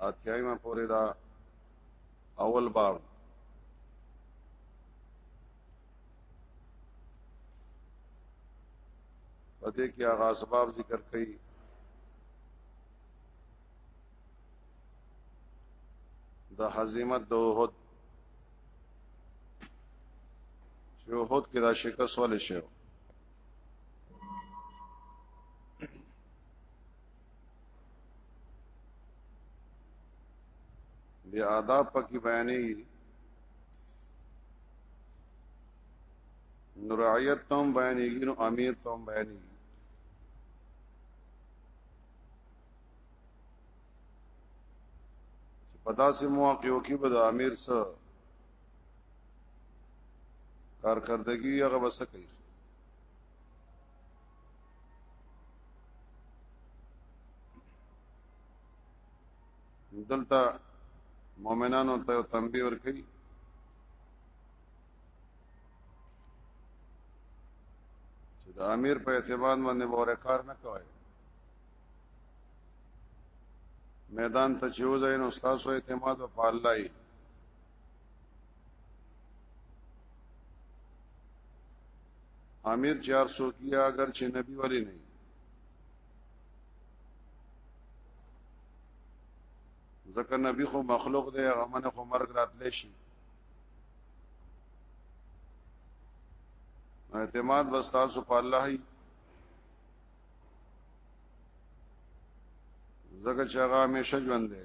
اتیایمه پورې دا اول باب پدې کې هغه اسباب ذکر کړي د حزیمت د وحد چې وحد کې دا شکست ولې شو بیا آداب پکې بیانې نورعیت تم بیانې نو امیر تم بیانې چې پدا سي مواقعو کې به د امیر سره کارکردګي هغه وسکه دلته مؤمنانو ته تنبیه ورکړي چې د امیر په اعتماد باندې بوره کار نه کوي میدان ته چې وځي نو تاسو اعتماد په الله امیر 400 کیا اگر چې نبی ولی نه ځکه نبی خو مخلوق دی هغه من خو مرګ راتلی شي اعتماد بس تاسو په الله هي ځکه چې هغه همیشه ژوند دی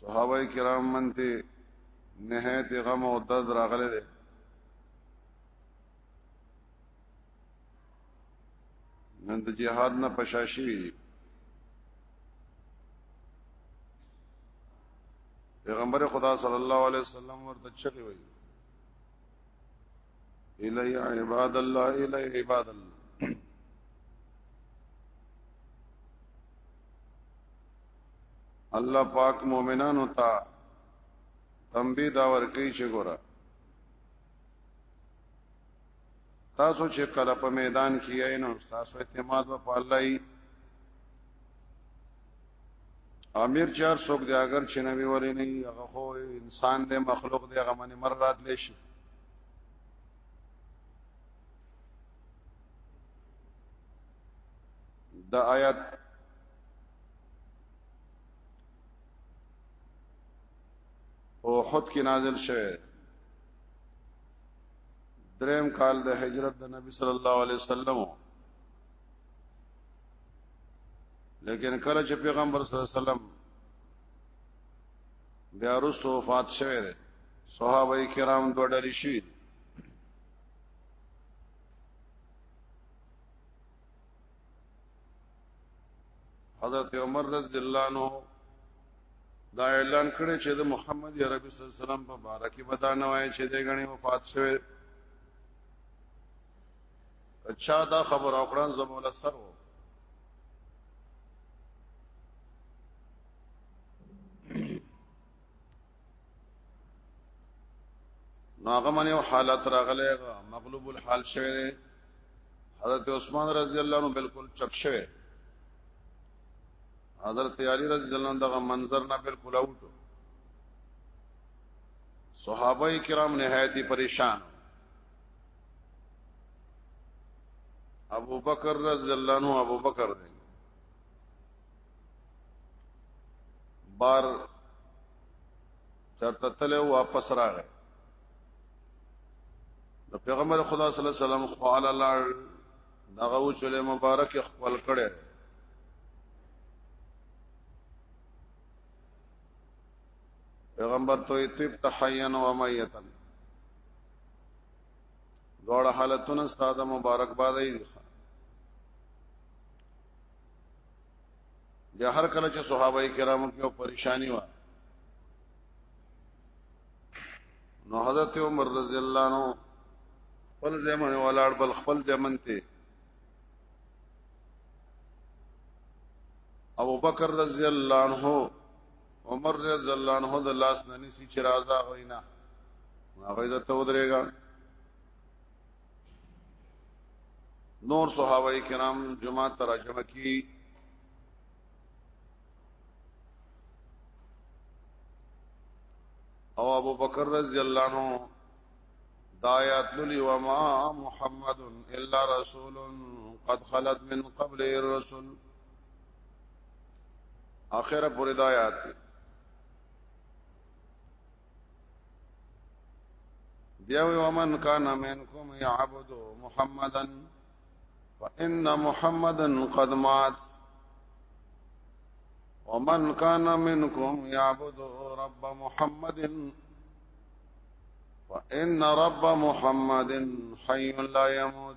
صحابه کرام منته نهایت غم او درد راغله ده نن د جهاد نه پشاشي وي پیغمبر خدا صلی الله علیه وسلم ورته چغي وي الی عباد الله الی عباد الله الله پاک مؤمنانو ته تنبی دا ورکی چې ګوره تاسو چې کله په میدان کې یې نو تاسو اعتماد په الله امیر چار څوک دی اگر چې نبی ولی نه هغه خو انسان دی مخلوق دی هغه باندې مر راتلی شي د آیات او خود کې نازل شوه دریم کال د هجرت د نبی صلی الله علیه وسلم لیکن کله چې پیغمبر صلی الله علیه وسلم بیا رسو وفات شوه دي صحابه کرام دوه ډلې شي حضرت عمر رضی الله عنه دا اعلان کړی چې د محمد عربي صلی الله علیه وسلم په باره کې ودا نه وای چې د غني وفات شوه چا دا خبر او کړن زموږ سر وو ناغه من یو حالت راغلی مغلوب الحال شوه دی حضرت عثمان رضی الله عنه بالکل چپ شوه حضرت علی رضی الله عنه دغه منظر نه بالکل اوټو صحابه کرام نهایت پریشان ابو بکر رضی الله عنه ابو بکر دی بار چرته تل واپس راغی د پیغمبر خدا صلی الله علیه وسلم خواله لار دغه وچله مبارک خپل کړي پیغمبر تو طب تحینا و میتا دوړ حالتونه ستاسو مبارکباد دی د هر کله چې صحابه کرامو کې پریشانی و نو حضرت عمر رضی الله عنه خپل زمن ولاړ بل خپل زمن ته ابو بکر رضی الله عنه عمر رضی الله عنه د لاس نه نسی چې راځه غوینا هغه د تو درېګا نور صحابه کرام جمعه ترجمه کی او ابو بکر رضی الله عنه دایات للی و ما محمد الا رسول قد خلت من قبل الرسل اخر پر دایات دیو ومن کان منکم یعبد محمدن فان محمدن قد مات ومن كان منكم يعبد رب محمد وإن رب محمد حي لا يموت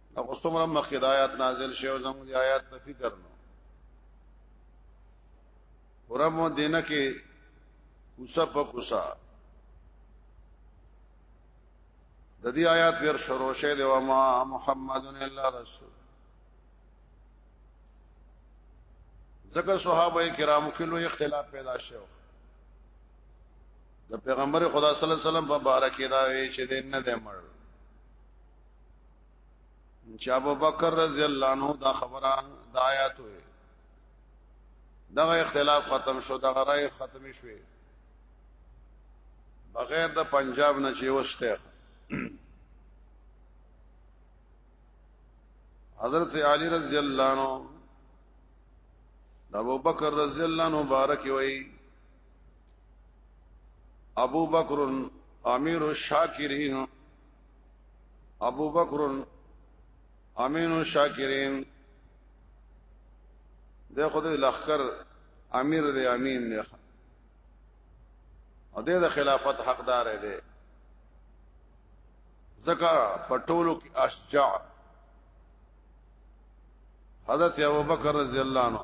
او څومره مخکې د آیات نازل شوه زموږ د آیات ته فکر نو ورمو دینه کې کوسه په کوسه د دې آیات ور شروع شه دی او ما محمد الا رسول ځکه صحابه کرام کې لوی اختلاف پیدا شو د پیغمبر خدا صلی الله علیه وسلم په باره کې دا وی چې دین نه دی مړ چې ابو بکر رضی الله عنه دا خبره د آیات وي دغه اختلاف ختم شو دغه رائے ختم شوه بغیر د پنجاب نه چې وسته حضرت علی رضی الله عنه د ابو بکر رضی الله عنه مبارک وي ابو بکر امیر الشاکرین ابو بکر امین الشاکرین د خدای لخر امیر دی امین دی او د خلافت حقدار دی زکا پټولو کې اشجاع حضرت ابو بکر رضی الله عنه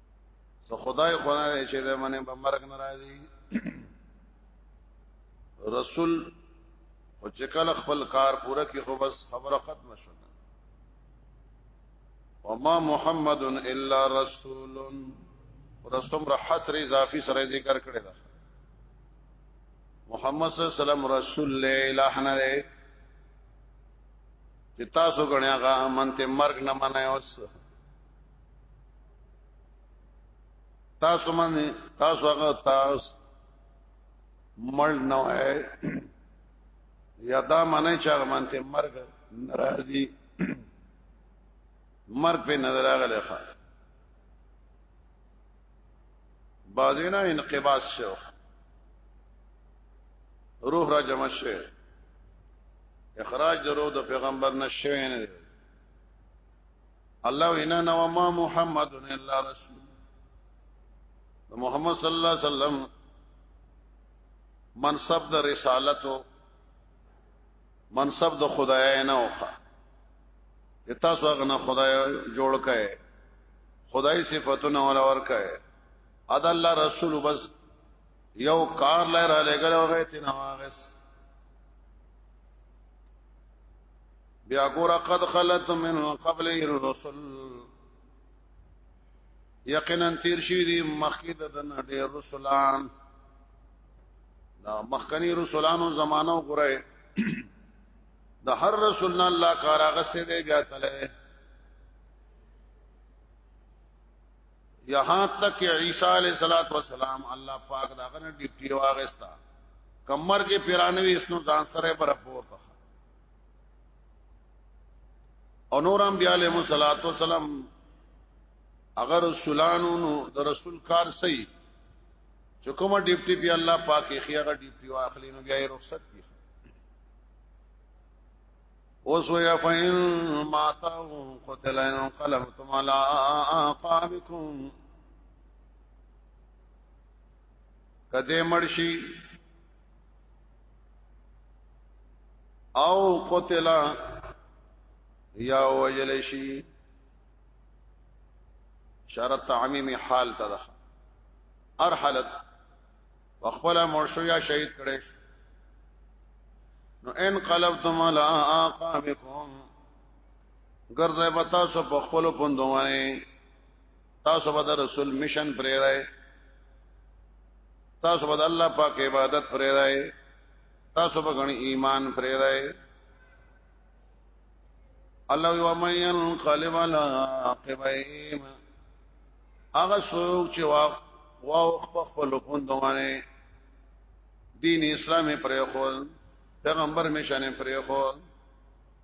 سو خدای خو نه چې د منه به مرګ ناراضي رسول او چې کله خپل کار پوره کی خو بس خبره ختم شوه وما محمد الا رسول رسوم را حصر اضافي سره ذکر کړی دا محمد صلی الله علیه وسلم رسول له الہ نه دی چې تاسو غنیا غا منته مرګ نه منای اوس تاسو باندې تاسو هغه تاسو مړ نه وای یا دا منه چې هغه مانته مرګ ناراضي مرګ په نظر راغلی ښه بازینا انقباض شو روح را جمع شو اخراج درو د پیغمبر نشوي نه الله وینا نو ما محمد الا رسول محمد صلی الله علیه وسلم منصب د رسالت او منصب د خدای نه اوخه تاسو هغه نه خدای جوړ کړي خدای صفاتونه ولا ور کړي ادا الله رسول بس یو کار لای را لګل او غیتنه واغس بیا ګور قد خلت من قبل الرسل یقینا تیر شي دي مخکې د ډېر رسولان دا مخکنی رسولانو زمانو ګره د هر رسولنا الله کاراغه سي دی بیا تله یہاں تک کہ عیسی علیہ الصلوۃ والسلام الله پاک دا غنه ډیپټي واغستا کمر کې پیرانوي اسنو ځان سره برپور او نور انبیاء علیهم الصلاۃ والسلام اگر رسولانو نو د رسول کار سي چې کومه ډیپټي په الله پاک یې خیغه ډیپټي واخلي نو بیا یې رخصت دي اوس ویا فین ما تا قتل انقلبتم على اعقابكم کده مرشي او قتل یا وجل شي شرط تعمیم حال تدا ار حالت وخپل مرشو یا شهید کړي نو ان قلبتم على اعقابكم ګرځي بتا سو په خپل پوندوانه تاسو به د رسول مشن پرې راي تاسو به د الله پاک عبادت پرې راي تاسو به غني ایمان پرې راي الله یو مې انقلب علی عقبیم هغه څوک چې واو واو خپل پوند باندې دین اسلامي پرې خو پیغمبر مشن پرې خو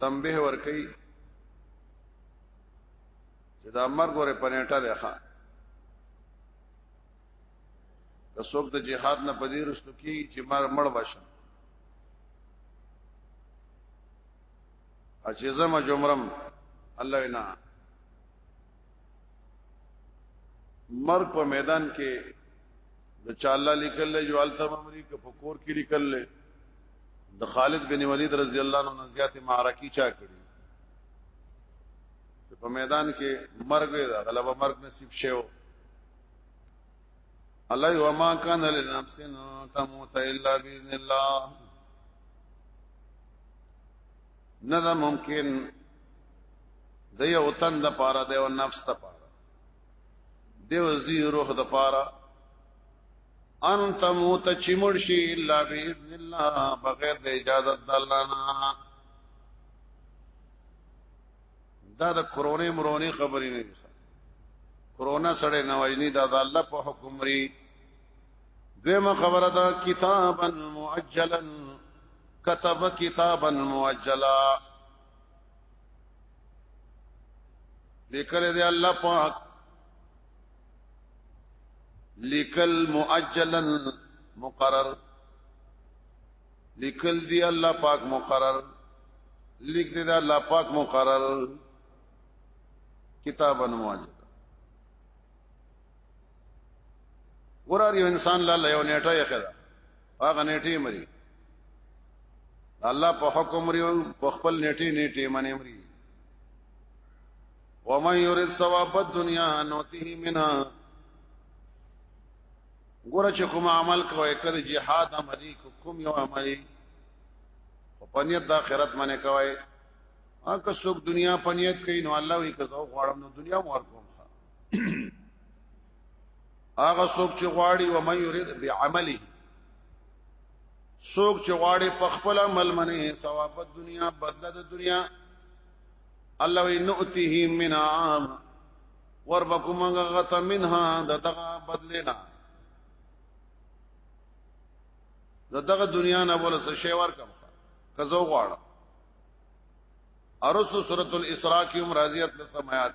تنبیه ورکړي چې دا مرګ ورې پنيټه ده ښا که څوک د جهاد نه پدې رسو کی چې مر مړ بشم اجزم جمرم الله وینا مرګ په میدان کې د چا الله لیکل له جوال تم امریکا په کور کې لیکل له د خالد بن ولید رضی الله عنه نزیات معرکی چا کړی په میدان کې مرګ دا غلبه مرګ نصیب شوه الله یو ما کان لنفس تموت الا باذن الله نه دا ممکن د یو تن د پاره د یو نفس د پاره دیو زی روح د پاره انت موت چمړ شي الا باذن الله بغیر د اجازه د الله نه دا د کرونې مرونې خبرې نه دي کرونا سره نه وایي دا د الله په حکم لري دیمه خبره دا کتابا مؤجلا كتب كتابا مؤجلا لیکل دی الله پاک لیکل مؤجلا مقرر لیکل دی الله پاک مقرر لیک دی الله پاک مقرر کتابا مؤجلا ورار یو انسان لاله یو نیټه یې خدا هغه نیټه مري الله په حکم مري په خپل نیټه نیټه منی مري ومن يريد ثواب الدنيا نوته منها ګوره چې کوم عمل کوي کله jihad عملي کوم یو عملي په پنیت د آخرت باندې کوي اګه څوک دنیا پنیت کوي نو الله وی کزو غواړم نو دنیا مور کوم هغه څوک چې غواړي و من يريد بعمله څوک چې غواړي په خپل عمل منه ثواب د دنیا بدله د دنیا الله وی نؤتیه من عام وربکم غت منها دغه بدلنا دغه دنیا نه ول څه شی ورکم کزو غواړه ارسو سورۃ الاسراء کی هم راضیت لسمات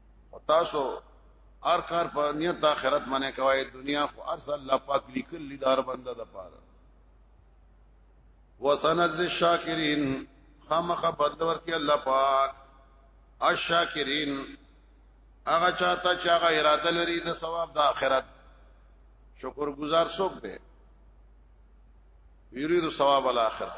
او تاسو ار کار په نیت آخرت باندې کوي دنیا خو ارس الله پاک لیکل لیدار بنده د پاره وسنز الشاکرین خامخ بدل ورکی الله پاک الشاکرین هغه چاته چې هغه اراده لري د ثواب د آخرت شکر گزار څوک دی یرید ثواب الاخره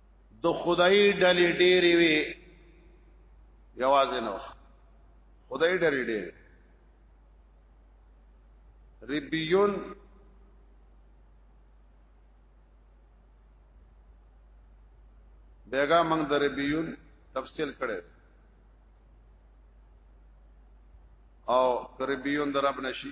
د خدای ډلې ډېرې وي یوازې نو خدای ډلې ډېرې ربيون بیګا موږ د ربيون تفصیل کړی او ربيون درب نشي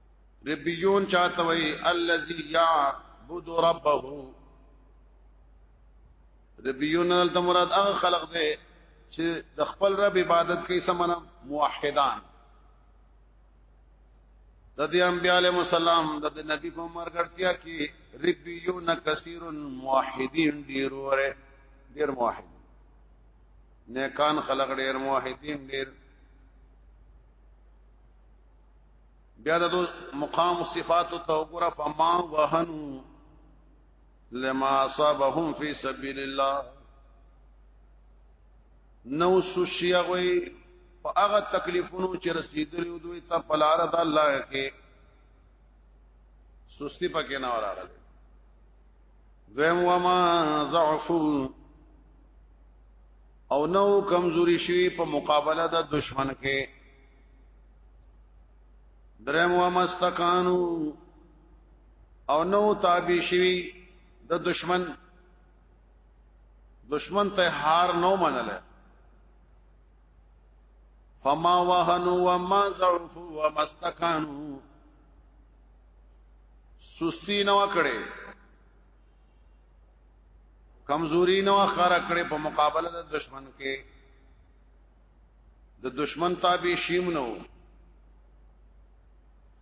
ربيون چاته وي الذي يعبد ربه ربيون دلته مراد هغه خلق دي چې د خپل رب عبادت کوي سمنه موحدان د دې انبياله عليهم السلام د نبی په مرګړتیا کې ربيون کثیر موحدین ډیر وره ډیر موحد نیکان خلق ډیر موحدین ډیر بیا د مقام صفات ته وګوره فما وهنو لما اصابهم فی سبیل الله نو سوشي غوي په هغه تکلیفونو چې رسیدلی دوی ته پلار د الله کې سستی پکې نه وراغله دویم وما ضعفو او نو کمزوري شوی په مقابله د دشمن کې درم و مستقانو او نو تابع شوی د دشمن دشمن ته هار نو منله فما وهنو وما ضعفو وما استقانو سستی نو کړي کمزوري نو خره کړي په مقابله د دشمن کې د دشمن تابع شیم نو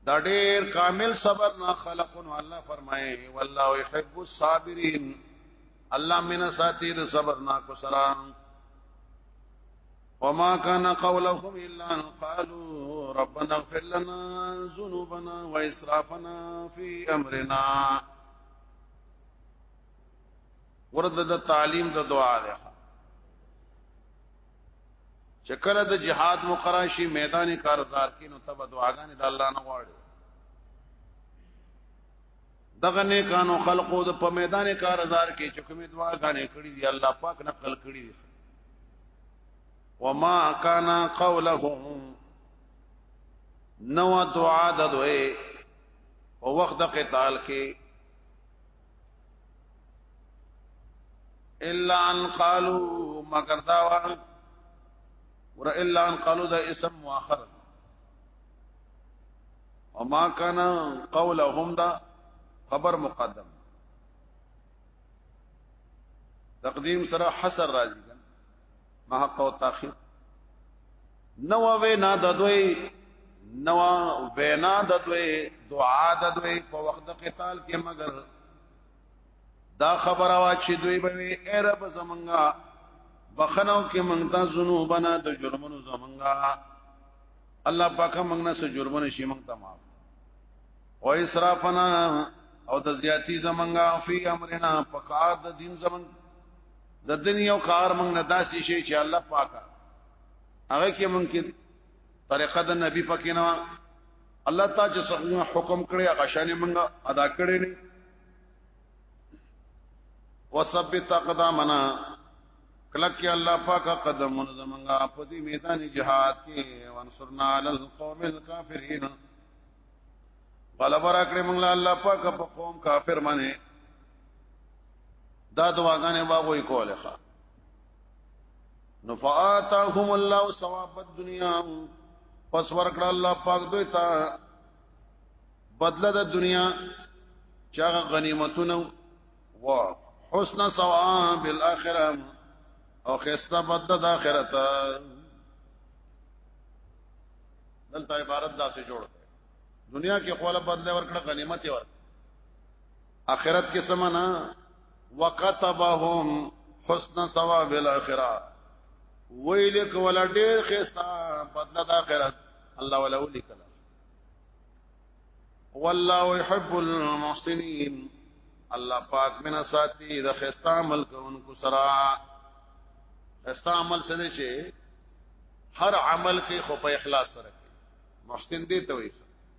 دا ډیر کامل صبر نه خلقون الله فرمایي والله يحب الصابرین الله من ساتي د صبر نه کو سره وما كان قولهم الا ان قالوا ربنا اغفر لنا ذنوبنا واسرافنا في امرنا ورته د تعلیم د دعا ده چې کله د جهاد مقراشي میدان کارزار کې نو تب دعاګانې د الله نه غواړي دغه نه کانو خلقو د په میدان کارزار کې چې کومې دعاګانې کړې دي الله پاک نقل کړې دي وما كان قولهم نو دعا د دوی او وخت د قتال کې الا ان قالوا مگر دا ور الا ان قالوا دا اسم مؤخر وما كان قولهم دا خبر مقدم تقدیم سره حصر راځي محق او تاخير نو وینا د دوی نو وینا د دوی دعا د دوی په وخت د قتال کې مگر دا خبره وا چې دوی به اے رب زمونږه بخنو کې مونږ ته ذنوبنا د جرمونو زمونږه الله پاک مونږ نه سو جرمونه شي مونږ ته معاف او اسرافنا او د زیاتی زمونږه فی امرنا پکار د دین زمونږ د دنیا او کار موږ نه داسې شي چې الله پاکه هغه کې موږ کې طریقه د نبی پکې نه الله تعالی چې څنګه حکم کړی هغه شان موږ ادا کړی نه وثبت اقدامنا کلک کې الله پاک قدمونه زمونږه په دې میدان جهاد کې وانصرنا علی القوم الکافرین غلبه راکړې موږ الله پاک په قوم کافر باندې دا دواګانې باغوي کوله ښا نفعاتهم الله ثواب الدنيا پس ورکړه الله پاک دوی ته بدله د دنیا چاغه غنیمتونه و حسن ثواب الاخره او خسته بدله د اخرت دلته عبارت داسې جوړ دنیا کې قواله بدله ورکړه غنیمت ورکړه اخرت کې سمنا وکتبهم حسن ثواب الاخره ویل کول ډیر خستا بدل د اخرت الله ولا ولي کلا والله يحب المحسنين الله پاک منا ساتي د خستا عمل کوونکو سره خستا عمل سره چې هر عمل کې خو په اخلاص سره محسن دي ته وي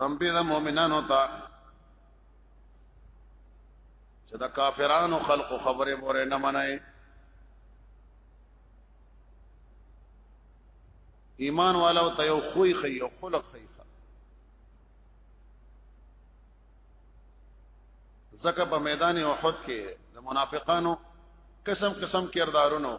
هم به د مؤمنانو ته چې د کافرانو خلقو خبره بوره نه منای ایمان والو ته یو خوې خې یو خلق خې زکه په میدان احد کې د منافقانو قسم قسم کردارونو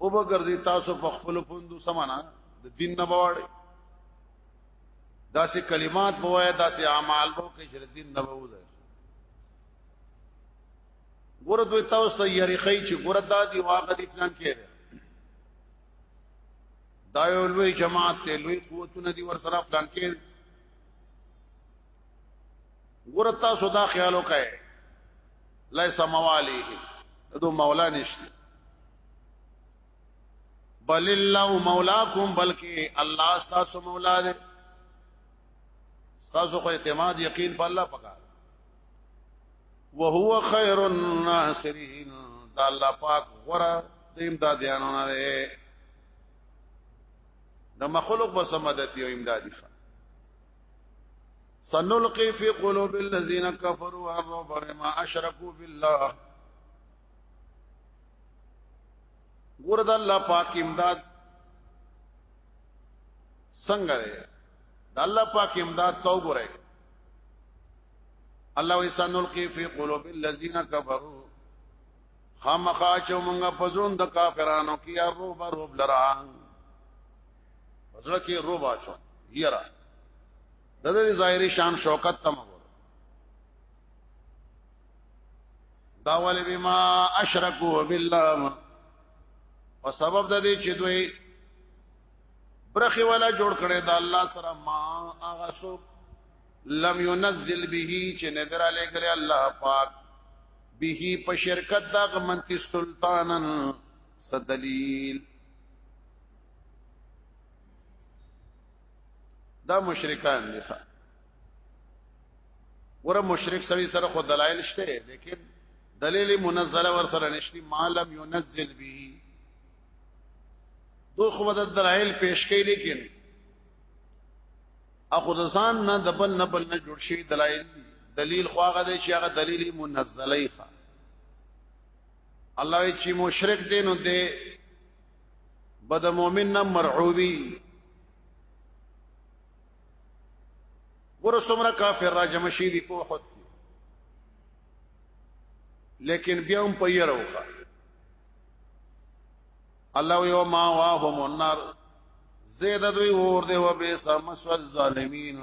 او به ګرځي تاسو په خپل پوندو سمانا د دین نه بواړي داسې کلمات بوای داسې اعمال بو کې چې دین نه بوځي ګوره دوی تاسو ته یری خی چې ګوره دا دی واقع دی پلان کې دا یو لوی جماعت ته لوی قوتونه دی ور سره پلان کې ګورتا سودا خیال وکای لیس موالیه دو مولا نشته بل الله مولاکم بلکې الله تاسو مولا دی تاسو خو اعتماد یقین په الله پکار وهو خير الناصرين دا الله پاک غره د امدادیانو نه دی د مخلوق بس مدد یو امدادي سنلقي في قلوب الذين كفروا الرعب بما اشركوا بالله ګور د الله پاک امداد څنګه دی د الله پاک امداد تو ګورئ الله وسنلقي في قلوب الذين كفروا خامخا چې مونږه پزون د کافرانو کې یا روب روب لران زړه کې رو باچو یرا د دې ظاهري شان شوکت تم دا ول بما اشرکو بالله او سبب د دې چې دوی برخي ولا جوړ کړي د الله سره ما هغه سو لم ينزل به چې نظر علی کړي الله پاک به په شرکت دا غمنتی سلطانن صدلیل دا مشرکان دي ښا ور مشرک سړي سره خو دلایل شته لیکن دلیل منزله ور سره نشتی معلم ينزل به دو خو د دلایل پیش کړي لیکن اخو ځان نه د بل نه بل نه جوړ شي دلایل دلیل خو هغه دی چې هغه دلیل منزلی ښه الله چې مشرک دین او دی بد مؤمن نه مرعوبي ګور څومره کافر را جمع شي دي په وخت لیکن بیا هم په یره وخه الله یو ما واهم النار زید دوی ور دی و به سم سول ظالمین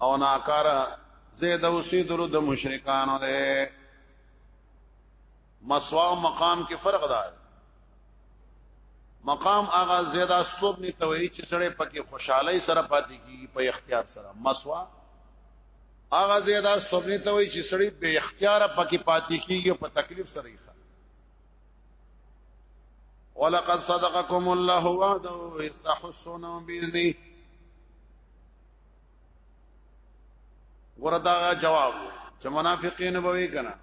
او ناکارا زید اوسی درو د مشرکانو ده مسوا او مقام کې فرق ده مقام هغه زیاده سوب نه توي چې سړی پکې خوشحالي سره پاتې کیږي په اختیار سره مسوا هغه زیاده سوب نه توي چې سړی به اختیار پکې پاتې کیږي په تکلیف سره یې ولقد صدقكم الله وعده استحسنوا باذنه وردا جواب چې منافقین به وی کنه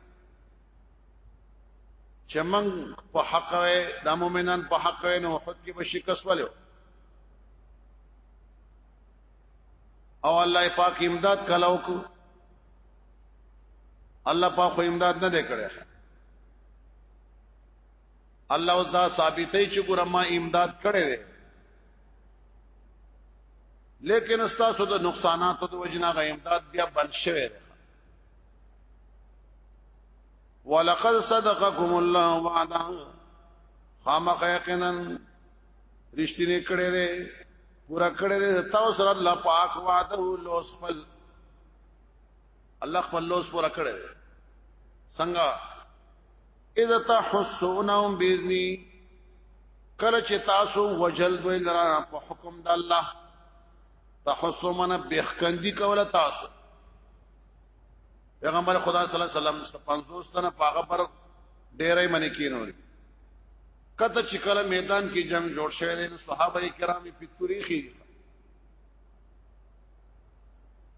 چې موږ په حق وې د مؤمنان په حق وې نو خود کې به شکست ولې او الله پاک امداد کلاو کو الله پاک خو امداد نه دی کړی الله اوس دا ثابتې چې ګور ما امداد کړی دی لیکن استاسو د نقصاناتو د وجنا غ امداد بیا بند شوی دی ولقد صدقكم الله وعدا خامخ یقینا رښتینی کړه دې پورا کړه دې تاسو سره الله پاک وعده لوس خپل الله خپل لوس پورا کړه دې څنګه اذا تحسونهم باذنی کله چې تاسو وجل دوی لرا په حکم د الله تحسو من بخکندی کوله تاسو پیغمبر خدا صلی الله علیه وسلم 50 تنه پاغه پر ډیرې منی کینول کته چې کله میدان کې جنگ جوړ شوی دی صحابه کرام په تاریخي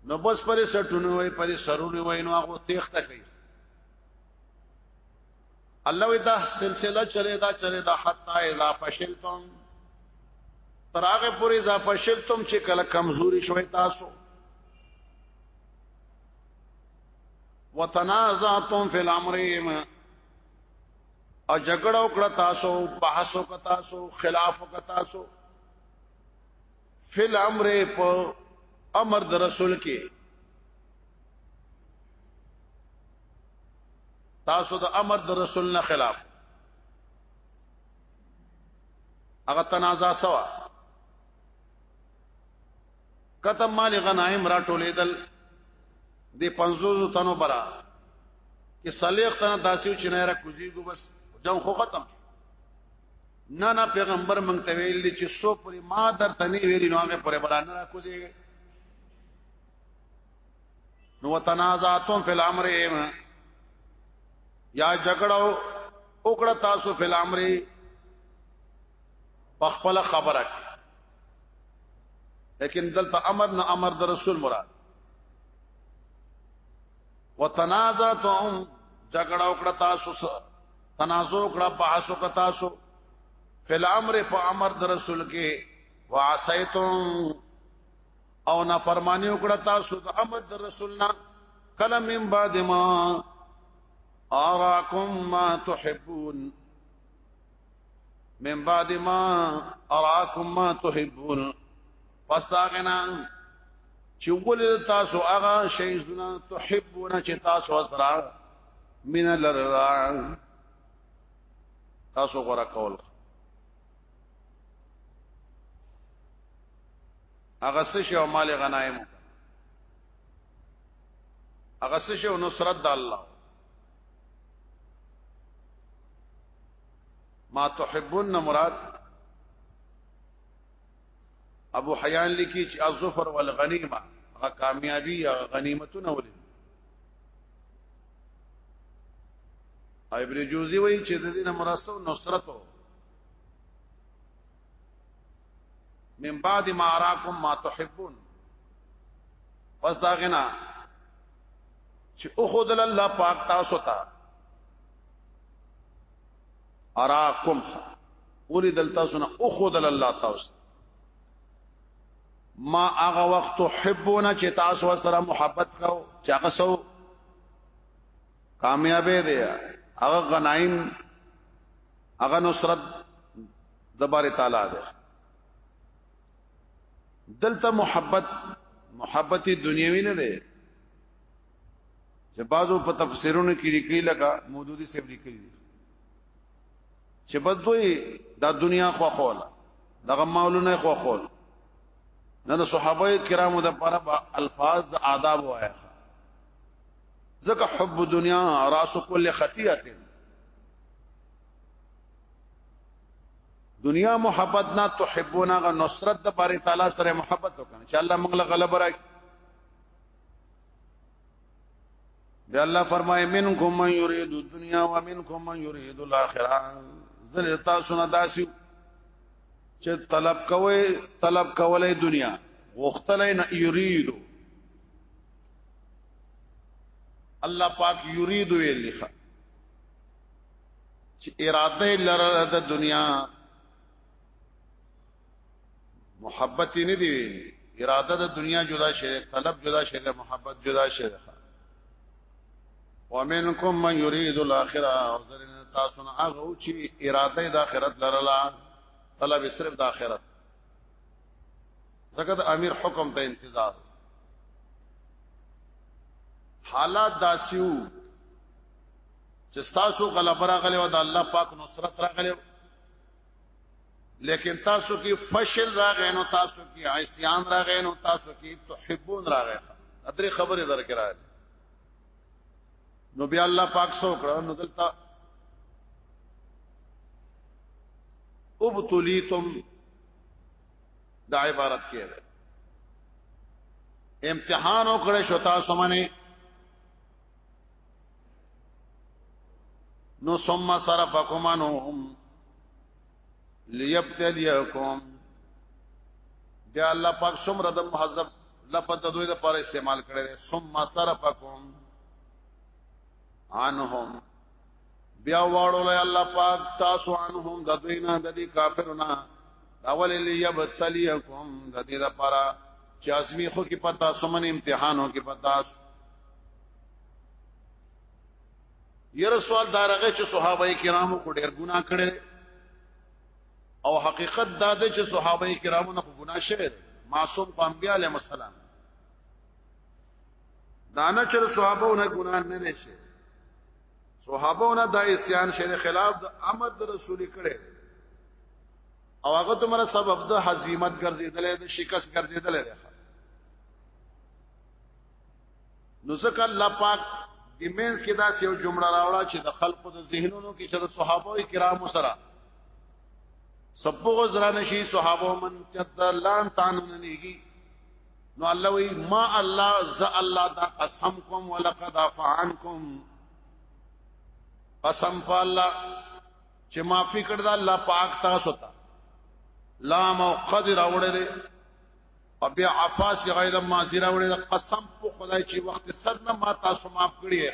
نو بس پرې سټونه وای پرې سرونه وای نو هغه تخته کوي الله وی دا سلسله چلی دا چلی دا حتا اذا فشلتم تراغه پوری اذا فشلتم چې کله کمزوري شوي تاسو وتنازعتم فی الامر او جګړه وکړه تاسو بحث وکړه تاسو خلاف وکړه تاسو فل امر په امر د رسول کې تاسو د امر د رسول نه خلاف هغه تنازع سوا کتم مال غنائم را ټولیدل د 500 تنو برا کې صالح تنه داسیو چنایره کوزیګو بس جنگ خو ختم نه نه پیغمبر مونږ ته ویل دي چې سو پر ما درته نه ویل نو هغه پر برانه را کوزي نو تنازعتم فی الامر یا جګړو وکړه تاسو فی الامر په خپل خبره لیکن دلته امر نه امر د رسول مراد وتنازعتم جګړه وکړه تاسو تنازع کړه پاسو کتا سو فل امر په امر در رسول کې وعصیتم او نا فرمانی وکړه تاسو د امر در رسولنا کلم من بعد ما اراکم ما تحبون من بعد ما اراکم ما تحبون پس داغنا چې ولې تاسو هغه شی زونه تحبون چې تاسو سره مين لران تاسو غره کول هغه څه شی او مال غنایم هغه څه شی او نصرت د الله ما تحبون مراد ابو حیان لیکي چې الظفر والغنیمه هغه کامیابی هغه غنیمتونه ولې ابن جوزی وایي چې د دینه مرسو نصرت من بعد ما اراکم ما تحبون پس دا غنا چې او خود الله پاک تاسو ته اراکم اولی دلتا سنا او خود الله تاسو ما هغه وخت تحبون چې تاسو سره محبت کاو چې هغه سو کامیابې دی هغه غنایم هغه نصرت د باري تعالی ده دلته محبت محبت دنیوي نه ده چې بازو په تفسیرونو کې لیکلي لکه مودودي سیب لیکلي دي چې بدوی دا دنیا خو خول دغه مالونه خو خول نه د صحابه کرامو د پر الفاظ د آداب وایا ځکه حب دنیا راس کل خطیئه دنیا محبت نه تحبونا غ نصرت د باري تعالی سره محبت وکړه چې الله موږ له غلبه راکړي بیا الله فرمای منکم من یرید الدنیا و منکم من یرید الاخره زل تاسو نه داسي چې طلب کوي طلب کولای دنیا غختلای نه یریدو الله پاک یرید ویل لخوا چې اراده لره د دنیا محبت نه دی ویلي اراده د دنیا جدا شي طلب جدا شي محبت جدا شي ومنکم من یرید الاخره او زرین تاسو نه هغه چې اراده د آخرت لرلا طلب صرف د آخرت زګد امیر حکم ته انتظار حالات داسیو چې تاسو غلبره غلې و د الله پاک نصرت راغلې لیکن تاسو کې فشل راغې نو تاسو کې عصيان راغې نو تاسو کې تحبون راغې اترې خبره درکې راغې نو بیا الله پاک سو کړه نو دلته ابتلیتم دا عبارت کې ده امتحان وکړې شو تاسو باندې نو ثم صرفكم عنهم ليبتليكم بیا الله پاک څومره د محذب لفظ د دوی د پر استعمال کړي دي ثم صرفكم عنهم بیا واړو له الله پاک تاسو عنهم د دوی نه د دې کافرونو اول ليبتليكم د دې لپاره چې ازمی خو کې پتا سمن امتحانو کې پتا یره سوال دارغه چې صحابه کرامو کو ډیر ګناه کړي او حقیقت دا ده چې صحابه کرامو نه ګناه شوه معصوم قام بیا علیهم السلام دانه چې صحابه نه ګناه نه نشي صحابه نه دا اسیان شری خلاف د امر د رسول کړي او هغه تمره سبب د حزیمت ګرځیدل د شکست ګرځیدل ده نو ځکه الله پاک د مینس کې دا یو جمله راوړه چې د خلقو د ذهنونو کې چې د صحابه کرامو سره سبغه زران شي صحابه من چد لان تانوننيږي نو الله وی ما الله ز الله دا قسم کوم ولقد افعنکم قسم په الله چې معافي کړ دا الله پاک تاسو ته لا مو قدر اوړې او بیا عفا چې غیر ماضی راوړي د قسم په خدای چې وخت سر نه ما تاسو معاف کړی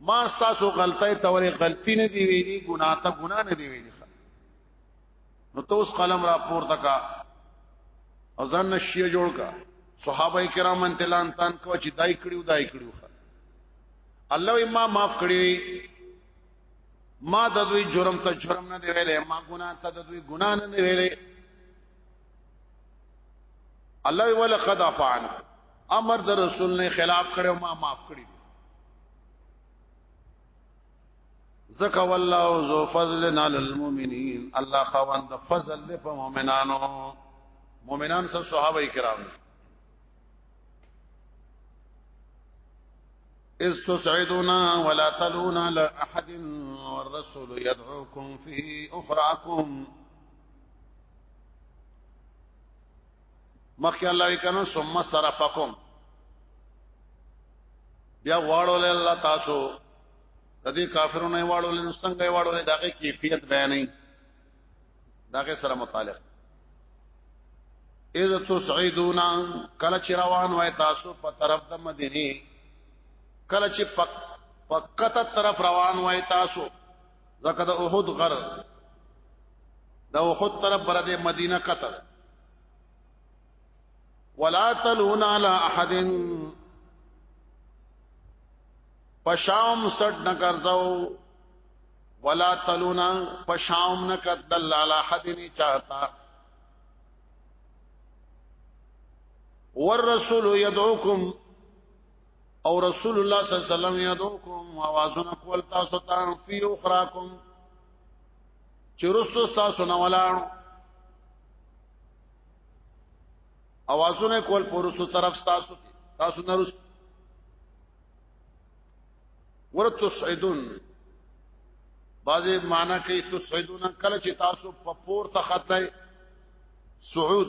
ما تاسو غلطی ته ورې غلطی نه دی ویلي ګناه ته ګناه نه دی ویلي نو توس قلم را پورته کا او ځان نشي جوړ کا صحابه کرام انتلان تان کو چې دای کړیو دای کړیو الله ما معاف کړی ما د دوی جرم ته جرم نه دی ویلې ما ګناه ته د دوی ګناه نه دی ویلې الله ولقد افعل امر در رسول نه خلاف کړو ما معاف کړی زکا والله ذو فضل على المؤمنين الله خوان د فضل له په مؤمنانو مؤمنان سره صحابه کرام استسعدنا ولا تلونا لاحد والرسول يدعوكم في اخراكم مخکې الله یې کنو ثم صرفکم بیا واړول الله تاسو د دې کافرونو یې واړول نو څنګه یې واړول داګه کیفیت بیانې داګه سره متعلق اذ تسعدون کله چې روان وای تاسو په طرف د مدینه کله چې پک پکته طرف روان وای تاسو ځکه د احد غر د احد طرف بر د مدینه قطر ولا تلون على احد پشاوم سټ نه ګرځاو ولا تلون پشاوم نه قتل على احد نه چاهتا والرسول يدعوكم او رسول الله صلی الله علیه وسلم یادوکم اوازونه کول تاسو ته فی اخراکم چې رسول تاسو نه ولاړو اوازونه کول پورسو طرف تاسو تاسو نه رسول ورتسعدون بعضی معنا کوي تسعدون کله چې تاسو په پور ته خطای سعود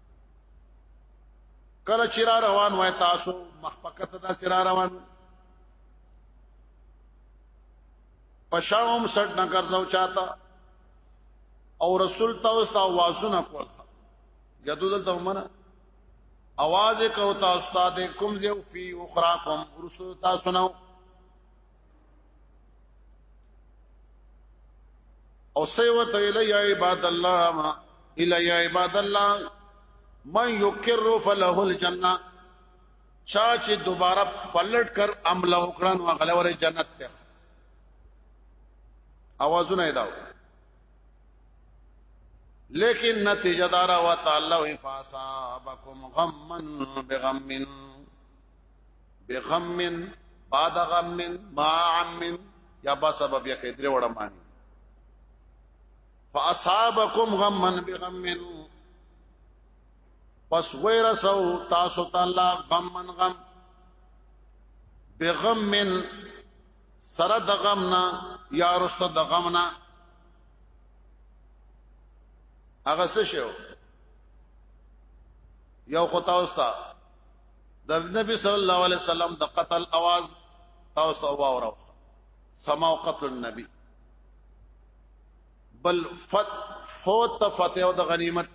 کله چې را روان وای تاسو مخ پکته دا سره روان پښاوم سټ نه ګرځاو چاته او رسول تاسو ته وازونه کول یادو دلته ومنه اواز کو تاسو ته کوم زیو فی اخراکم رسول تاسو نو او سیوت الی عباد الله ما الی عباد الله من یکر فله الجنه چا چې دوباره پلټ کر عمل وکړن او غلوره جنت ته اوازونه داو لیکن نتیجه دارا و تعالی فاصابکم غمن بغمن بغم بعد غم مع عم یا با سبب یا کدر وړه معنی فاصابکم غمن بغم پس غیر سو تاسو تعالی غمن غم بغم سره د غمنا یا رسته د غمنا هغه څه شو یو خطا اوستا د نبی صلی الله علیه وسلم د قتل आवाज تاسو واورو سماع قتل النبي بل فت فوت فتح او د غنیمت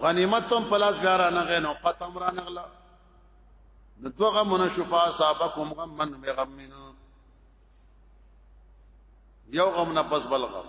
غنیمت تم پلاس غارا نه غنو قتم را نغلا د دوغه من شفا صاحبکم غم من بغم یو غم نه پس بل غم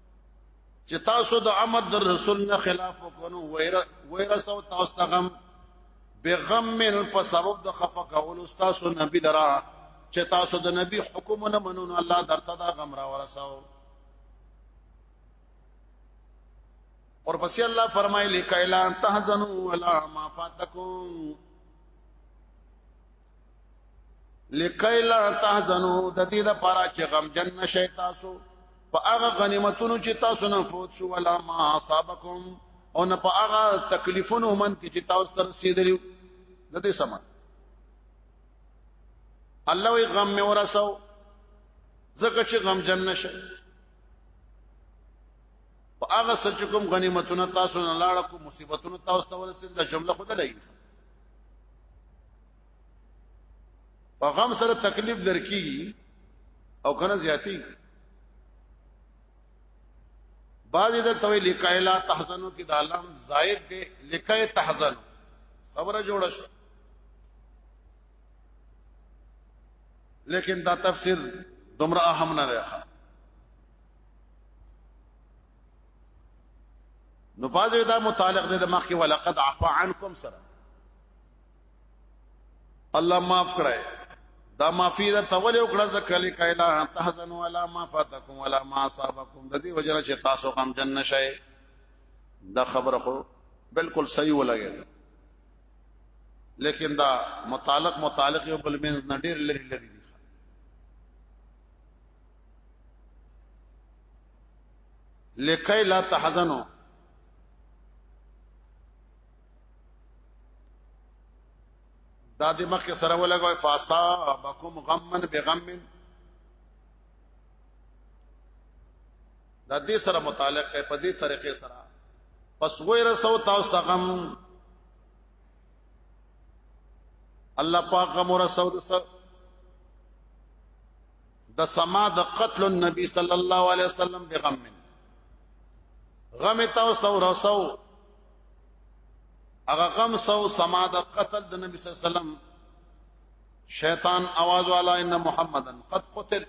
چې تاسو د امر در رسول نه خلاف وکونو ویره ویره سو تاسو تغم بغم من په سبب د خفه کول تاسو نبی لرا چې تاسو د نبی حکم نه منون الله درته دا غم را ورساو اور پس الله فرمایلی کایلا تهزنوا ولا ما فاتکم لکای لا تحزنو د دې د پاره چې غم جن نشي تاسو په هغه غنیمتونو چې تاسو نه فوت شو ولا ما اصابکم او نه په هغه تکلیفونو من کې چې تاسو تر رسیدلی د دې سم الله وی غم مې ورساو زکه چې غم جن نشه په هغه سچ کوم غنیمتونه تاسو نه لاړه کوم مصیبتونه تاسو ته ورسید دا جمله خود لای په غم سره تکلیف درکېږي او کنه زیاتی بعضی د توي لکای لا تحزنو کې د علم زائد دی لکای تحزن خبره جوړه شو لیکن دا تفسیر دومره اهم نه دی نو پاجو دا متعلق دی د مخ کې ولقد عفا عنكم سره الله معاف کړای دا معافی دا تول یو کړه زکلی کایلا تحزن ولا ما فاتکم ولا ما اصابکم د دې وجره چې تاسو غم جن نشئ دا خبره خو بالکل صحیح ولګی لیکن دا متعلق متعلق یو بل مینز نډیر لري لري لکای لا تحزنو دا د مخ سره ولګوي فاسا بكم غمن بغمن دا دې سره متعلق دی په دې طریقې سره پس وای رسو تاسو ته غم الله پاک غم رسو د سما د قتل النبي صلی الله علیه وسلم بغم غم تاسو ته ورسو هغه غم سو سما د قتل د نبی صلی الله علیه وسلم شیطان आवाज والا ان محمدن قد قتل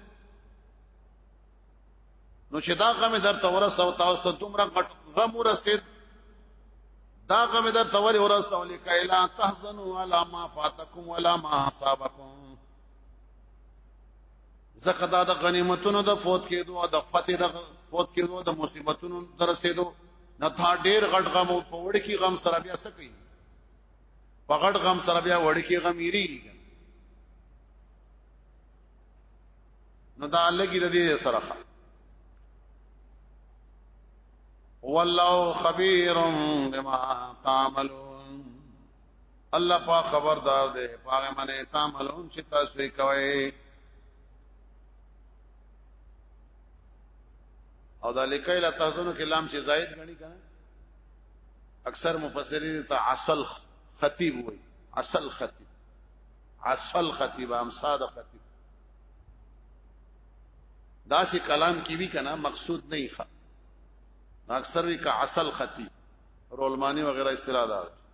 نو چې دا غم در ته ورسو تاسو ته دومره غم ورسید دا غم در ته ورسو لکه الا تحزنوا علی ما فاتکم ولا ما اصابکم زکه دا د غنیمتونو د فوت کېدو او د فتح د فوت کېدو د مصیبتونو درسېدو نه تا ډېر غټ غم او په وړ کې غم سره بیا سکی په غټ غم سره بیا وړ کې غم یری نو دا لګي د دې سره والله خبير بما تعملون الله پاک خبردار دی پاغه منه تعملون چې تاسو یې کوي او دا لیکای لا تاسو کې لام چې زائد غني کنه اکثر مفسرین ته اصل خطیب وای اصل خطیب اصل خطیب هم ساده خطیب دا سی کلام کی وی کنه مقصود نه ښه اکثر وی کا اصل خطیب رولمانی وغیرہ اصطلاح دار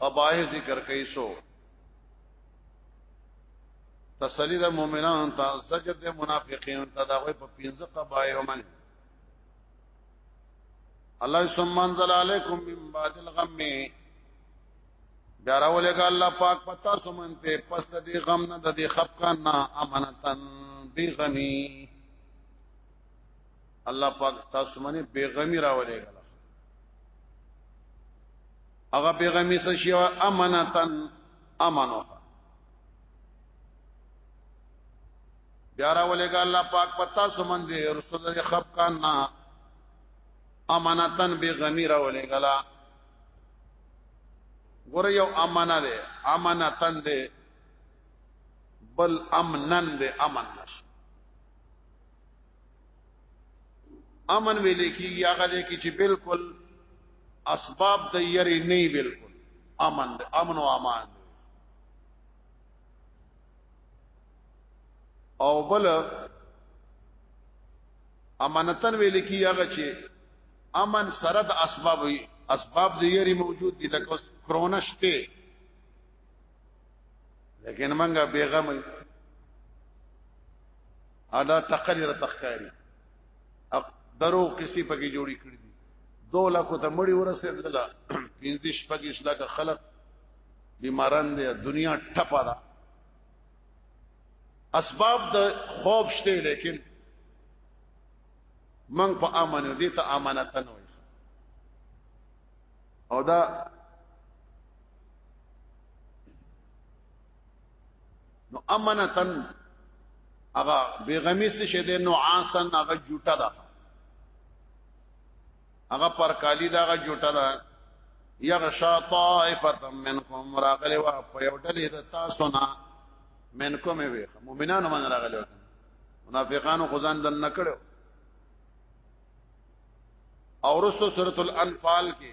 قبایح ذکر کوي سو تسلی د مؤمنانو ته زجر د منافقینو ته دا وي په پنځه قبایح ومنه الله ثم انزل علیکم من بعد الغم بیا راولې ګا الله پاک پتا سمنته پس د دې غم نه د دې خفقان نه امانتن بیغمی الله پاک تاسو باندې بیغمی راولې غلا هغه بیغمی څه شی امانتن امانو بیا راولې غلا الله پاک پتا سمن دې رسول دې خپ کان نا امانتن بیغمی راولې غلا ګور یو امانه ده امانتن ده بل امنن ده امن نشه امن ویل کیږي هغه دې کې چې بالکل اسباب د یری نه بالکل امن د امن او امان او بل امانتن ویل کی هغه چې امن سره د اسباب وي اسباب د یری موجود دي لکه کرونا شته لیکن منګه بیغمه ادا تقریر تخکاری درو کسی پکې جوړی کړی دي دو لکو ته مړی ورسېدل پنځه شپږش لکه خلک بیماران دي دنیا ټپه ده اسباب د خوب شته لیکن من په امانو دي ته امانتن وي او دا نو امنتن هغه بیغمی څه شه ده نو عاسن هغه جوټه ده هغه پر کالی دا هغه جوټه ده یغشا طائفه منکم راغلی وا په یو ډلې د تاسو نه منکم وي مؤمنانو من راغلی وا منافقانو خدان دن نکړو او رسو سورۃ الانفال کې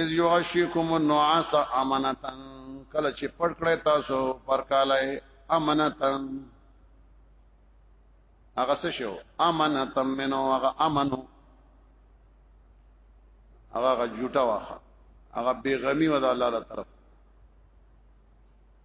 اذ یغشیکم النعاس امنتا کله چې پړ کړی تاسو پر کاله امنتا هغه څه شو امنتا منو هغه امنو هغه جوټه واخه هغه بیغمی و د الله تعالی طرف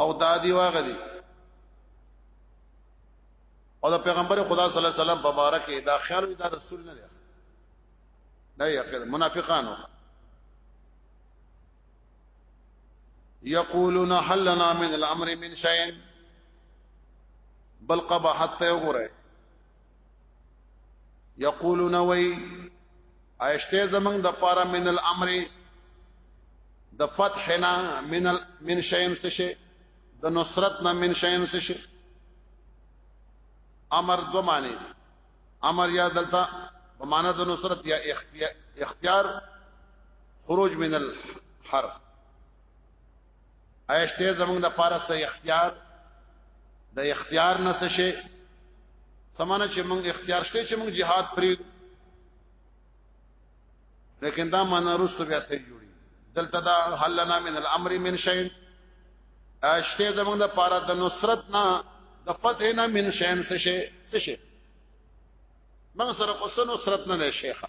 او دادی واغ دی او دا پیغمبر خدا صلی الله علیه وسلم مبارک دا خیال دا رسول نه دی دا یقین منافقانو یقولون هل لنا من الامر من شيء بل قبحت ته وګوره یقولون وی ایشته زمنګ د پاره من الامر د فتحنا من ال من شین سشه د نصرت نه من شین سشه امر دو معنی امر یا دلتا په معنا د نصرت یا اختیار خروج من الحرف ایشته زمونږ د پاره سه اختیار د اختیار نه څه شي سمانه چې مونږ اختیار شته چې مونږ jihad پری لیکن دا معنا رستو بیا سي جوړي دلته دا حل لنا من الامر من شيء اشته زمونږ د پاره د نصرت نه د فتح نه من شيء څه شي څه شي موږ سره قصه نصرت نه ده شیخه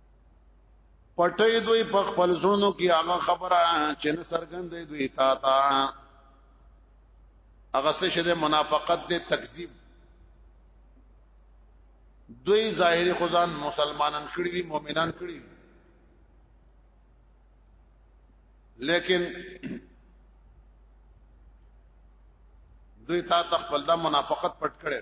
پټې دوی په خپل زړونو کې هغه خبره چې نه سرګندې دوی تا تا هغه څه شه د منافقت د تکذیب دوی ظاهری خدان مسلمانان کړی دي مؤمنان کړی دي لیکن دوی تا تخپل دا منافقت پټ کړي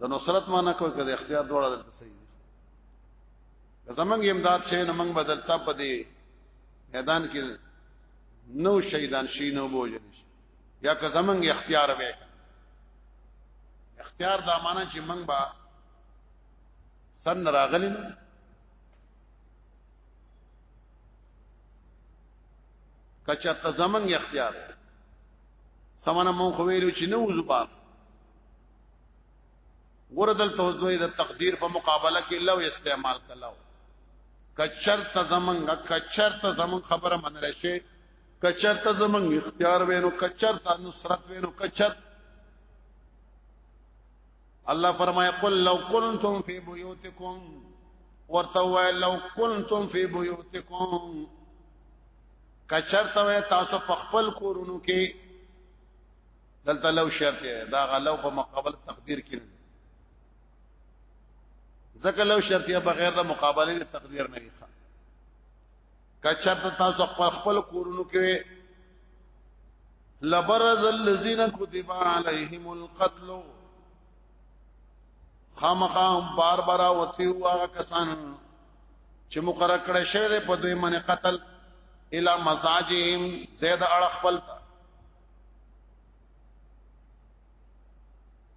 د نصرت معنا کوي کله اختیار دوړه دلته صحیح دي زمنګ امداد شي نه منګ بدل تا په دې میدان کې نو شهیدان شي نو بوجل شي یا که زمنګ اختیار وې اختیار دا معنا چې منګ با سن راغلی نو کچا ته زمنګ اختیار سمانه مون خو ویلو چې نو زبان ګور دلته اوس دوی د تقدیر په مقابله کې لو استعمال کلاو کچر ته زمنګ کچر ته زمنګ خبره منل شي کچر ته زمنګ اختیار وینو کچر ته نصرت وینو کچر الله فرمایا قل لو کنتم فی بیوتکم ورته وای لو کنتم فی بیوتکم کچر ته تاسو په خپل کورونو کې دلته لو شرط دی دا غلو په مقابل تقدیر کې نه ځکه لو شرط یا بغیر د مقابله د تقدیر نه ښه کچرت تاسو خپل خپل کورونو کې لبرز الذين كتب عليهم القتل خامخا بار بار وتی هوا کسان چې مقرر کړی شوی دی په دوی باندې قتل الا مزاجهم زید اړه خپل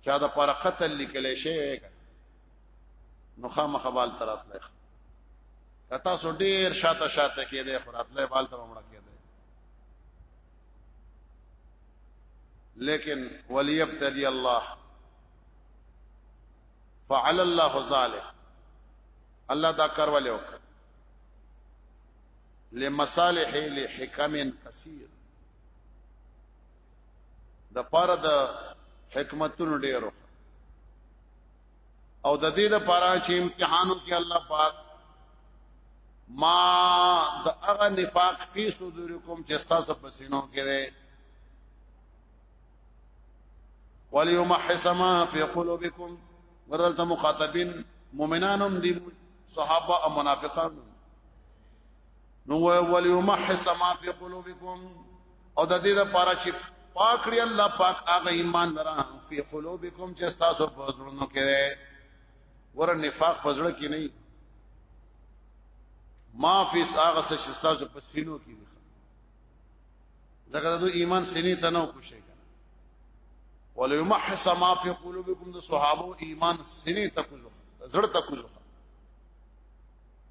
چا د پر قتل لیکل شي نو خامخ بال تراتله کتا سو ډیر شاته شاته کېده خراتله بال ته مړه کېده لیکن وليبتدي الله فعل الله ذلك الله دا کار ولې وکړ لمصالح لحکم کثیر د پاره د حکمتونو ډیرو او د دې د پاره چې امتحانو کې الله پاک ما د هغه نفاق فی صدورکم چې تاسو په سینو کې ده وليمحص ما فی قلوبکم ورته مخاطبین مؤمنانم دي صحابه او منافقان نو وليمحص ما في قلوبكم او د دې لپاره چې پاک لري الله پاک هغه ایمان درا په قلوبکم چې تاسو په زړونو کې ور نفاق په زړه کې نه ما فی هغه څه چې تاسو په سینو کې دي ځکه د ایمان سینې ته نه کوشي وليمحص ما في قلوبكم د صحابه ایمان سینې ته کوزو زړه ته کوزو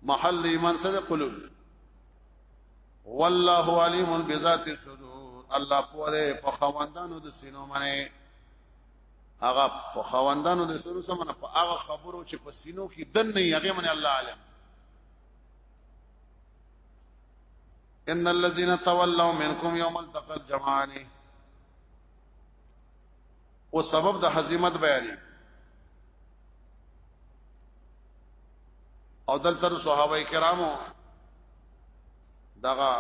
محل ایمان سره قلوب والله علیم بذات الصدور الله پوره په خواندانو د سینو منه هغه په خواندانو د سینو سمنه په هغه خبرو چې په سینو کې دن نه هغه منه الله علم ان الذين تولوا منكم يوم التقى الجمعان او سبب د حزیمت بیانې او دلته صحابه کرامو دغه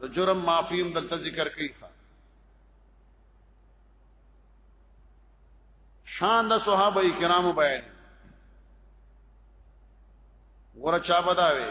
د جرم معافیم دلته ذکر کړي شان د صحابه کرامو بیان ورچا بداوي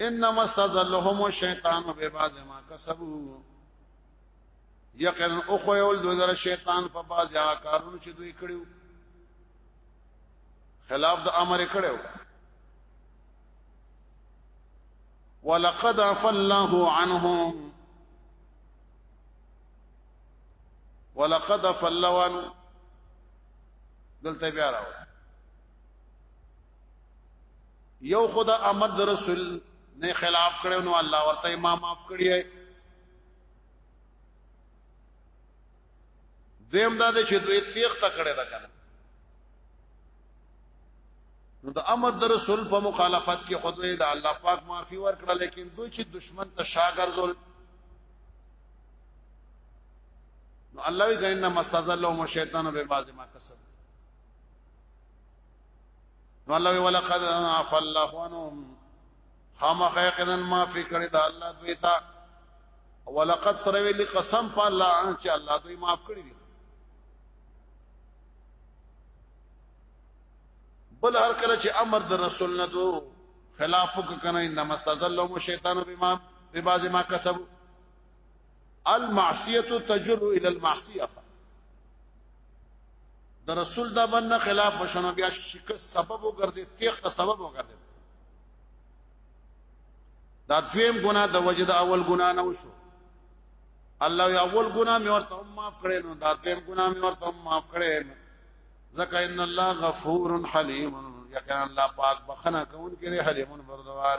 انما استذلهم الشیطان ببعض ما کسبوا یقینا او خو یول دوی در شیطان په باز یا کارونو چې دوی کړیو خلاف د امر کړو ولقد عفى الله عنهم ولقد عفى الله عنهم دلته بیا راو یو خدا امد رسول نه خلاف کړو نو الله ورته ما معاف کړی دیم دا چې دوی تیخ تکړه ده کنه نو د امر در رسول په مخالفت کې خود وی د الله پاک معافي ورکړه لیکن دوی چې دشمن ته شاګرځول نو الله وی ګنه مستزلهم شیطان به بعض ما کسب نو الله ولقد عفا الله عنهم خامخ یقینا ما فی کړی دا الله دوی تا ولقد سره ویلی قسم په الله چې الله دوی معاف کړی دی بل هر کله چې امر د رسول نه دو خلاف وکنه انما استذلهم الشیطان بما ببعض ما کسب المعصیت تجر الى المعصیه د رسول د من خلاف وشنو بیا شکست سبب وګرځي تیخت سبب وګرځي دا دویم ګنا د وجه د اول ګنا نه وشو الله یو اول ګنا مې ورته معاف کړې نو دا دویم ګنا مې ورته معاف کړې ځکه ان الله غفور حلیم یقینا الله پاک بخنه کوونکی دی حلیم بردوار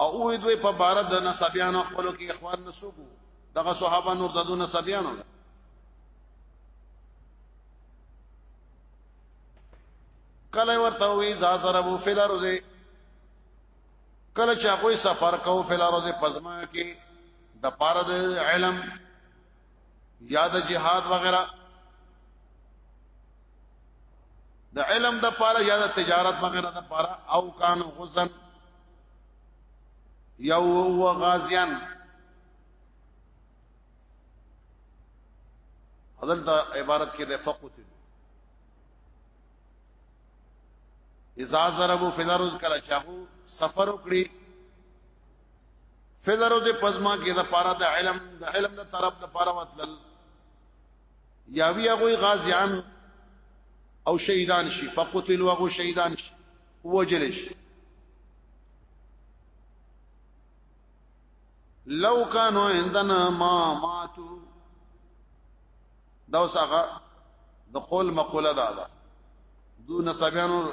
او وې دوی په بار د نسبیانو خپل کې اخوان نسوګو دغه صحابه نور د دون نسبیانو کله ورته وی زازربو فل ارض کله چې هغه سفر کو فل ارض پزما کې د پاره د علم یا د جهاد وغیرہ د علم د پاره یا د تجارت وغیرہ د پاره او کان غزن یو و غازیان اذن دا عبارت کې د فقط اذا ضربوا في الارض کلا چاهو سفر وکړي فلرو د پزما کې د پاره د علم د علم د طرف د پاره وتل یا وی هغه غازیان او شهیدان شي فقتل وغو شهیدان شي وجل شي لو کانو عندنا ما ماتو دا وسغه د قول مقوله دا ده دون سبيانو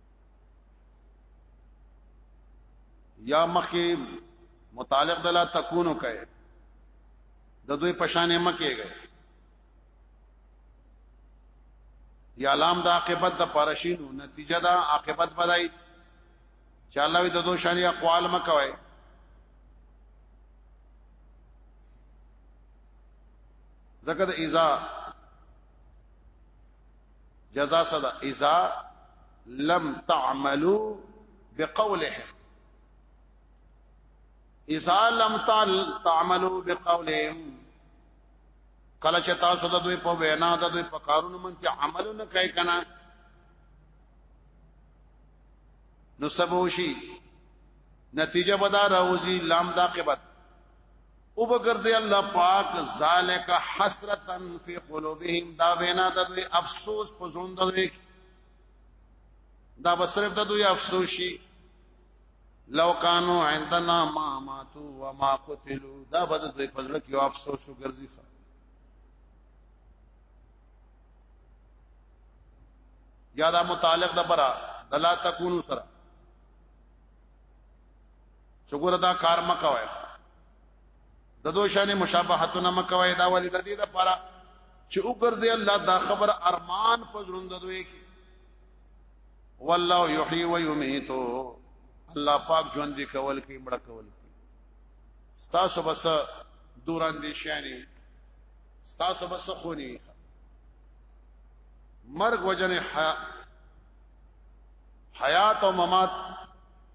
یا مخکې متعلق د لا تکونو کوي د دوی پشانې مکیږي یا لام د عاقبت د پارشینو نتیجه دا عاقبت بدای چې الله وی د دوه شانی اقوال مکوي ځکه د ایزا جزاء صدا اذا لم تعملوا بقولهم اذا لم تعملوا بقولهم کله چې تاسو د دوی په وینا د دوی په کارونو منځ عمل نه کوي کنه نو سبوشي نتیجه بدار اوزی لام داقبت او بغرضی الله پاک ذالک حسرتا فی قلوبهم دا وینا د دوی افسوس په زړه دوی دا بسرف د دوی افسوس شي لو کانو عندنا ما ماتو و ما قتلو دا بد دوی په زړه کې افسوس وګرځي یا دا متعلق د برا دلا تکونو سره چې ګوره دا کار مکوي د دوه شانې مشابهتونه مکوي دا ولې د دې لپاره چې وګرځي الله دا خبر ارمان په ژوند دوی کې والله یحیی و یمیت الله پاک ژوند دی کول کې مړ کول کې ستاسو بس دوران دي شانی ستاسو بس خونی مرګ وجنه حیات او ممات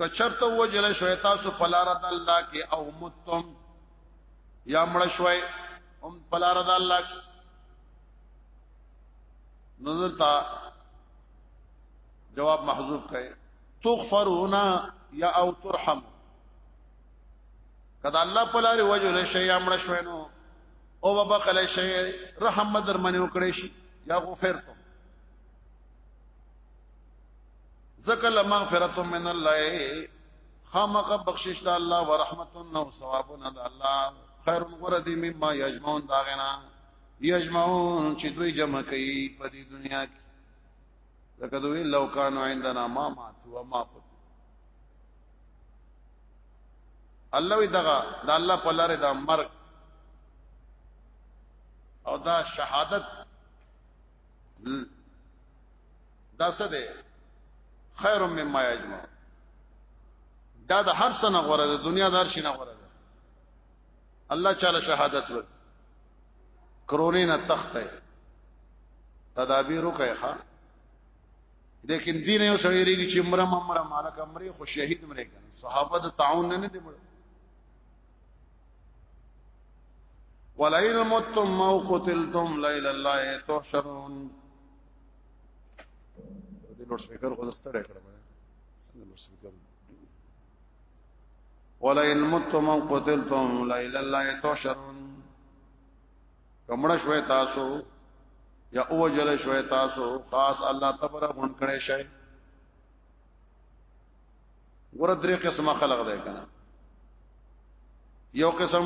کچرته وجل شوي تاسو په لار د الله کې او متم یا مړ شوي هم په لار د الله کې نظر تا جواب محذوف کړي تغفرون یا او ترحم کدا الله په لار وجل شي یا مړ شوي نو او وبخل شي رحم در منو کړي شي یا غفرتم زکل مغفرت من الله خامخ بخشش د الله ورحمت نو ثواب نه د الله خیر غره دي مما یجمعون دا غنا یجمعون چې دوی جمع کوي په دې دنیا کې لکه دوی لو کان عندنا ما ما تو ما پت الله وی دغه د الله په لار د مرګ او دا شهادت دا څه دی خیر مما یجمع دا د هر سنه غره د دنیا دار شي نه غره ده الله تعالی شهادت ور کرونی نه تخته تدابیر وکړي ښا لیکن دین یو سړی ریږي چې مرم مرم مالک امرې خو شهید مرې کنه صحابه د تعاون نه نه دی مړ ولئن متم او قتلتم لیل الله تحشرون دې لوډ سپیکر خو زستړی کړم څنګه لوډ سپیکر ولئن متم او قتلتم لیل الله تحشرون کمړ شوي تاسو یا اوجل شوي تاسو خاص الله تبارک هون کړي شي ګور درې قسمه خلق دی کنه یو قسم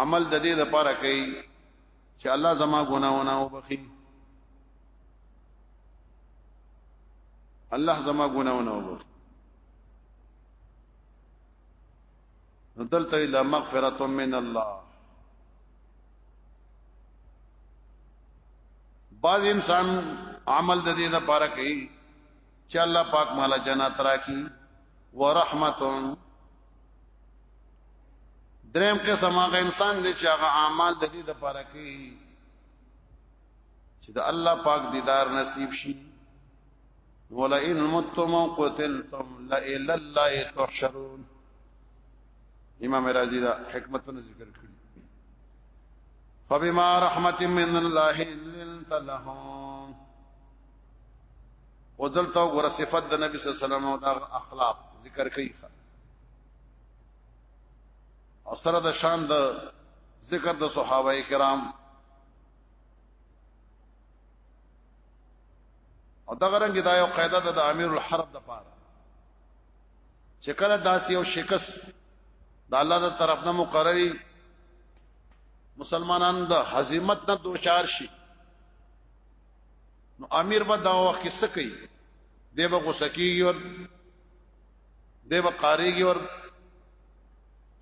عمل د دې لپاره کوي چې الله زما ګناونه وبخي الله زما ګناونه وبخي دلته الا مغفرة من الله بعض انسان عمل د دې لپاره کوي چې الله پاک مال جنت راکي ورحمتون دریم قسم هغه انسان دی چې هغه اعمال د دې د پاره کوي چې د الله پاک دیدار نصیب شي ولئن متم قتلتم لئلا الله تحشرون امام رازی دا حکمتونه ذکر کړی فبما رحمت من الله لنت لهم او دلته ور صفات د نبی صلی الله علیه وسلم او د اخلاق ذکر کوي او سره د شان د ذکر د صحابه کرام او دا غرنګ دا یو قاعده ده د امیر الحرب د پاره چې کله داسې یو شکست د الله د طرف نه مقرري مسلمانان د هزیمت نه دوچار شي نو امیر به دا وخت کې څه کوي دی به غوسه کیږي ور دی به قاریږي ور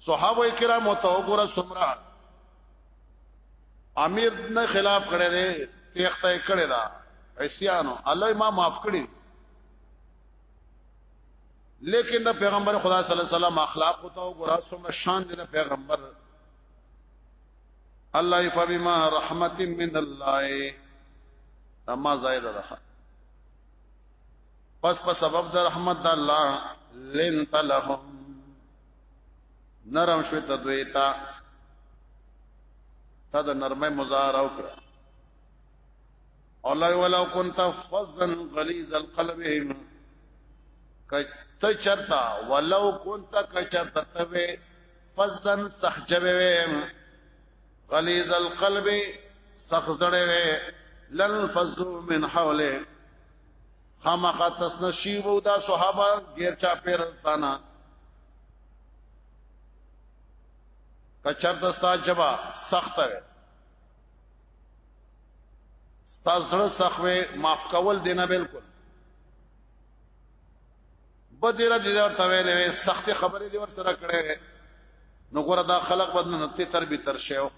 صحابه کرام او توګره سمرا امیر نه خلاف کړي دي تخته کړي دا عصيانو الله ما معاف کړي لیکن دا پیغمبر خدا صلی الله علیه وسلم اخلاق او توګره سمرا شان دي دا پیغمبر الله فبما رحمت من الله اما زائد رحمت پس په سبب د رحمت د الله لنت لهم نرم شو ته دوی تا تا د نرمه مزار او کړ الله ولو كنت فظا غليظ القلب کچ چرتا ولو كنت کچرتا ته فزن سخجبه وي غليظ القلب سخزړه وي لن فزو من حوله خامخا تسنشیب او دا صحابه غیر چا پیر تانا کچر دستا جبا سخت وي ستا زړه سخوي معاف کول دینه بالکل بدې ردې دې ورته ویلې وې سختې خبرې دې ور سره کړې نو ګوره دا خلق بدن نه تر به تر شیو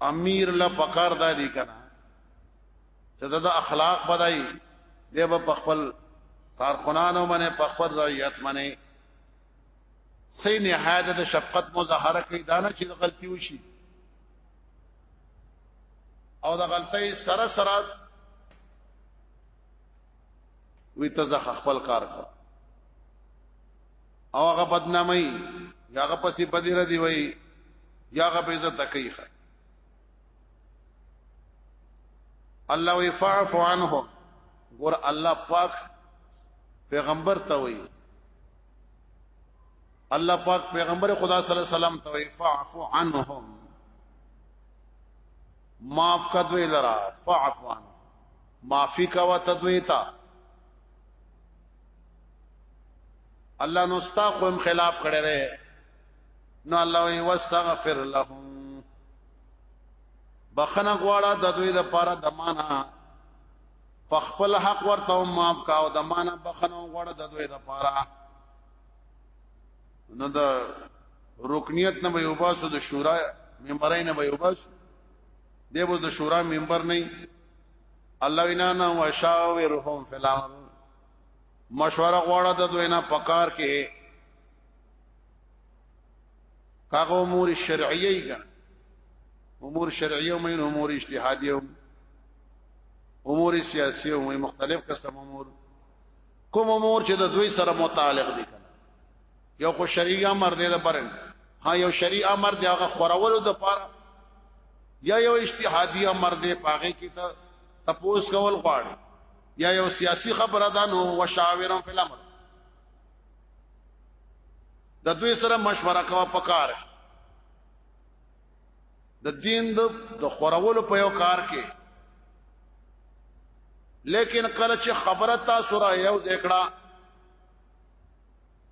امیر لا پکار دادی کنه چې دا, دا اخلاق بدای دی په خپل کارخانانو باندې په خپل رعیت باندې سي نهایت د شفقت مظاهره کوي دا نه چې غلطي وشي او د غلطۍ سره سره وی ته زخ خپل کار کو او هغه بدنامي یا هغه پسې بدی را دی وای یا هغه به عزت کوي الله وی فاعف عنهم ګور الله پاک پیغمبر ته وی الله پاک پیغمبر خدا صلی الله علیه وسلم ته وی فاعف عنهم معاف کدوې لرا فاعف عنهم معافی کا و تدوی تا الله نو ستا خو هم خلاف کړی دی نو الله وی واستغفر لهم بخنه غواړه د دوی د پاره د معنا په خپل حق ورته معاف کا او د معنا بخنه غواړه د دوی د پاره نو د رکنیت نه به یو باسو د شورا ممبرای نه به یو باسو دی به د شورا ممبر نه الله وینا نه وشاورهم فی الامر مشوره غواړه د دوی نه پکار کې کاغه امور شرعیه ای کنه امور شرعیه او مین امور اجتهادیه او امور سیاسیه او مختلف قسم امور کوم امور چې د دوی سره متعلق دي یو خو شریع امر دی د پرن ها یو شریع امر دی هغه خورولو د پاره یا یو اجتهادي امر دی پاغه کې ته تپوس کول غواړي یا یو سیاسی خبره ده نو وشاورم فی الامر د دوی سره مشوره کوا پکاره د دین د خورولو په یو کار کې لیکن کله چې خبره تاسو را یو ذکرہ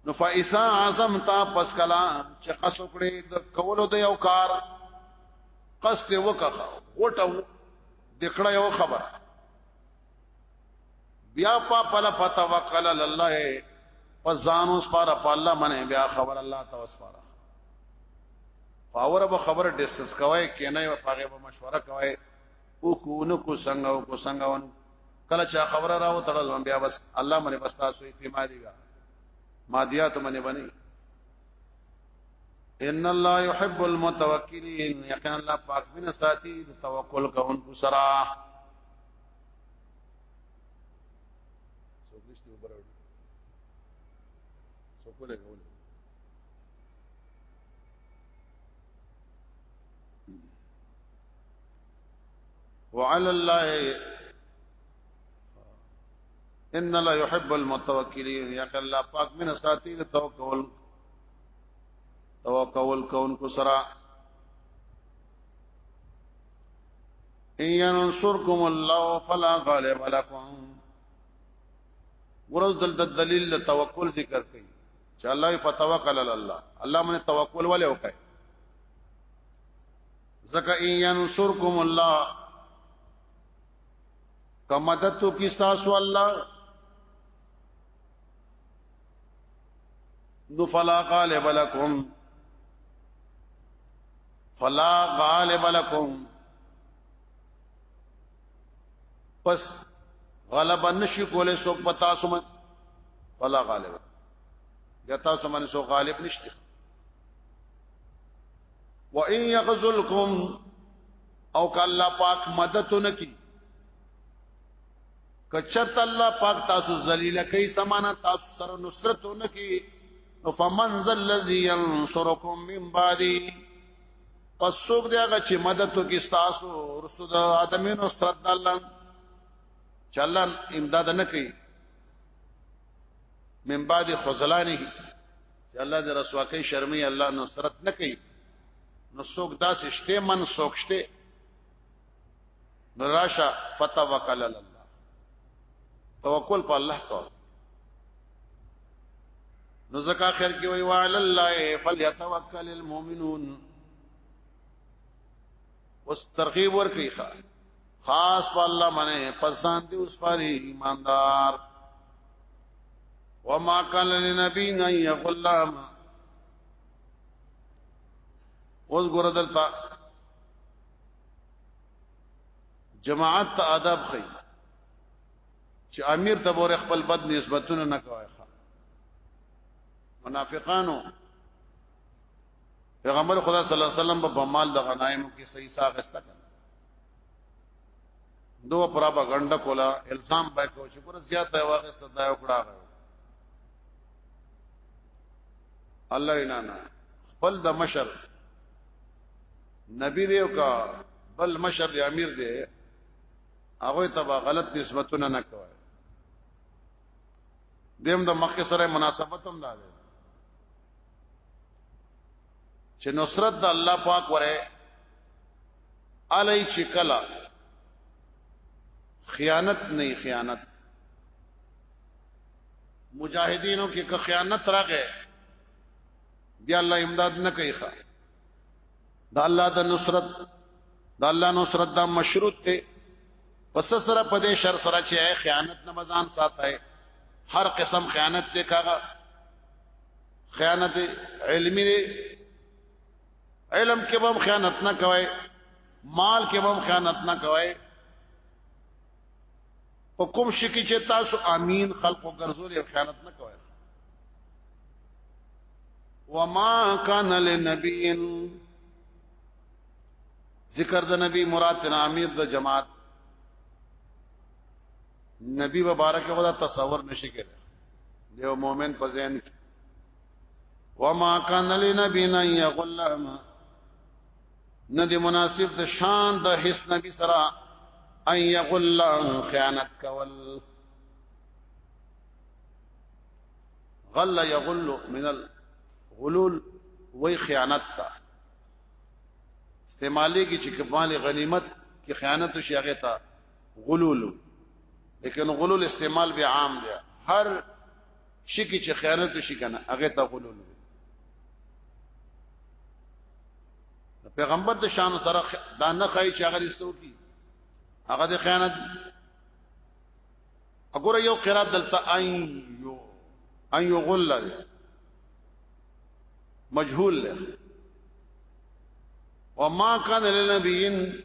نو فایسا اعظم تا پس کلا چې قص وکړي د کولو د یو کار قص ته وکړه وټو دکړه یو خبر بیا په پل فتوکل الله فزان اوس پر په الله منه بیا خبر الله ته اوس پر پاور به خبر ډیسکس کوي کینه په هغه به مشوره کوي او کو نو کو څنګه او کو څنګه کله چې خبره راو تړل بیا بس الله منه بس تاسو یې پیما دی بیا مادیات منه بنی ان الله يحب المتوکلین یقینا الله پاک بنا ساتي د توکل کوونکو سره څوک نشته وبراوي څوک له کوله وعلى الله ان لا يحب المتوکلین یا الله پاک من ساتي د توکل توکل کوونکو سره ان ينصركم الله فلا غالب لكم ورز دل د دلیل د توکل ذکر کړي چې الله فتوکل علی الله الله من توکل ولې وکړي زکا ان ينصركم الله کمدتو کی تاسو الله نو فلا غالب لكم فلا غالب لكم پس غلبا نشي کولای سو پتا سو فلا غالب یا تاسو باندې سو غالب نشته و ان یغزلکم او ک الله پاک مدد نکي کچرت الله پاک تاسو ذلیل کوي سمانه تاسو سره نصرت نکي نو فمن ذل الذی ينصرکم من بعدی پس څوک دی هغه چې مدد وکي تاسو رسو د ادمینو سره د الله چلن امداد نه کوي من بعد خذلانه چې الله دې رسوا کوي شرمي الله نصرت نه کوي نو څوک داسې شته من څوک شته نو راشه فتوکل الله توکل په الله کو نو زکا خیر کې وی وعلى الله فليتوکل المؤمنون اوس ترغیب ورکړي ښا خاص په الله باندې پسان دي اوس پاري ایماندار وما كان للنبي ان يغل اوس ګور دلته جماعت ته ادب خي چې امیر ته بور خپل بد نسبتونه نه کوي منافقانو پیغمبر خدا صلی الله علیه وسلم په مال د غنایمو کې صحیح ساغ استا کړ دوه پرابا غنډه کولا الزام به کو چې پر زیاته واغسته دا وکړه الله وینا نه خپل د مشر نبی دیو کا بل مشر دی امیر دی هغه ته غلط نسبتونه نه کوي دیم د مخکې سره مناسبت هم دا دی چې نصرت د الله پاک وره علی چې کلا خیانت نه خیانت مجاهدینو کې که خیانت راغې بیا الله امداد نه کوي ښا د الله د نصرت د الله نصرت دا مشروط دی پس سره په دې شر سره چې خیانت نه مزان ساتای هر قسم خیانت ته کاغه خیانت علمی دی علم کې به خیانت نه کوي مال کې به خیانت نه کوي په کوم شي کې چې تاسو امين خلقو ګرځول او خیانت نه کوي وما كان لنبي ذکر د نبی مراد امیر د جماعت نبی مبارک خدا تصور نشي کړي دیو مؤمن په ذهن کې وما كان لنبي ان يغلم نه دی مناسب د شان د حس نبی سره ان يغل خیانت کول غل يغل من الغلول وای خیانت تا استعمالی کی چې کمال غنیمت کی خیانت شي هغه ته غلول لیکن غلول استعمال به عام دی هر شي کې چې خیانت شي کنه هغه ته غلول دی پیغمبر د شان سره دا نه خای چې هغه رسو کی هغه د خیانت وګوره یو قرات دلته اين یو ان یو غل دی مجهول دی وما كان للنبيين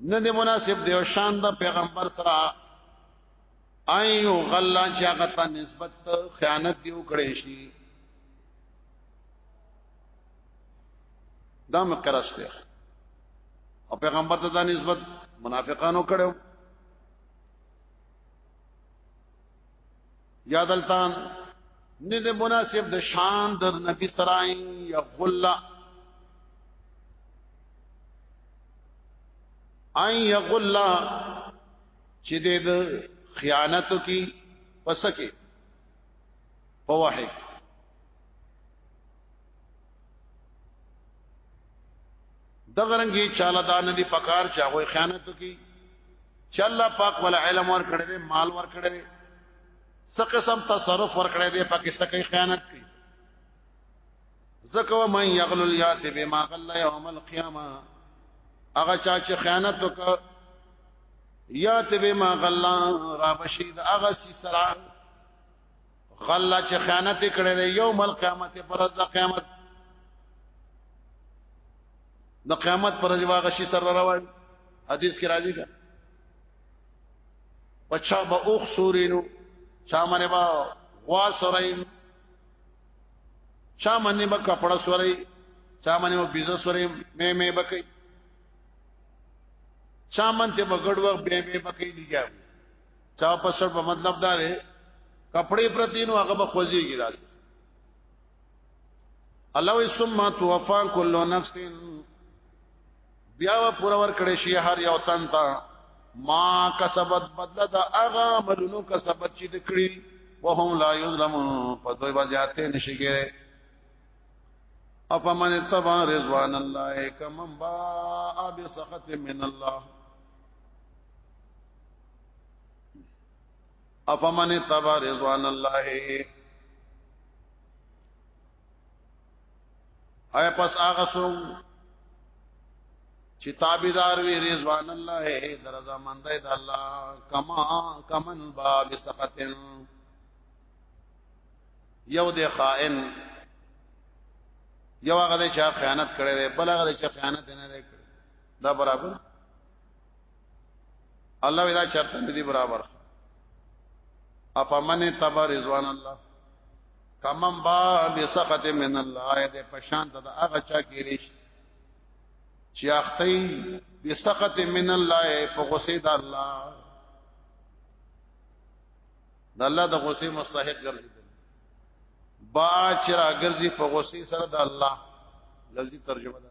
نه دی مناسب دی او شان د پیغمبر سره ایو غلا چې هغه ته نسبت خیانت دی وکړې شي دا مقرس دی او پیغمبر ته دا نسبت منافقانو کړو یا دلتان نه د مناسب د شان در نبی سرای یا غلا ان یا غلا چې د خیانت کی پسکه په واحد د غرنګي چاله دا نه دي پکار چې هغه خیانت کوي چې الله پاک ولا علم ور کړی دی مال ور کړی دی څه قسم تصرف ور کړی دی پکې څه کوي خیانت کوي زکو من یغل الیات بما غل یوم القیامه هغه چا چې خیانت وک یات بما غل را بشید هغه سی سره غلا چې خیانت کړي دی یوم القیامت پر د قیامت د قیامت پر ځای واغ شي سره روان حدیث کې راځي کا پچا به اوخ سورینو چا منه با غوا سورین چا منه با کپڑا سورین چا منه با بیزه سورین مې مې بکې چا منته بغړ وخت به به پکې دیګا چا په سر په مطلب دا دی کپڑے پرتی نو هغه بخوځيږي داس الله وي ثم توفا كل نفس بیا و پورا ور کړی شي هر یو تن ته ما کسبت بدل دا اغه ملونو کسبت چې دکړي وهم لا یظلمون په دوی باندې اته نشي کېږي افمن تبع رضوان الله کمن باء بسخط من الله افمن تبع رضوان الله ایا پس هغه څوک چې تابعدار وي رضوان الله درزه مندای د الله کما کمن باب سقطن یو د خائن یو هغه چې خیانت کړي دی بل هغه چې خیانت نه دی دا برابر الله ودا چرته ندی برابر افمن تبع رضوان الله کمم با بسخط من الله اې د پشان ته هغه چا کې دي چې اختی بسخط من الله په غصه د الله د الله د غصه مستحق ګرځي با چې راګرځي په غصه سره د الله لفظي ترجمه ده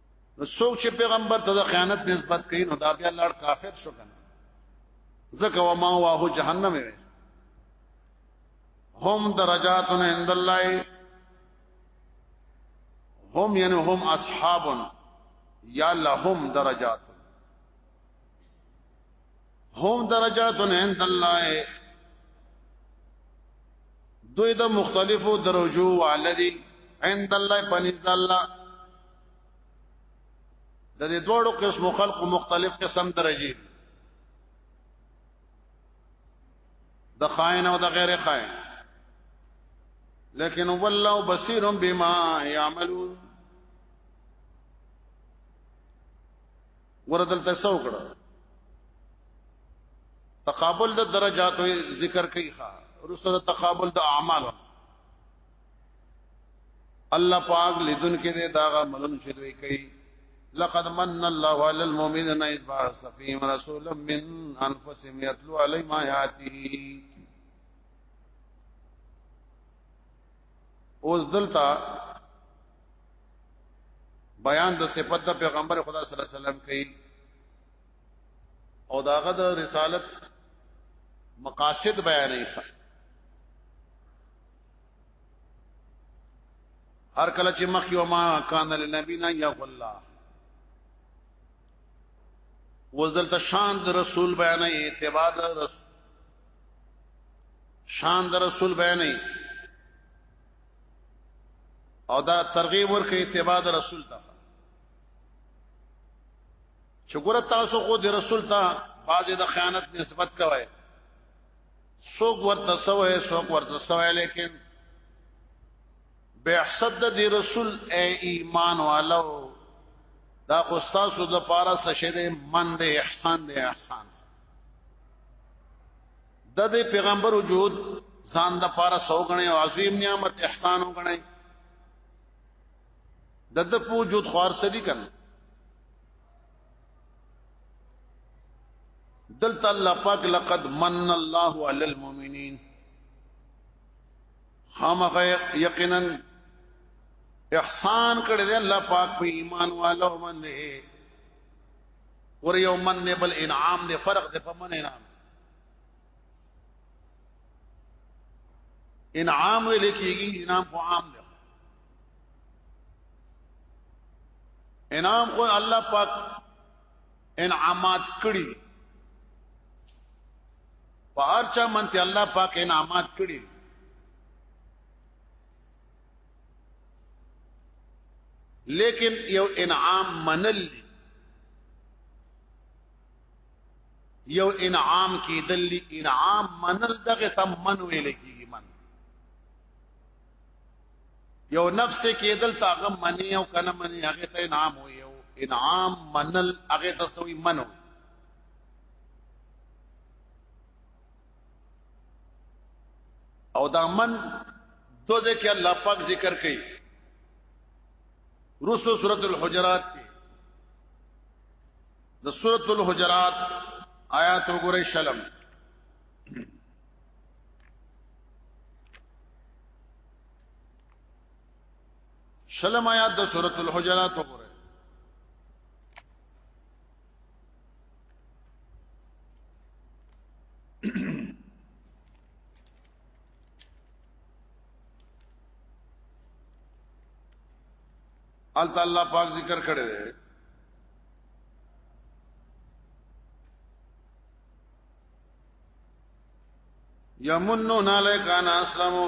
نو څوک چې پیغمبر ته د خیانت نسبت کوي نو دا بیا لړ کافر شو کنه زکه وما واه جهنم وي هم درجات عند الله هم یعنی هم اصحاب یا لهم درجات هم درجات عند الله دوی د مختلفو درجو والدي عند الله پنځ الله د دې دوړو قسم خلق مختلف قسم درجه د خائن او د غیر خائن لیکن والله بصیر بما يعملون ګور دلته څه وکړه تقابل د درجاتو ذکر کوي ښا رسو د تقابل د اعمال الله پاک لیدون کې دې داغه ملون چې دوی کوي لقد من الله على المؤمنين اذ بعث فيهم رسولا من انفسهم يتلو عليهم آياته اوس دلته بیان د صفت د پیغمبر خدا صلی الله علیه وسلم کوي او داغه د رسالت مقاصد بیانې هر کله چې مخ یو ما کان لنبی نه یا الله وزل ته شان د رسول بیانې اتباع د رسول شان در رسول بیانې او دا ترغیب ورکې اتباع رسول ته چې ګور تاسو خو د رسول ته بازي د خیانت نسبت کوي څوک ورته سوې څوک ورته سوې لیکن بحثت د دی رسول اے ایمان والو دا خو تاسو د پاره څه شه دې من دې احسان دې احسان د دې پیغمبر وجود ځان د پاره سوګنې او عظیم نعمت احسان وګنې د د وجود خور سدي کنه دلته الله پاک لقد من الله على المؤمنين هم یقینا احسان کړی دی الله پاک په ایمان والو باندې ور یو من نه بل انعام دی فرق دی په من انعام انعام ویل کیږي انعام خو عام دی انعام خو الله پاک انعامات کړی په هر چا منته الله پاک انعامات کړی لیکن یو انعام منل دی یو انعام کیدل دی انعام منل دغه تم من ویل کیږي من یو نفس کیدل تا غم منی او کنه منی هغه ته انعام وي یو انعام منل هغه ته سوی منو او دا من دو ځکه الله پاک ذکر کوي رسو سورۃ الحجرات کې د سورۃ الحجرات آیات وګورئ شلم شلم آیات د سورۃ الحجرات وګورئ ال الله پاک ذکر کړی دی یمنون علیک ان اسلمو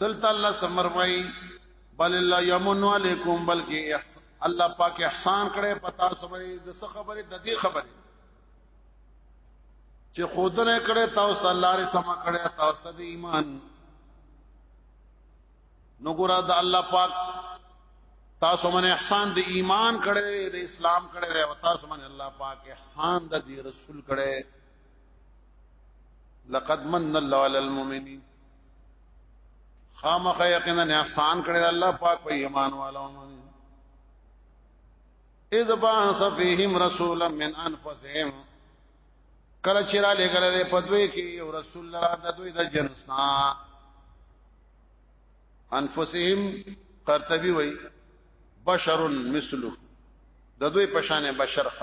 دلته الله سمروي بل الله يمن عليكم بلکې الله پاک احسان کړي پتا سمري د څه خبره د دې خبره چې خودنه کړي تاسو الله لري سما کړي تاسو د ایمان نو ګور د الله پاک تاسو من احسان د ایمان کړي د اسلام کړي او تاسو من الله پاک احسان د دی رسول کړي لقد من الله على المؤمنين خامخ یقینا احسان کړی الله پاک په ایمان والو باندې اذ باس فیهم رسولا من انفسهم کله چې را لګل دې په دوی کې یو رسول را د دوی د جنسنا انفسهم قرطبي وای بشر مثله د دوی پشان بشر خ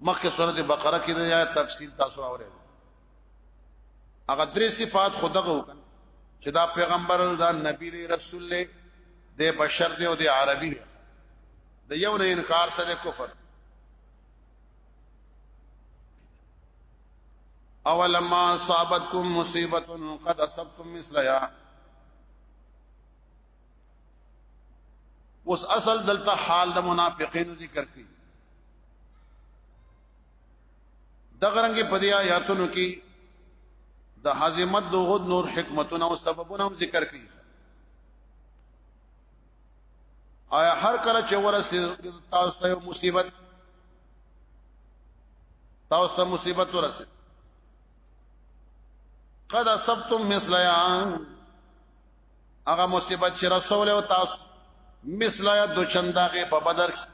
مخکې سورته بقره کې د آیات تفصیل تاسو اورئ هغه درې صفات خدغه چې دا پیغمبر دا نبی دی رسول دی د بشر دی او د عربي دی د یو نه انکار سره کفر اولما صابتكم مصیبه قد اصبتم مثلها اوس اصل دلته حال د منافقینو ذکر کړي دغرنګ په دې آیاتونو کې د حزمت دوغد نور حکمتونه او سببونه هم ذکر کړي آیا هر کله چې ورسې تاسو ته مصیبت تاسو ته مصیبت ورسې قد سبتم مثلیا هغه مصیبت چې رسول او تاسو مثله د چنداغه په بدر کې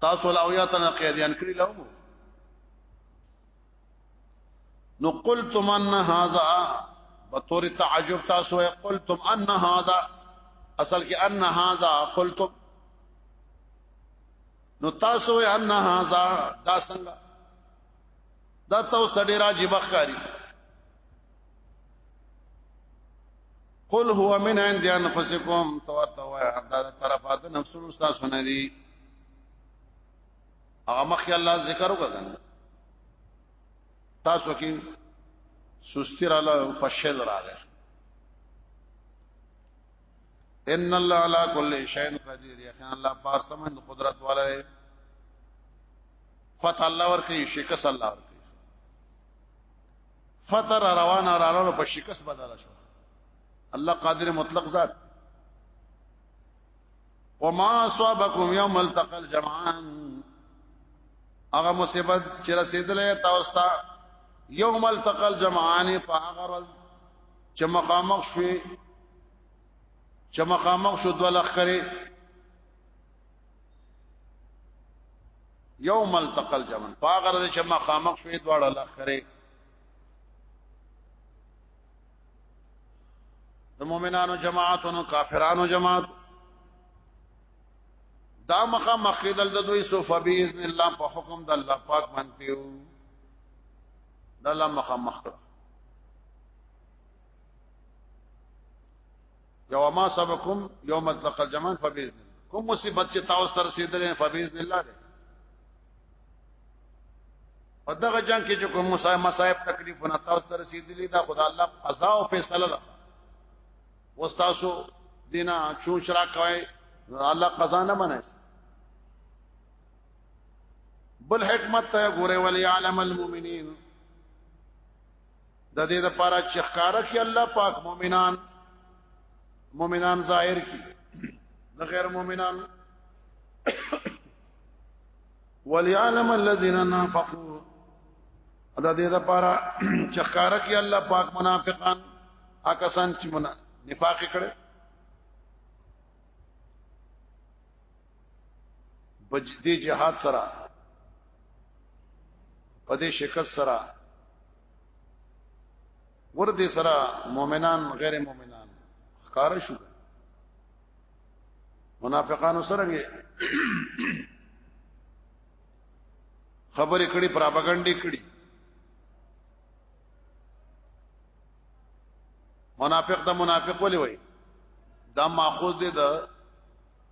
تاسو لا ویا تن قیدیان کړی لو نو قلتم ان هذا بطور تعجب تاسو قلتم ان هذا اصل کې ان هذا قلتم نو تاسو ان هذا دا څنګه دا تاسو ډیر عجیب ښکاری قل هو من عند انفسكم تو تو دا طرفات نفس استاد سن دي هغه مخي الله ذکر وکړه تاسو کې سستی را له فشل راغی ان الله على كل شيء قدير یقینا الله پار سمند قدرت والا ہے فتح الله ورکی شکست الله ورکی فتر روانه راړو په شکست بدل شو الله قادر مطلق ذات وما اصابكم يوم التقى الجمعان هغه مصیبت چې رسیدلې تاسو ته یوم التقى الجمعان فغرض چې مخامخ شوي چې مخامخ شو دوه لخرې یوم التقل جمن فاغر د شمه خامخ شوې دواړه لخرې د مؤمنانو جماعتونو کافرانو جماعت دا مخه مخیدل د دوی سو فباذن الله په حکم د الله پاک باندې یو د الله مخه مخکړه یو ما سبقم یوم التقى الجمعان فباذن کوم مصیبت چې تاسو تر رسیدلې فباذن الله ده په دغه جنگ کې چې کوم مصاحب مصاحب تکلیفونه تاسو تر رسیدلې دا خدای الله قضا او فیصله ده وستاسو دینا چون شرا کوي الله قضا نه منای بل حکمت ته ګوره ولي عالم المؤمنین د دې لپاره چې ښکارا کې الله پاک مؤمنان مؤمنان ظاهر کی د غیر مؤمنان وليعلم الذين نافقوا دا دې دا پارا چخکارا کې الله پاک منافقان اکسان چې منا نفاق کړي بجدي جهاد سره په دې شکست سره ور دې سره مؤمنان غیر مؤمنان ښکار شو منافقانو سره خبرې کړي پراپګاندا کړي منافق دا منافق ولې وای دا ماخوذ دی د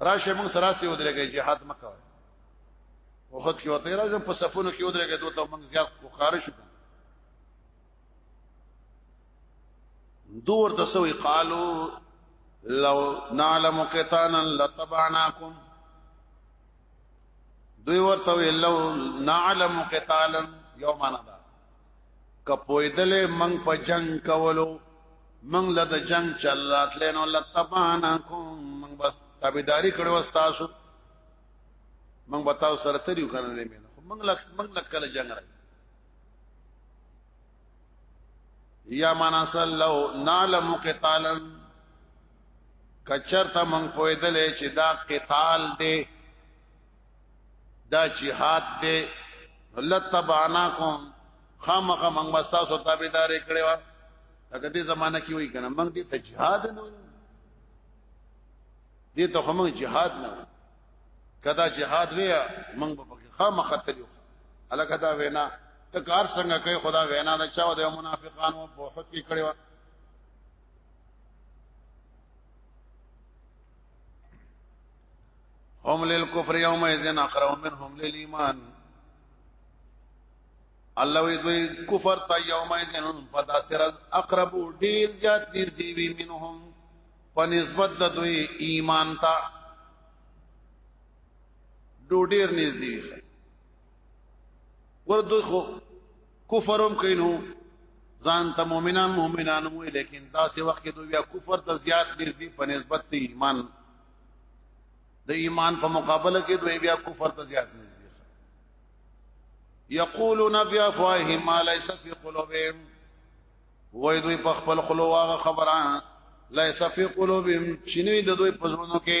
راشه موږ سره سي ودرېږي جهاد مکو وخت کې ورته راځم په صفونو کې ودرېږي دوی ته موږ زیات کو خارج شو دور تسوي قالو لو نعلم قتانا لتبعناكم دوی ورته وی لو نعلم قتالا یوم انا کپویدلې منګ په جنگ کولو منګ له د جنگ چل راتلې نو لتبانا کوم منګ بس تابعداري کړو تاسو منګ بتاو سره تریو کنه دې مینه خو منګ لک منګ لک کله جنگ راځي یا معنا صلی الله نعلم قتالا کچرتا منګ پویدلې چې دا قتال دې دا جهاد ته لتبعناکم خامخ من مستا سو تابعدار کړي وا هغه دې زمانہ کې وای کنه موږ دې ته جهاد نه وای دې ته هم جهاد نه وای کدا جهاد ویا موږ په خامخ تلو الکه دا وینا ته کار څنګه کوي خدا وینا دا چاو د منافقانو په حق کې کړي وا هم للكفر يوم اذن اقرأ منهم للإيمان الله وی دوی کفر تا یوم اذن پدا سر اقرب ډیر زیات نږدې وی منهم په نسبت د دوی ایمان تا ډو ډیر نږدې وی ور دوی خو کفرم کینو ځان ته مؤمنان مؤمنان وي لیکن دا سه وخت کې دوی بیا کفر ته زیات نږدې په نسبت ته ایمان د ایمان په مقابله کې دوی بیا کفر ته زیات نږدې یقولون بیا فواهم ما ليس في قلوبهم وای دوی په خپل خلو واغه خبره ليس في قلوبهم شنو د دوی پزړونو کې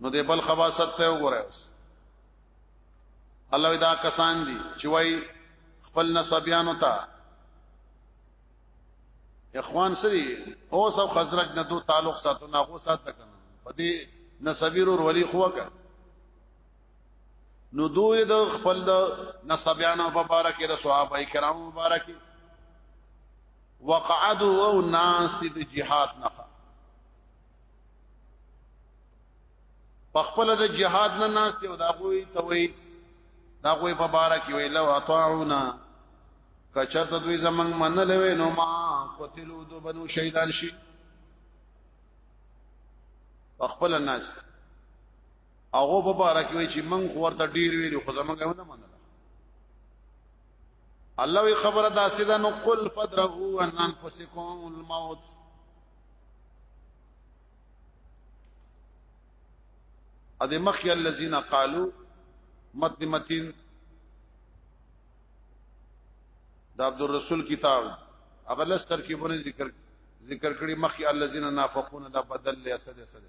نو دې بل خباست ته وګوره الله دا کسان دي چې وای خپل نسبیانو ته اخوان سری او سب خزرج نه دو تعلق ساتو نه غو سات کنه پدې نسبیر ور ولی خو وکړه نو دوی د خپل د نسبیانو مبارک د صحابه کرام مبارک وقعدوا او ناس د جهاد نه پخپل د جهاد نه ناس دی او دا غوي ته وي دا غوي په بار کې وي لو اطاعونا کچر ته دوی زمنګ منل وي نو ما قتلوا دو بنو شهیدان شي پخپل ناس هغه په بار کې وي چې من خو ورته ډیر ویلو خو زمنګ نه منل الله وی خبره دا سیدا نو قل فدرو ان انفسکم الموت ا د مخی الذين قالوا متن متن د عبد الرسول کتاب هغه لس ترکیبونه ذکر ذکر کړي مخی الذين نافقون دا بدل له اسد اسد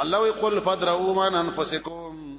الله يقول فدروا من انفسكم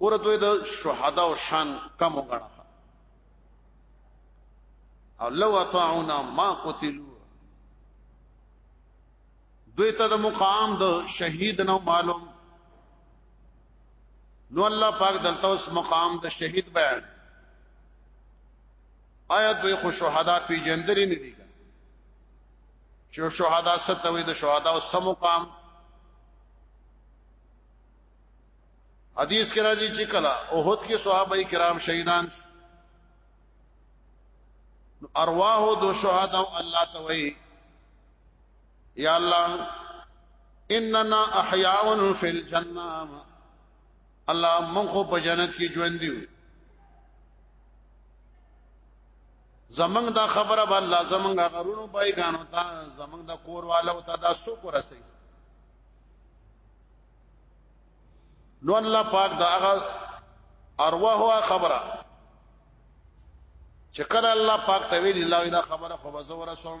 ګوره دوی د شهدا او شان کم وګڼه او لو اطاعونا ما قتلوا دوی ته د مقام د شهید نو معلوم نو الله پاک دلته اوس مقام د شهید بیان آیا دوی خو شهدا پیجندري نه دي چې شهدا ستوي د شهدا او سم مقام حدیث کې راځي چې کلا اوحد کې صحابه کرام شهیدان ارواح دو شهدا او الله توي یا الله اننا احیاء فی الجنه الله مونږ خو په جنت کې ژوند دیو زمنګ دا خبره به الله زمنګ غرونو پای غانو تا زمنګ دا کور والو تا دا سو کو رسي نو الله پاک دا هغه ارواح خبره چې کله الله پاک ته ویل الله دا خبره خو بزور سوم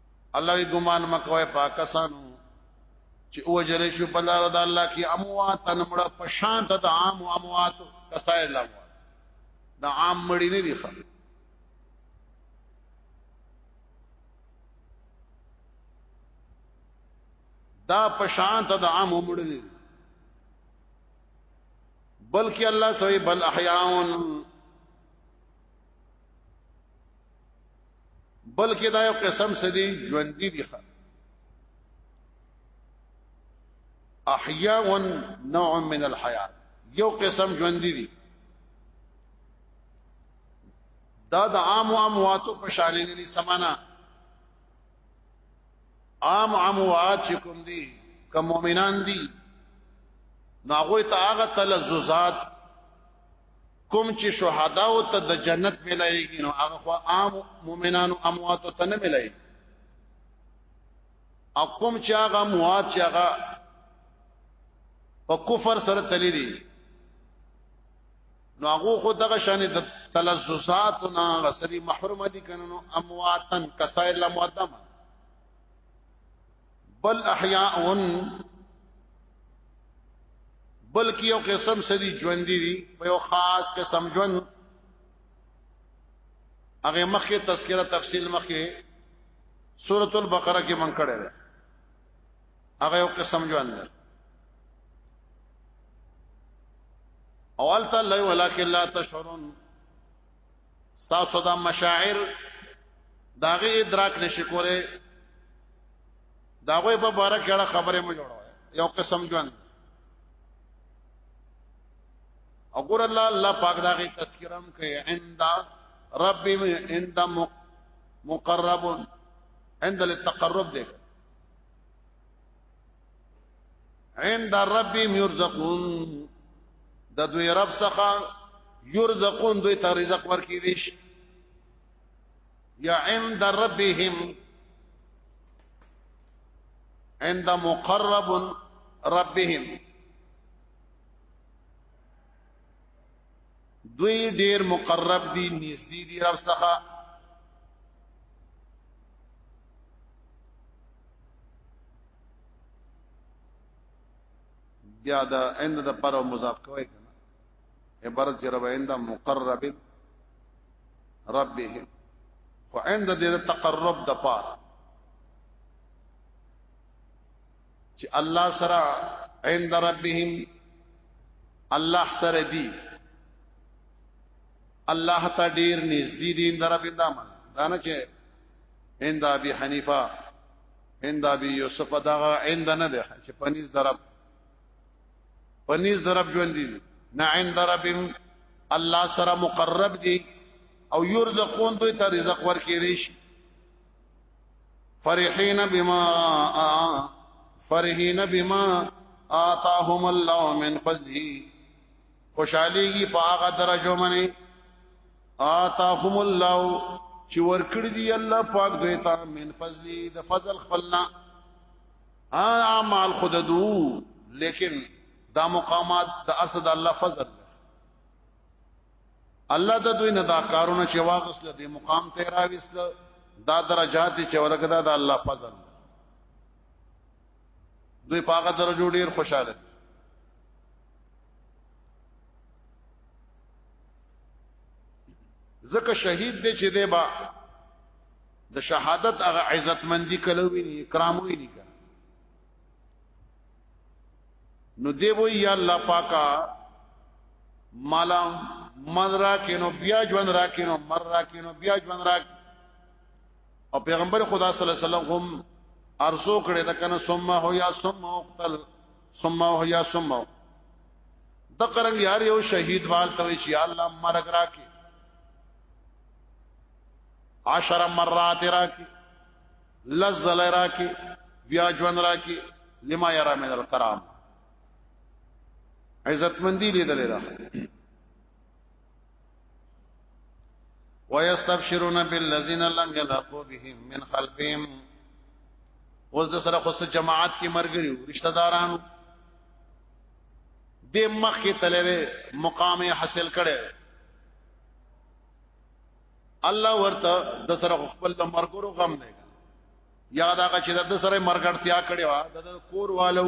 الله وی ګمان مکوې پاکستانو چې او جلې شو په لار د الله کې اموات نمړه په شان ته د عام اموات کسای الله د عام مړی نه دی خبر دا په شان ته د عام مړی نه بلکې الله سوی بل احیاون بلکې دا یو قسم سدي ژوند دي دي احیاء نوع من الحیات یو قسم ژوند دي دي دا د عام او امواتو په شان نه دي سمانا عام اموات چې کوم دي کوم مؤمنان دي ناغوی ته هغه تلززات کوم چې شهدا او ته د جنت ملایږي نو هغه خو عام مؤمنانو اموات ته نه ملایي او کوم چې هغه اموات چې هغه په کفر سره تللی دي نو هغه خو دغه شان د تلذذات نه غسری محروم دي کنه نو امواتن کسائر لموتم بل احیاء بلکې یو قسم سدي ژوند دي په یو خاص قسم ژوند هغه مخکې تذکرہ تفصیل مخکې سورۃ البقرہ کې من کړه ده هغه یو قسم ژوند ده اول ته لای ولکه لا تشعرون تاسو دا مشاعر داغه ادراک نشي کوله داغه په باره کې اړه خبره مو جوړو یو قسم ژوند او ګور الله الله پاک داغه تذکرم کوي عند رب عند مقرب عند التقرب دی عند ربهم يرزقون د دوی رب څخه يرزقون دوی ته رزق ورکړي دي یا عند ربهم عند مقرب ربهم دوی ډیر مقرب دي نږدې دي رب څخه بیا دا عند د پر مضاف کوي عبارت جرب عند مقرب ربهم خو عند دې تقرب د پار چې الله سره عند ربهم الله سره دی الله ته ډیر نږدې دي اندر بندام دا نه چې عند ابي حنيفه عند ابي يوسف دغه عند نه ده چې پنيز درب پنيز درب ژوند دي نه عند ربهم الله سره مقرب دي او يرزقون دوی ته رزق ورکې دي شي فرحين بما فرحين بما آتاهم الله من فضله خوشاليږي په هغه درجه منی آتاهم الله چې ورکړ دي الله پاک دوی ته من فضلی د فضل خپلنا ا مال خود دو لیکن دا مقامات د اسد الله فضل الله د دوی نه دا کارونه چې واغس له دې مقام ته راويست دا درجات چې ورګدا د الله فضل دوی پاګه درجو ډیر خوشاله زکه شهید دی چې دی با د شهادت هغه عزت مندي کلو ویني کرام ویني نو دی وی یا الله پاکا مالا من را کینو بیا ژوند را کینو مر را کینو بیا ژوند را او پیغمبر خدا صلی الله علیه وسلم هم ارزو کړی دا کنه ثم هو یا ثم اقتل ثم او یا ثم د قرنګ یار یو شهید وال ته چې الله مرګ راکې عشر مرات راکې لزل راکې بیا ژوند راکې لما یرا من الکرام عزت مندی لیدلې ده ويستبشرون بالذين لم يلقوا بهم من خلفهم اوس د سره خصوص جماعت کې مرګري رشتہ دارانو د مخ کې تلې مقام حاصل کړي الله ورته د سره خپل د مرګرو غم دی یاد هغه چې د سره مرګړتیا کړي وا د کور والو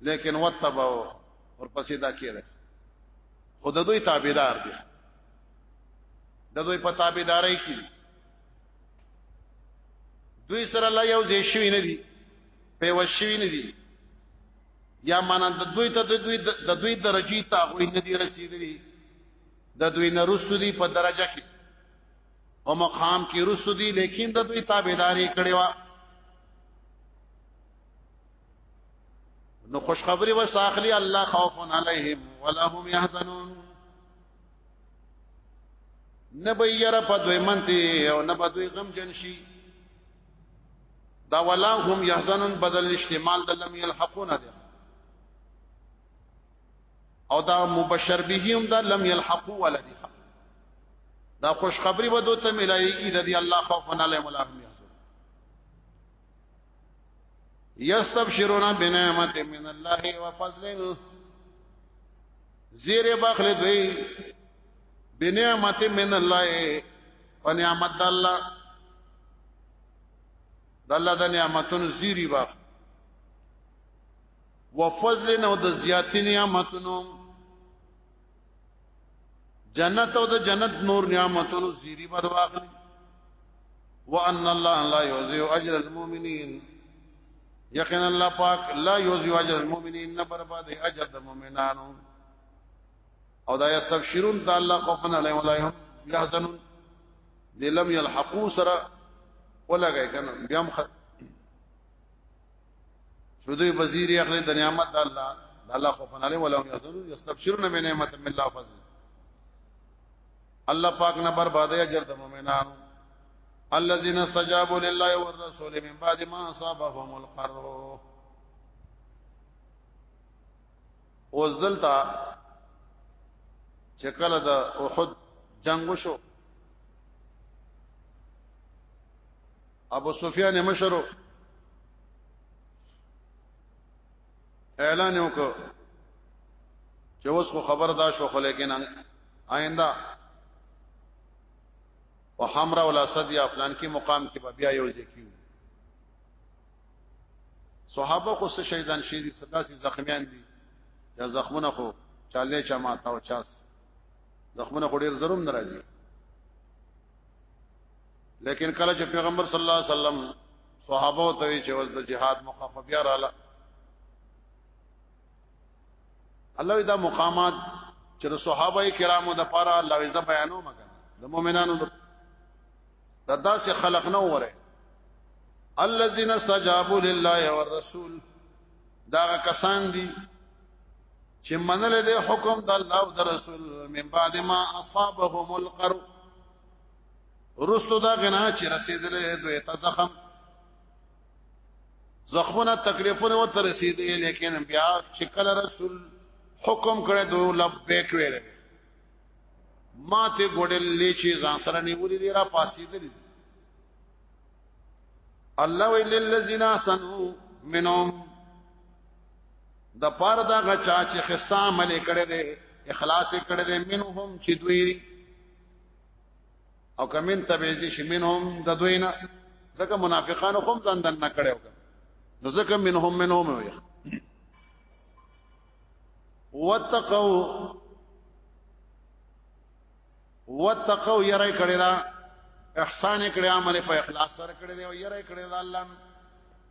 لیکن وتبعو اور پسې دا کېده خود دوی تابعدار دي د دوی په تابعداري کې دوی سره الله یو ځای شوی نه دي په وشوی نه دي یا معنا د دوی ته د دوی د دوی درجه ته غوړي نه دي رسیدلي د دوی نه رسو دي په درجه کې او مقام کې رسو دي لیکن د دوی تابعداري کړي وا نو خوشخبری وساخلی الله خوف علیهم ولا هم يحزنون نبی یره په دوی منتی او نبی دوی غم جنشي دا ولا هم يحزنون بدل استعمال د لم يلحقون ده او دا مبشر به هم دا لم يلحقوا ولدي دا خوشخبری و دوی ته ملایږي د دې الله خوف نه لهم الله هم یستبشرون بنعمت من الله وفضل زیر بخل دوی بنعمت من الله او نعمت د الله د الله د نعمتونو زیری بخل وفضل او د زیات نعمتونو جنت او د جنت نور نعمتونو زیری بد واخلي وان الله لا يضيع اجر المؤمنين یقینا الله پاک لا يضيع اجر المؤمنين نه برباد اجر د مؤمنانو او دا یستبشرون دا الله خوفن علی ولا یحزنون دلم یلحقو سره ولګای کنه بیا مخ شو دوی وزیر اخلي د نعمت د الله د الله خوف علی ولا هم يحزنون يستبشرون بنعمت من الله فضل الله پاک نه برباد اجر د مؤمنانو الذين استجابوا لله والرسول من بعد ما اصابهم القرح اوس دلته چې کله د احد جنگ وشو ابو سفیان مشرو اعلان وکړ چې اوس خو خبر دا شو خو لیکن آینده او حمرا ولا صد یا فلان کې مقام کې بیا یو ځکیو صحابه خو څه شهیدان شي دي صدا سي زخمیان دي یا زخمونه خو چاله چا ما تا او چاس زخمونه خو ډیر زروم ناراضي لیکن کله چې پیغمبر صلی الله علیه وسلم صحابه ته چې وز د جهاد مخافه بیا رااله الله دا مقامات چې د صحابه کرامو د پاره الله عزت بیانو مګر د مؤمنانو د داسې خلق نه وره الذين استجابوا لله والرسول دا کسان دي چې منل دي حکم د الله او د رسول من بعد ما اصابهم القرب رستو دا غنا چې رسیدلې دوی ته زخم زخمونه تکلیفونه ورته رسیدلې لیکن بیا چې کله رسول حکم کړی دوی لبیک ویل ما ته ګډلې چې ځان سره نیولې دی را پاسې دي الله ویل للذین سنو منهم د پاره دا غچا چې خستا عمل کړي دي اخلاص کړي دي منهم چې دوی او کمن تبعیزی شي منهم د دوینا ځکه منافقانو هم ځان دن نه کړو نو ځکه منهم منهم وي واتقوا واتقوا یری کړی دا احسان کړی عمل په اخلاص سره کړی دی او یری کړی دا الله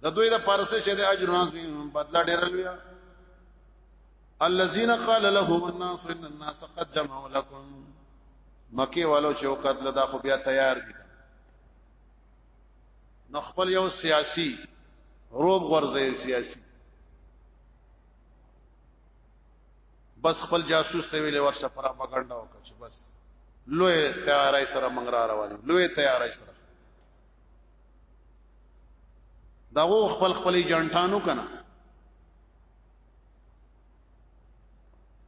د دوی د پرسه شه د اجر نازم بدلا ډیر لوی الذين قال لهم الناس ان الناس قد جمعوا لكم مکه والو چې وخت لدا خو بیا تیار دي نو خپل یو سیاسی روب غرزه سیاسی بس خپل جاسوس ته ویلې ورشه پر مګنډا وکړي بس لوی تیارای سره منګرا رواني لوی تیارای سره داغو خپل خپل جنټانو کنه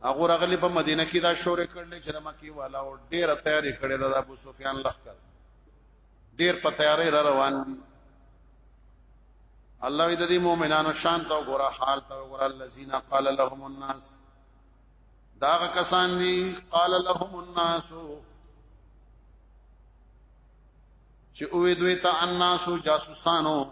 هغه راغلی په مدینه کې دا شورې کړل چې د مکی والا او ډېر تیاری کړی د ابو سفیان لخر ډېر په تیاری را روان دي الله دې د مؤمنانو شان ته وګوره حال ته وګوره الذين قال لهم الناس دا کسان دي قال لهم الناس چې اوې دوی ته الناس جاسوسانو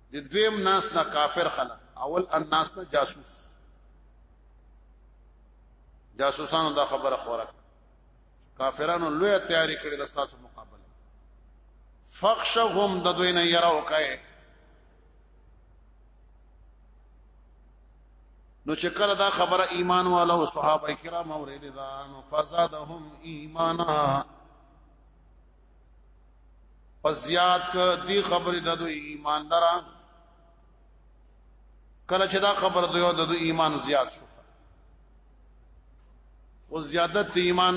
د دویم ناس نه کافر خلق اول الناس نه جاسوس جاسوسانو دا خبره خوره کافرانو لوی تیاری کړی د تاسو مقابله فخشهم د دوی نه یراو کای نو چې کله دا خبره ایمان والا او صحابه کرام اوریدل دا نو فزادهم ایمانا پزیات ک دی خبر د دوی ایمان درا کله چې دا خبر دوی د دوی ایمان زیات شو او زیادت ایمان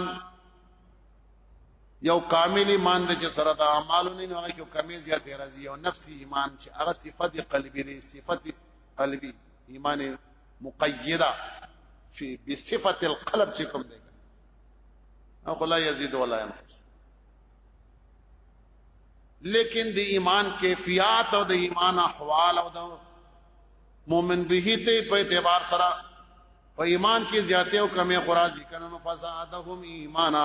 یو کامل ایمان د چې سره د اعمالو نه نه کې کمی زیات راځي یو نفسي ایمان چې هغه صفت قلبي دي صفت قلبي ایمان مقیده فی بصفت القلب چې کوم دی او لا یزيد ولا ينقص لیکن د ایمان کیفیت او د ایمان احوال او د مؤمن به ته په اعتبار سره په ایمان کې زیاته او کمی خورا ذکر نو فزادهم ایمانا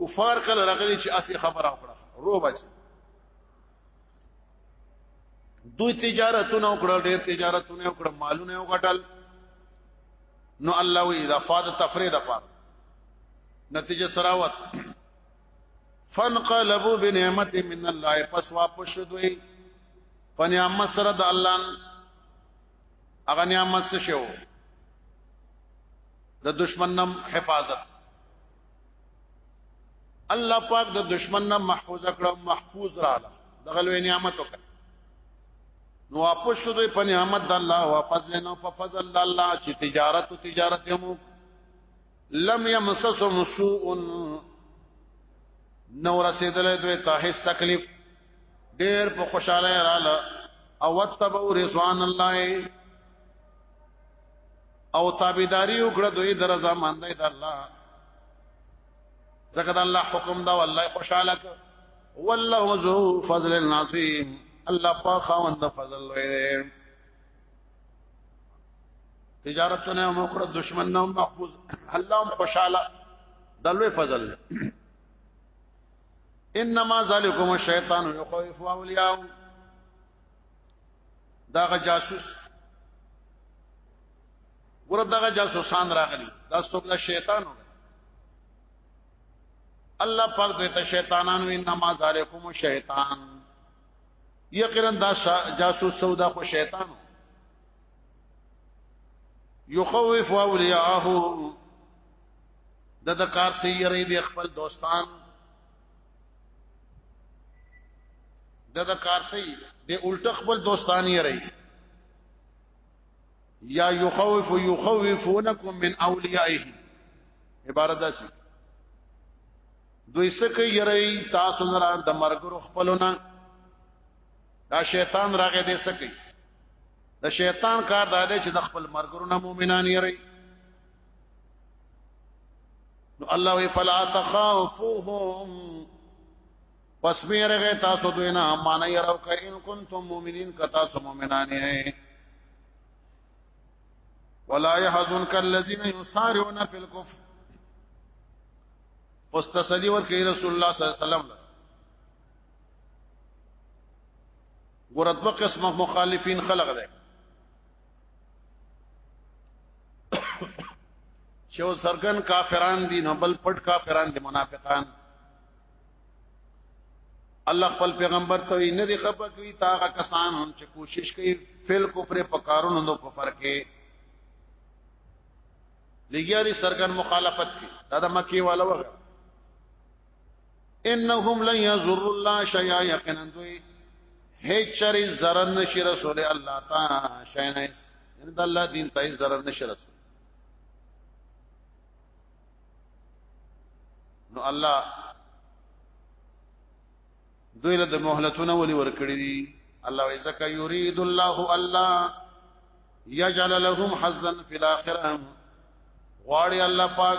کفار کله راغلي چې اسی خبره وکړه رو بچ دوی تجارتونه وکړه ډېر تجارتونه وکړه مالونه وکټل نو الله وی اذا فاد تفرید فار نتیجه سراوت فانقلبوا بنعمت من الله پس واپس شدوی پنیامت سره د الله هغه نعمت څه شو د دشمنم حفاظت الله پاک د دشمن نه محفوظ کړو محفوظ را دغه لوی نعمت وکړه نو واپس شو دوی په نعمت د الله او فضل نو په فضل د الله چې تجارت او تجارت هم لم يمسسهم سوء نو رسیدلې دوی ته هیڅ تکلیف ډېر په خوشاله رااله او وتبو رضوان الله او تابعداري وکړه دوی درځه ماندای د الله زکه د الله حکم دا والله خوشاله ک والله ذو فضل النعیم الله په خواند فضل وي تجارتونه هم وکړه دشمن نه محفوظ الله هم خوشاله دلوي فضل انما ذالکم الشیطان یخوف اولیاء داغه جاسوس ګور داغه جاسوسان راغلي دا څوک دا شیطان و الله پاک دې ته شیطانانو انما ذالکم شیطان یقینا دا جاسوس سودا خو شیطان یخوف اولیاءه د د کار سیری دی خپل دوستان دا د کار سي د الټه خپل دوستانی رہی یا یخوف یخوفونکم من اولیائه عبارت دا سي دوی سکه یری تاسو نه را د مرګرو خپلونه دا شیطان راغې دې سکه د شیطان کار دا دی چې د خپل مرګرو نه مؤمنان یری نو الله وی فلا تخافوهم پس میرغه تاسو دوی نه مان یراو ک ان کنتم مؤمنین ک تاسو مؤمنان یې ولا يحزنك الذين يسارعون في الكفر پس تسلی ورکړي رسول الله صلی الله علیه وسلم ګورتو قسمه مخالفین خلق ده چې سرګن کافران دي نه بل پټ کافران دي منافقان الله خپل پیغمبر ته نه دي خبر کوي تاغه کسان هم چې کوشش کوي فل کفر په کارونو نو کفر کې لګیا دي سرګن مخالفت کوي دا د مکی والا وغه انهم لن يضر الله شيئا يقينا دوی هیڅ چری zarar نشي رسول الله تا شینه یعنی د الله دین ته zarar نشي رسول نو الله دوی له مهلتونه ولي ورکړي دي الله وزک یرید الله الله یجعل لهم حظا فی الاخره غواړي الله پاک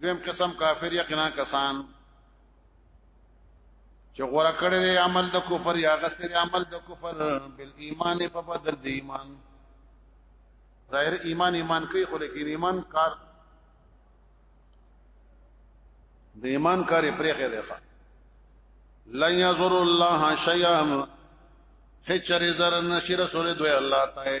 دویم قسم کافر یقینا کسان چې غوړه کړی دی عمل د کفر یا غسل دی عمل د کفر بل ایمان په بدل دی ایمان ظاهر ایمان ایمان کوي خو لیکن ایمان کار د ایمان کار پرېخه دی ښا لن یذر الله شیئا هچری زر نشی رسول دوی الله تعالی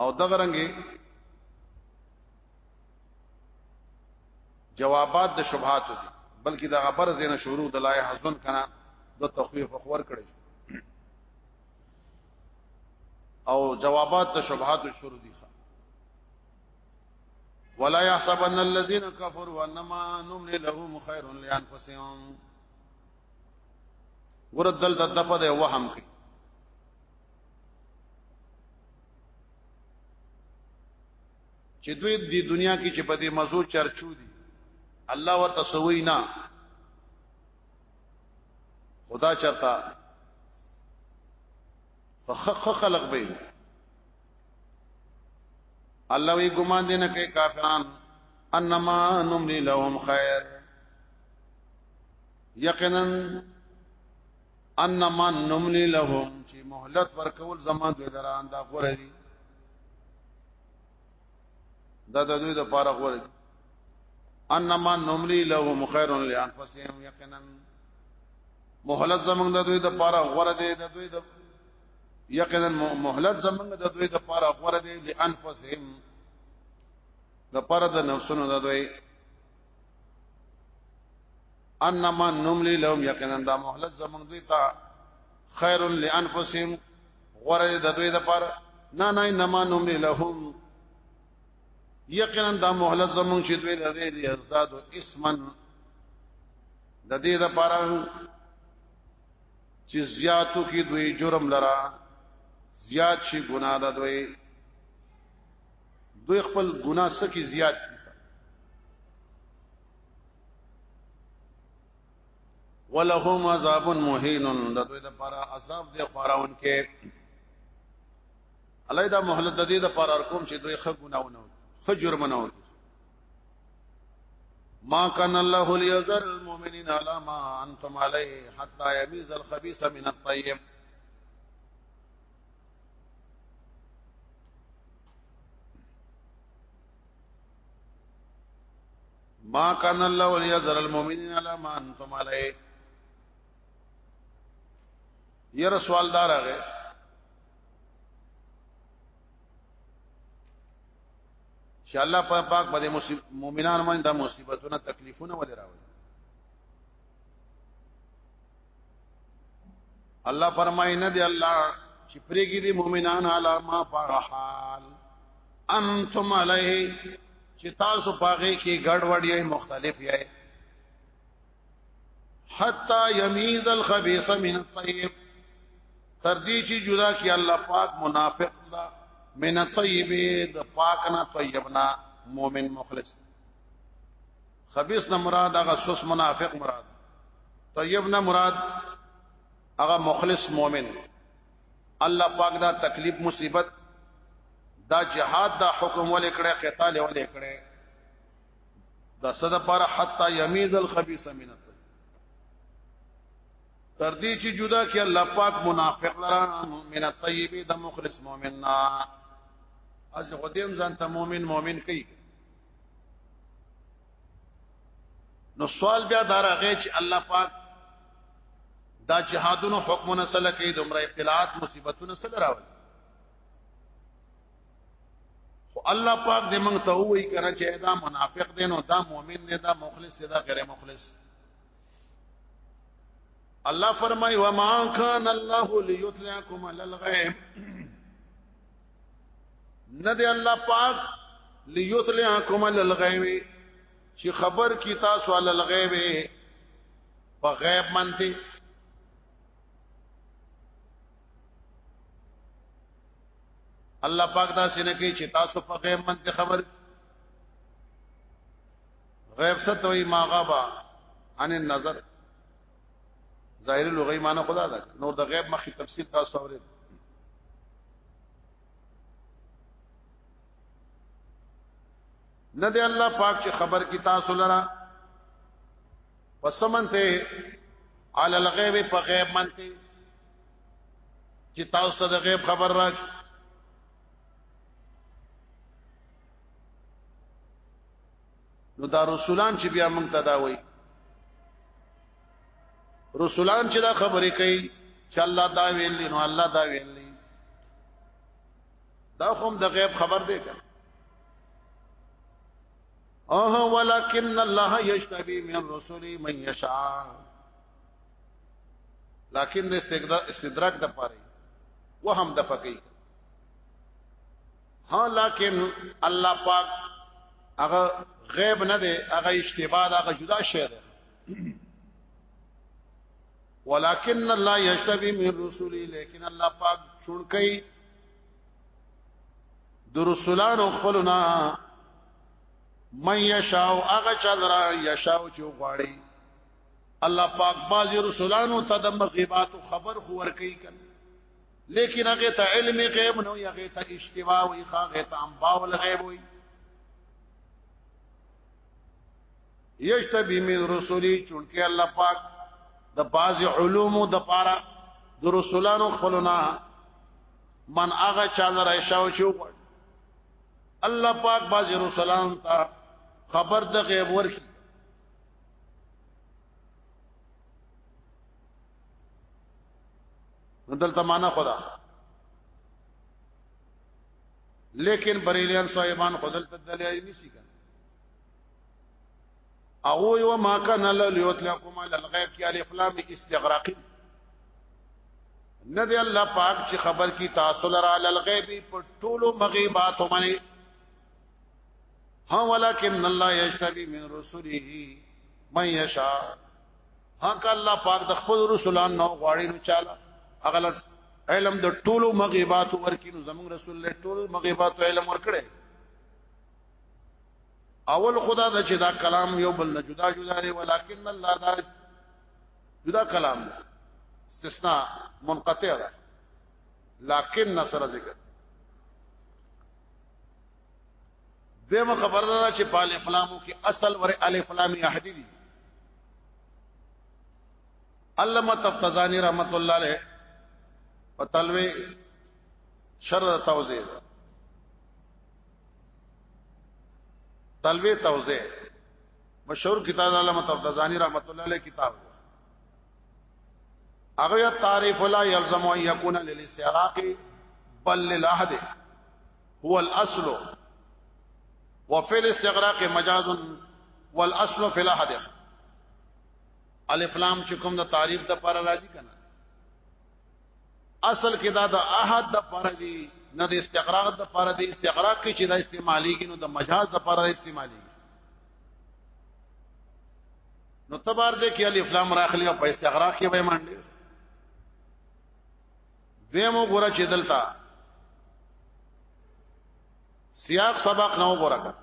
او دغه رنګي جوابات د شبهات دي بلکې دا خبر زینه شروع د لای حزن کنا د تخویف خور کړی او جوابات د شبهات شروع دي ولا يحسبن الذين كفروا انما نملي لهم خير لانفسهم ګور دل د دفه د وهم کې چې دوی د دنیا کې چې په دې مزو چرچو دي الله ورته سوي نه خدا چرتا فخخ خلق به الله وی ګمان دینه کې کافران انما نملی لهم خیر یقینا ان من نملی لهم چې مهلت ورکول زمان دوی دران دا غوړه دي دا د دوی د پاره غوړه دي ان من نملی لهم خير لانفسهم یقینا مهلت زمنګ د دوی د پاره غوړه دي د دوی د یقینا مهلت زمنګ د دوی د پاره غوړه دي لانفسهم د پاره د نفسونو د دوی انما نملی لهم یقینا دا مهلت زمنګ دوی ته خیر لانفسهم غره د دوی د پر نه نه انما نملی لهم یقینا دا مهلت زمنګ چې دوی د دې دی ازداد اسمن د دې د پر چې زیاتو کې دوی جرم لرا زیات شي ګناه ده دوی دوی خپل ګناه سکی زیات دي ولهم عذاب مهین د دوی لپاره عذاب دی خورون کې الله دا مهلت د دې لپاره ورکوم چې دوی خه ګناونه خه جرمونه وکړي ما كان الله ليذر المؤمنين على ما انتم عليه حتى يميز الخبيث من الطيب ما کان الله وليذر المؤمنين على ما انتم عليه ير سوال دار هغه چې الله په پاک باندې مؤمنان باندې د مصیبتونو تکلیفونه ولې راوړي الله فرمای نه دی الله چې پرېګي دي مؤمنان علا ما فرحال انتم علیه چې تاسو پاګه کې ګډ وډ یې مختلف یې حتا یمیز الخبيث من الطيب تر دې چې جدا کی الله پاک منافق لا من الطيب د پاک نه طيبنا مؤمن مخلص خبيث نه مراد هغه سوس منافق مراد طيب نه مراد هغه مخلص مؤمن الله پاک دا تکلیف مصیبت دا جهاد دا حکم ولې کړه قتال ولې کړه دا صد پر حتا یمیز الخبيث من الطيب تر دې چې جدا کې الله پاک منافق لرا من الطيب د مخلص مؤمننا از غدیم ځان ته مؤمن مؤمن کوي نو سوال بیا دا راغی چې الله پاک دا جهادونو حکمونه سره کوي د عمره ابتلاات مصیبتونه سره راوړي خو الله پاک دې موږ ته وایي کنه چې دا منافق دی نو دا مؤمن دی دا مخلص دی دا غیر مخلص الله فرمای و ما کان الله لیطلعکم علی الغیب نه دی الله پاک ليطلعكم على الغيب چې خبر کی تاسو على الغيب په غیب باندې الله پاک دا سینه کې چې تاسو په غیب باندې خبر غیب ستوي ما غابا ان النظر ظاهر لغوي معنی خدا ده نور د غیب مخې تفسیر تاسو اورید نه دی الله پاک چې خبر کی تاسو لرا پسمنته علی الغیب په غیب منته چې تاسو ته د غیب خبر راکړي نو دا رسولان چې بیا موږ ته دا وایي رسولان چې دا خبرې کوي چې الله دا ویل نو الله دا ویل دا هم د غیب خبر دی کنه اوه ولکن الله یشتبی من رسولی من یشاء لکن د استدراک د پاره وهم د پکی ها لکن الله پاک هغه غیب نه دی هغه اشتباه دا هغه جدا شی دی ولكن الله يشتبي من رسوله لیکن الله پاک چون کوي د رسولانو خپلنا من یشاء هغه چلرا یشاء چې غواړي الله پاک باز رسولانو ته د مغیبات خبر خور کوي کنه لیکن هغه ته علم غیب نو هغه ته اشتباه وي هغه ته امباول غیب وي یشتبی من رسولی چونکه الله پاک د باز علومو د پاره د رسولانو خپلنا من هغه چا نه راښاو شو الله پاک باز رسولان ته خبر د غیب ورکی دلته معنا خدا لیکن بریلیان صاحبان خدل تدلیل نسی کن او یو ما کان الله لیطلقکم علی الغیب کی علی افلام استغراقی نه دی الله پاک چې خبر کی تاسو لره علی الغیب په ټولو مغیبات باندې ها ولکن الله یشتبی من رسوله من یشاء هغه الله پاک د خپل رسولان نو غواړي نو چاله هغه علم د ټولو مغيبات ورکینو زمون رسول له ټولو مغيبات علم ورکړي اول خدا دا چې دا کلام یو بل نه جدا جدا دی ولکن الله دا جدا کلام دی استثناء منقطع ده لكن نصر ذکر دیمه خبر ده چې پال افلامو کې اصل ور الف لام احدی دي علامه تفتزانی رحمت الله علیه پتلوي شر توزیع تلوي توزیع مشهور کتاب علامه تفتزانی رحمت الله علیه کتاب هغه تعریف لا یلزم ان یکون للاستعراق بل للاحد هو الاصل وفي الاستغراق مجاز والاصل في الاحد الف لام چې کوم د تعریف د پر راځي کنه اصل کې دا د احد د پر دی نه د استغراق د پر دی استغراق کې چې دا استعمالي کې نو د مجاز د پر استعمالي نو تبار دې کې الف لام راخلی او په استغراق کې به منډي دیمو ګره چې دلته سیاق سبق نو ګره کړ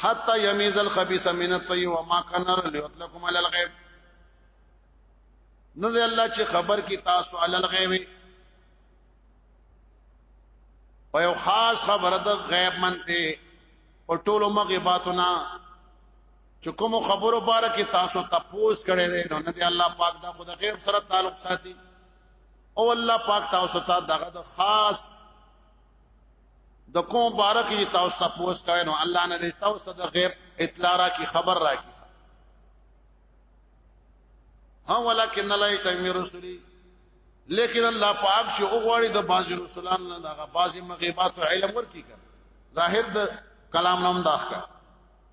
حتا یمیز الخبيث من الطيب وما كان ليطلقكم على الغيب نو دی الله چې خبر کی تاسو علی الغیب په یو خاص خبره د غیب منته په ټولو مغیباتنا چې کوم خبرو باره کې تاسو تپوس کړي دي نو نه دی الله پاک دا خود غیب سره تعلق ساتي او الله پاک تاسو ته دغه د خاص د کوم باره کې تاسو تپوس کړي نو الله نه دی تاسو ته د غیب اطلاع را کی خبر را کی ها ولکن الله تعالی رسولي لیکن الله پاک چې وګړي د باز رسولان نه دغه باز مغیبات علم ورکی کړ ظاهر د کلام نام داخ کړ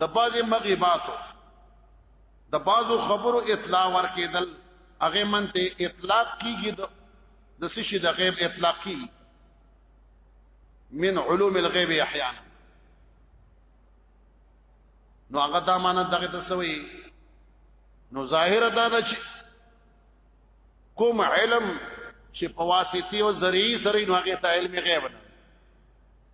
د بازي مغيباتو د بازو خبرو اطلاع ورکېدل هغه منته اطلاق کیږي د د سشي د غیب اطلاق کیږي من علوم الغیب احیانا نو هغه دا معنی دغه تسوي نو ظاهر دا ده چې کوم علم چې په واسطه او ذریعہ سره نو هغه ته علم غیب نه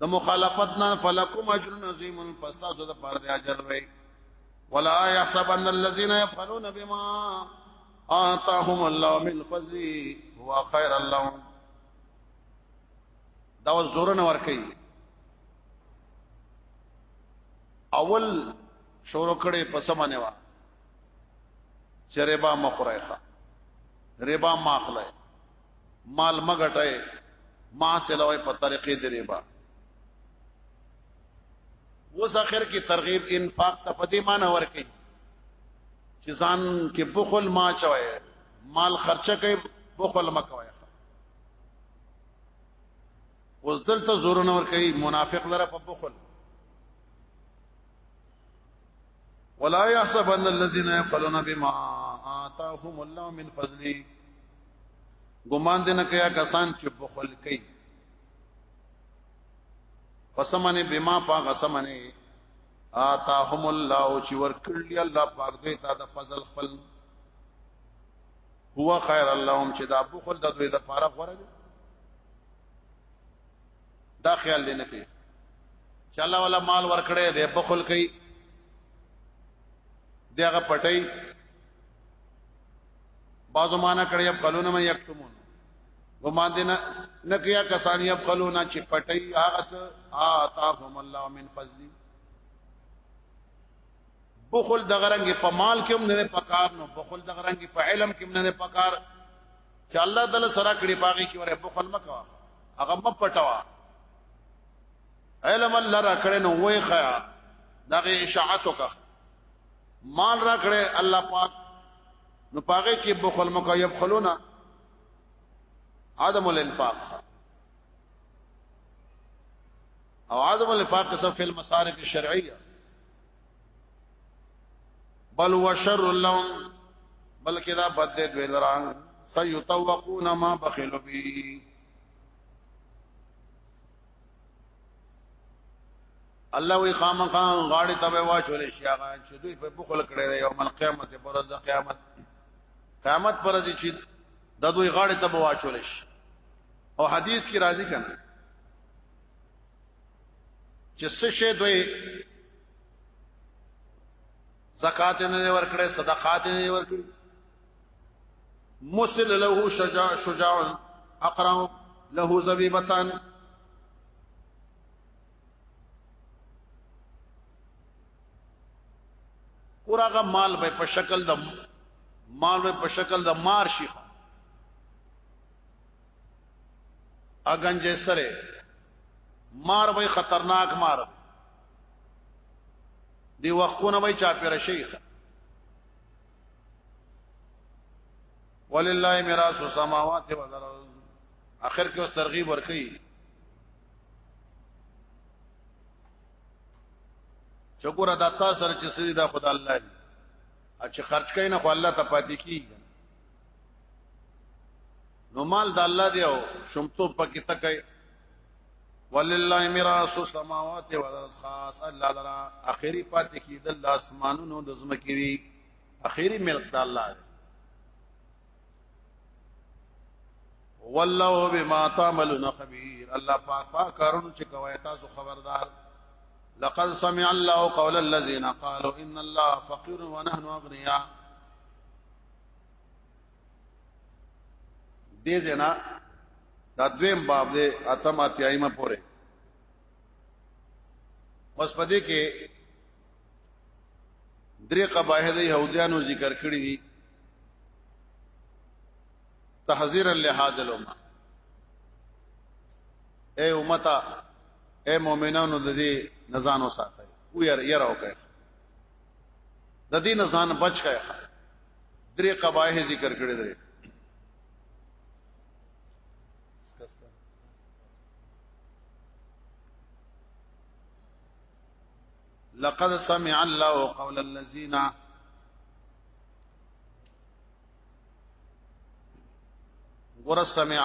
د مخالفت نه فلکم اجر عظیم فاستاسو د پر د اجر وي ولا يحسبن الذين يفعلون بما آتاهم الله من فضله هو خير لهم دا زور نه ور کوي اول شروع کړي په سمانه وا چې ربا مخره ښه ربا ماخله مال مګټه ما سلوي په طریقې دریبا اوس اخر کې ترغیب انفاق ته پدې مان ورکې چې ځان کې بخل ما چوي مال خرچه کوي بخل مکوي اوس دلته زور نه ور کوي منافق لره په بخل ولا يحسبن الذين يقولون بما آتاهم الله من فضله ګمان دې نه کیا کسان چې بخل کوي پسمنه بما پاغه سمنه آتاهم الله چې ورکړلی الله پاک دوی ته د فضل خپل هو خیر اللهم چې دا بخل د دوی د پاره غوړه دا خیال دې نه کوي چې الله ولا مال ورکړي دې بخل کوي دې هغه پټي بعضو معنا کړي اب قلون مې یکتمون ګمان دې نه نکیا کسان یب قلون چې پټي هغه س آتاهم الله من فضل بخل دغرنګ په مال کې هم نه پکار نو بخل دغرنګ په علم کې هم نه پکار چې الله تعالی سره کړي پاږي کې وره بخل مکوا هغه م پټوا علم الله را کړي نو وای خیا دغه اشاعت وکړه مال را کړي الله پاک نو پاږي کې بخل مکوا يبخلونا عدم الانفاق او عدم الانفاق څه فل مصارف الشرعيه بل وشر لهم بلکې دا بد دې دوی لران سيطوقون ما بخلوا به الله وی خامخا غاړي تبه واچول شي هغه چې دوی په بخل کړي دی یوم القیامت پر ورځ قیامت قیامت پر ورځ چې د دوی غاړي تبه واچول شي او حدیث کې راځي کنه چې څه شي دوی زکات نه ورکړي صدقات نه ورکړي مسل له شجاع شجاع اقرا له زبيبتان کورغه مال به په شکل د مال به په شکل د مار شي اگنجه سره مار وای خطرناک مار دی وقونه وای چا پیر شیخ ولله میراث السماوات والارض اخر کې اوس ترغیب ورکړي چګور د تاسو سره چې سړي دا خدای الله دی چې خرج کین خو الله ته پاتې کیږي نو مال د الله دی او شمتو پکې تکای ولله میراث السماوات والارض خاص الله لرا اخیری پاتې کیدل د اسمانونو د زمکې دی اخیری ملک د الله دی والله بما تعملون خبير الله پاک پاک کارونه چې کوي تاسو خبردار لقد سمع الله قول الذين قالوا ان الله فقير ونحن اغنياء دې زنا دا دویم باب دې اتم اتیایمه پوره پس پدې کې درې قبایح د يهودانو ذکر کړی دي تحذيرا لهذا الامه اے امتا اے مؤمنانو د دې نزان وساتئ او ير ير او کوي د دین ځان بچ کړه درې قبایح ذکر کړی درې لقد سمع الله قول الذين ور سمع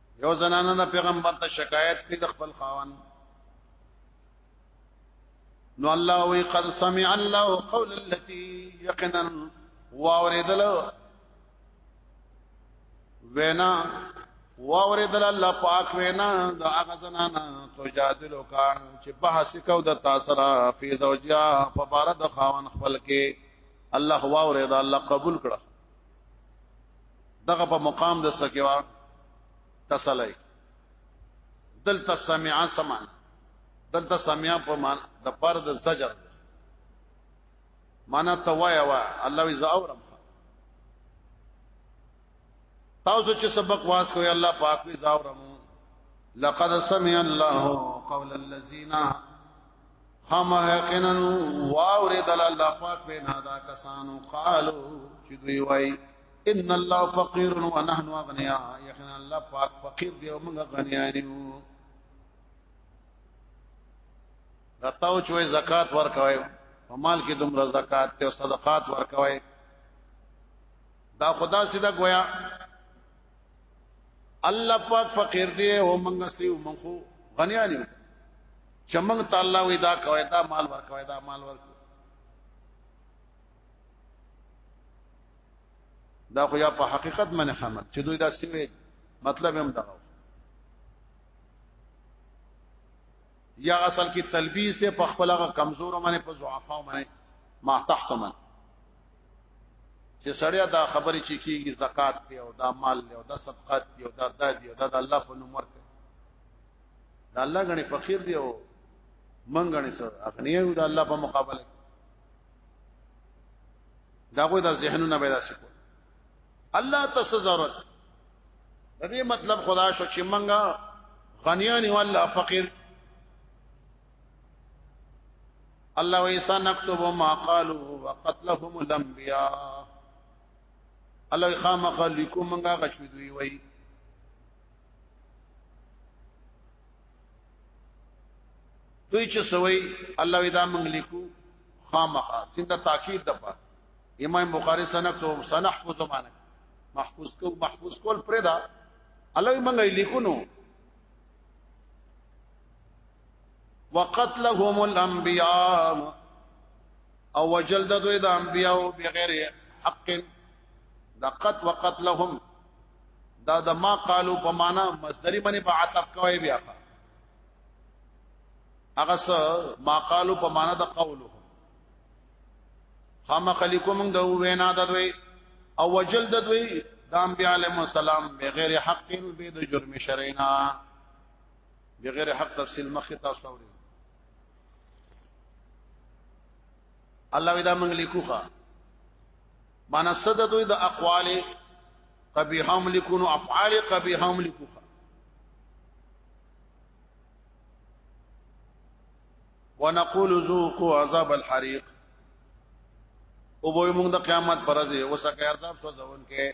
یو زنانه د پیغمبر ته شکایت کړي د خپل خاون نو الله وی قد سمع الله قول التي يقينا واوریدل وینا واوریدل الله پاک وینا د هغه زنانه تو جادلو کا چې بحث کو د تاثر فی زوجیا په بار د خاون خپل کې الله واوریدل الله قبول کړه دغه په مقام د سکیوا تسلی دلته سمعا سمان دلته سمعا په مان د پر د زجر معنا ته وایا وا الله وی زاورم تاسو چې سبق واس کوی الله پاک وی زاورم لقد سمع الله قول الذين هم یقینا واوریدل الله پاک به نادا کسانو قالو چې دوی وای ان الله فقير ونحن اغنياء یقینا الله پاک فقیر دی او موږ غنیان یو دا تاو چې زکات ورکوي په مال کې دومره زکات ته صدقات ورکوي دا خدا سیدا گویا الله پاک فقیر دی او موږ سیو موږ غنیان یو چې موږ ته الله وی دا کوي دا مال ورکوي دا مال ورکوي دا خو یا په حقیقت باندې خامل چې دوی دا سوي مطلب هم دا یا اصل کې تلبیس ته په خپل هغه کمزور باندې په ضعفا باندې ما تحت من چې سړیا دا خبرې چې کیږي زکات دی او دا مال دی او دا صدقات دی او دا دادی او دا د الله په نوم ورته دا الله غني فقیر دی او من غني سر اغنیه او دا الله په مقابله دا غو دا ذهنونه پیدا شي الله تسزرت د دې مطلب خدا شو چې منګه غنیانی والله فقیر الله ویسا نكتب ما قالوا وقتلهم الانبیاء الله خامخ لیکو منګه غشوی دوی وای دوی چې سوي الله ودا موږ لیکو خامخا سنده تاکید د پاره امام بخاری سنک تو سنح کو زمانه محفوظ کو محفوظ کول پردا الله موږ لیکو نو وقتلهم الانبیاء او وجلد دوی د انبیاء بغیر حق د قتل وقتلهم دا د ما قالو په معنا مصدری باندې په عطف کوي بیا هغه څه ما قالو په معنا د قولو خامہ خلیکو موږ د وینا د دوی او وجل د دوی د انبیاء علیهم السلام بغیر حق به د جرم شرینا بغیر حق تفصیل مخ تاسو اوري الله ودا موږ لیکوخه معنا صد دوی د اقوال قبیح هم لیکو نو افعال قبیح هم لیکو ونقول ذوقوا عذاب الحريق او به موږ د قیامت پر ورځ وسکه عذاب سو ځون کې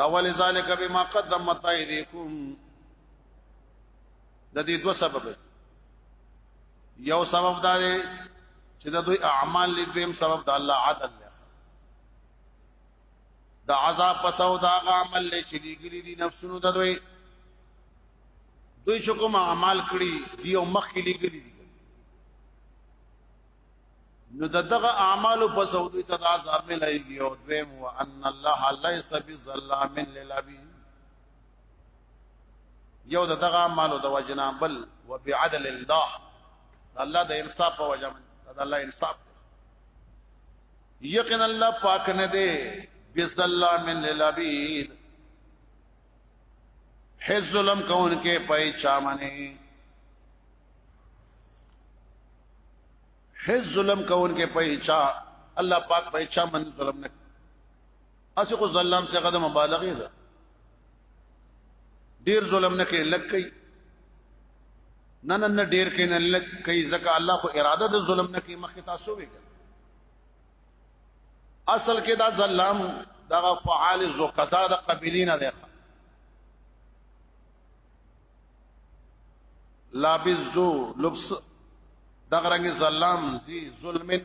دا ول ذالک بما قدمت ايديكم د دې دوه سبب یو سبب دا دی چې د دوی اعمال لدویم سبب د الله عدل دی د عذاب پس او دا عمل له چې لګري دي نفسونو د دوی دوی چې کوم اعمال کړی دی او مخ کې لګري دي نو دغه اعمال په سعودي ته عذاب ملایږي او دویم وان الله ليس بظلام للعبيد یو د دغه مالو د وجنا بل وبعدل الله الله د انصاف په وجه د الله انصاف یقین الله پاک نه دی بظلام للعبید هیڅ ظلم کون کې پای چا منی هیڅ ظلم کون کې پای چا الله پاک پای چا من ظلم نه اسی خو ظلم څخه د مبالغه ده ډیر ظلم نه کوي لک کوي نه نه ډیر کوي نه لک کوي ځکه الله خو اراده د ظلم نه کوي مخکې تاسو وکړه اصل کې دا ظلم دغه فعال زو قضا د قبیلین ده لابز زو لبس دغه رنګ ظلم زی ظلمن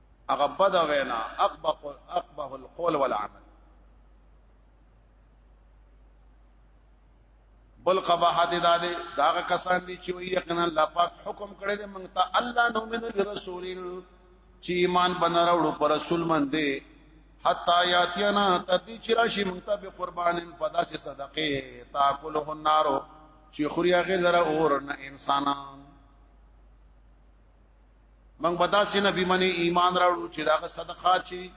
هغه بد وینا اقبح اقبح القول والعمل بل قباحت داده داغه کسان دي چې وي یقینا الله پاک حکم کړی دی موږ ته الله نو من رسول چې ایمان بنراوړو پر رسول من دی حتا یاتینا تدی چې راشي موږ ته به قربان په داسې صدقه تاکله النار چې خوري هغه لره اور نه انسانان موږ به داسې نبی منی ایمان راوړو چې داغه صدقات چې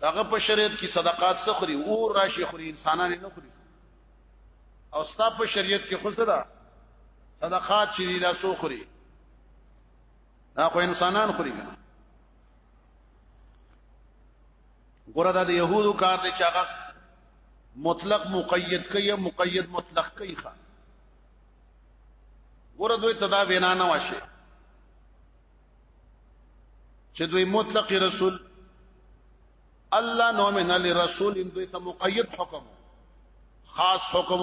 داغه په شریعت کې صدقات سخري او راشي خوري انسانان نه خوري او ستا په شریعت کې خو صدا صدقات چې دا سخري دا خو انسانان خوري کنه ګوره دا د يهودو کار دی چې هغه مطلق مقید کوي مقید مطلق کوي ښه ګوره دوی تدا وینا نه واشه چې دوی مطلق رسول الله نو من لرسول ان دوی ته مقید حکم خاص حکم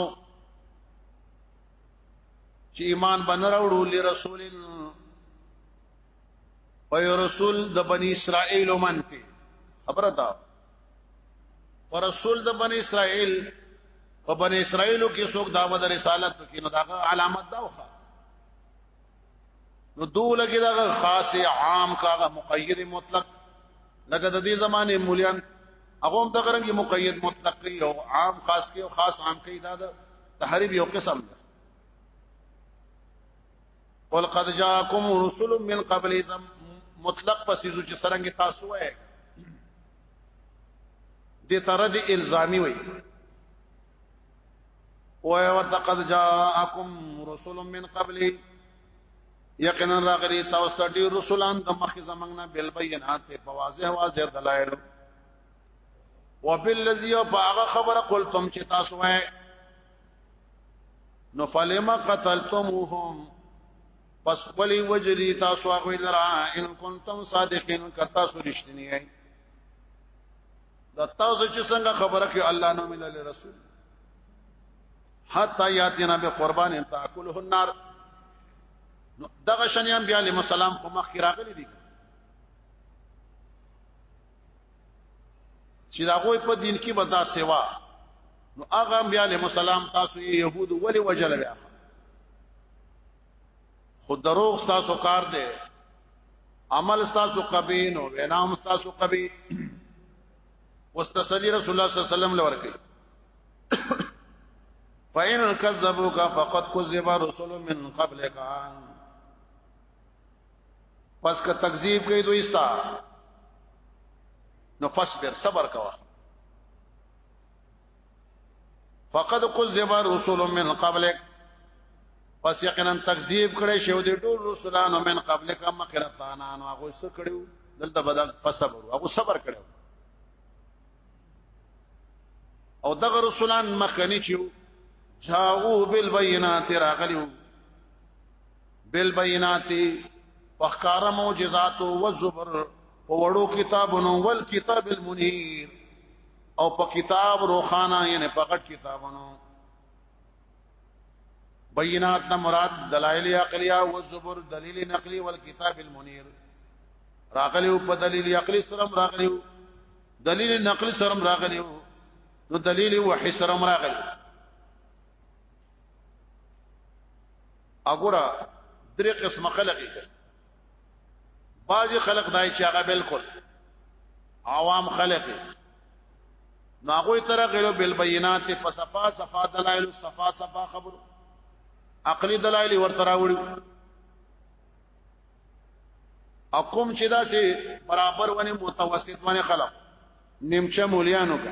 چې ایمان باندې راوړو لرسول په رسول د بنی اسرائیل منته خبره ده پر رسول د بنی اسرائیل په بنی اسرائیلو کې څوک داوود رسالت کې نو داغه علامت دا وخه نو دوله کې داغه خاص عام کاغه مقید مطلق لکه د دې زمانه مولیان هغه هم دغه رنګي مقید مطلق کې او عام خاص کې او خاص عام کې دا د تحریب یو قسم ده قل قد جاءكم رسل من قبل زم مطلق پسې چې سرنګ تاسو وای د ترد الزامي وای وای ورته قد جاءكم رسل من قبل یقینا راغلی تاسو ته ډیر رسولان د مخې زمنګ نه بل بینات په واضح واضح دلایل وبالذي فاغ خبر قلتم چې تاسو وای نو فلما قتلتموهم پس ولی وجری تاسو هغه لرا ان کنتم صادقین کتا سو رښتینی یې د تاسو چې څنګه خبره کوي الله نو مل رسول حتا یاتینا به قربان تاکله النار دغه شنیان بیا له مسالم په مخ کې راغلي دي چې دا غوي په دین کې بدا سیوا نو هغه بیا له مسالم تاسو يهود ولې وجل بیا خود دروغ تاسو کار دی عمل تاسو قبی نو وینا هم تاسو قبی واستسلی رسول الله صلی الله علیه وسلم لور کوي فإن كذبوك فقد كذب رسل من قبلك پس که تکذیب کوي دوی ستا نو فصبر صبر کوه فقد كذب رسول من قبلك پس یقینا تکذیب کړي شو دي ټول رسولانو من قبلك مخرتانا نو هغه څه کړو دلته بدل فصبر هغه صبر کړو او دغه رسولان مخنی چې جاءو بالبينات راغلو بالبينات فخکار معجزات او زبر په وړو کتابونو ول کتاب المنیر او په کتاب روخانا یعنی په غټ کتابونو بینات نه مراد دلایل عقلیه او زبر دلیل نقلی ول کتاب المنیر راغلی په دلیل عقلی سره راغلی دلیل نقلی سره راغلی نو دلیل وحی سره راغلی اګورا درې قسم خلق دي بعضي خلق دای چې هغه بالکل عوام خلق دي نو هغه تر غیرو بل بینات په صفا صفا دلایل صفا صفا خبر عقلی دلایل ورته راوړي او کوم چې دا سي برابر ونه متوسط ونه خلق نیمچه مولیانو کا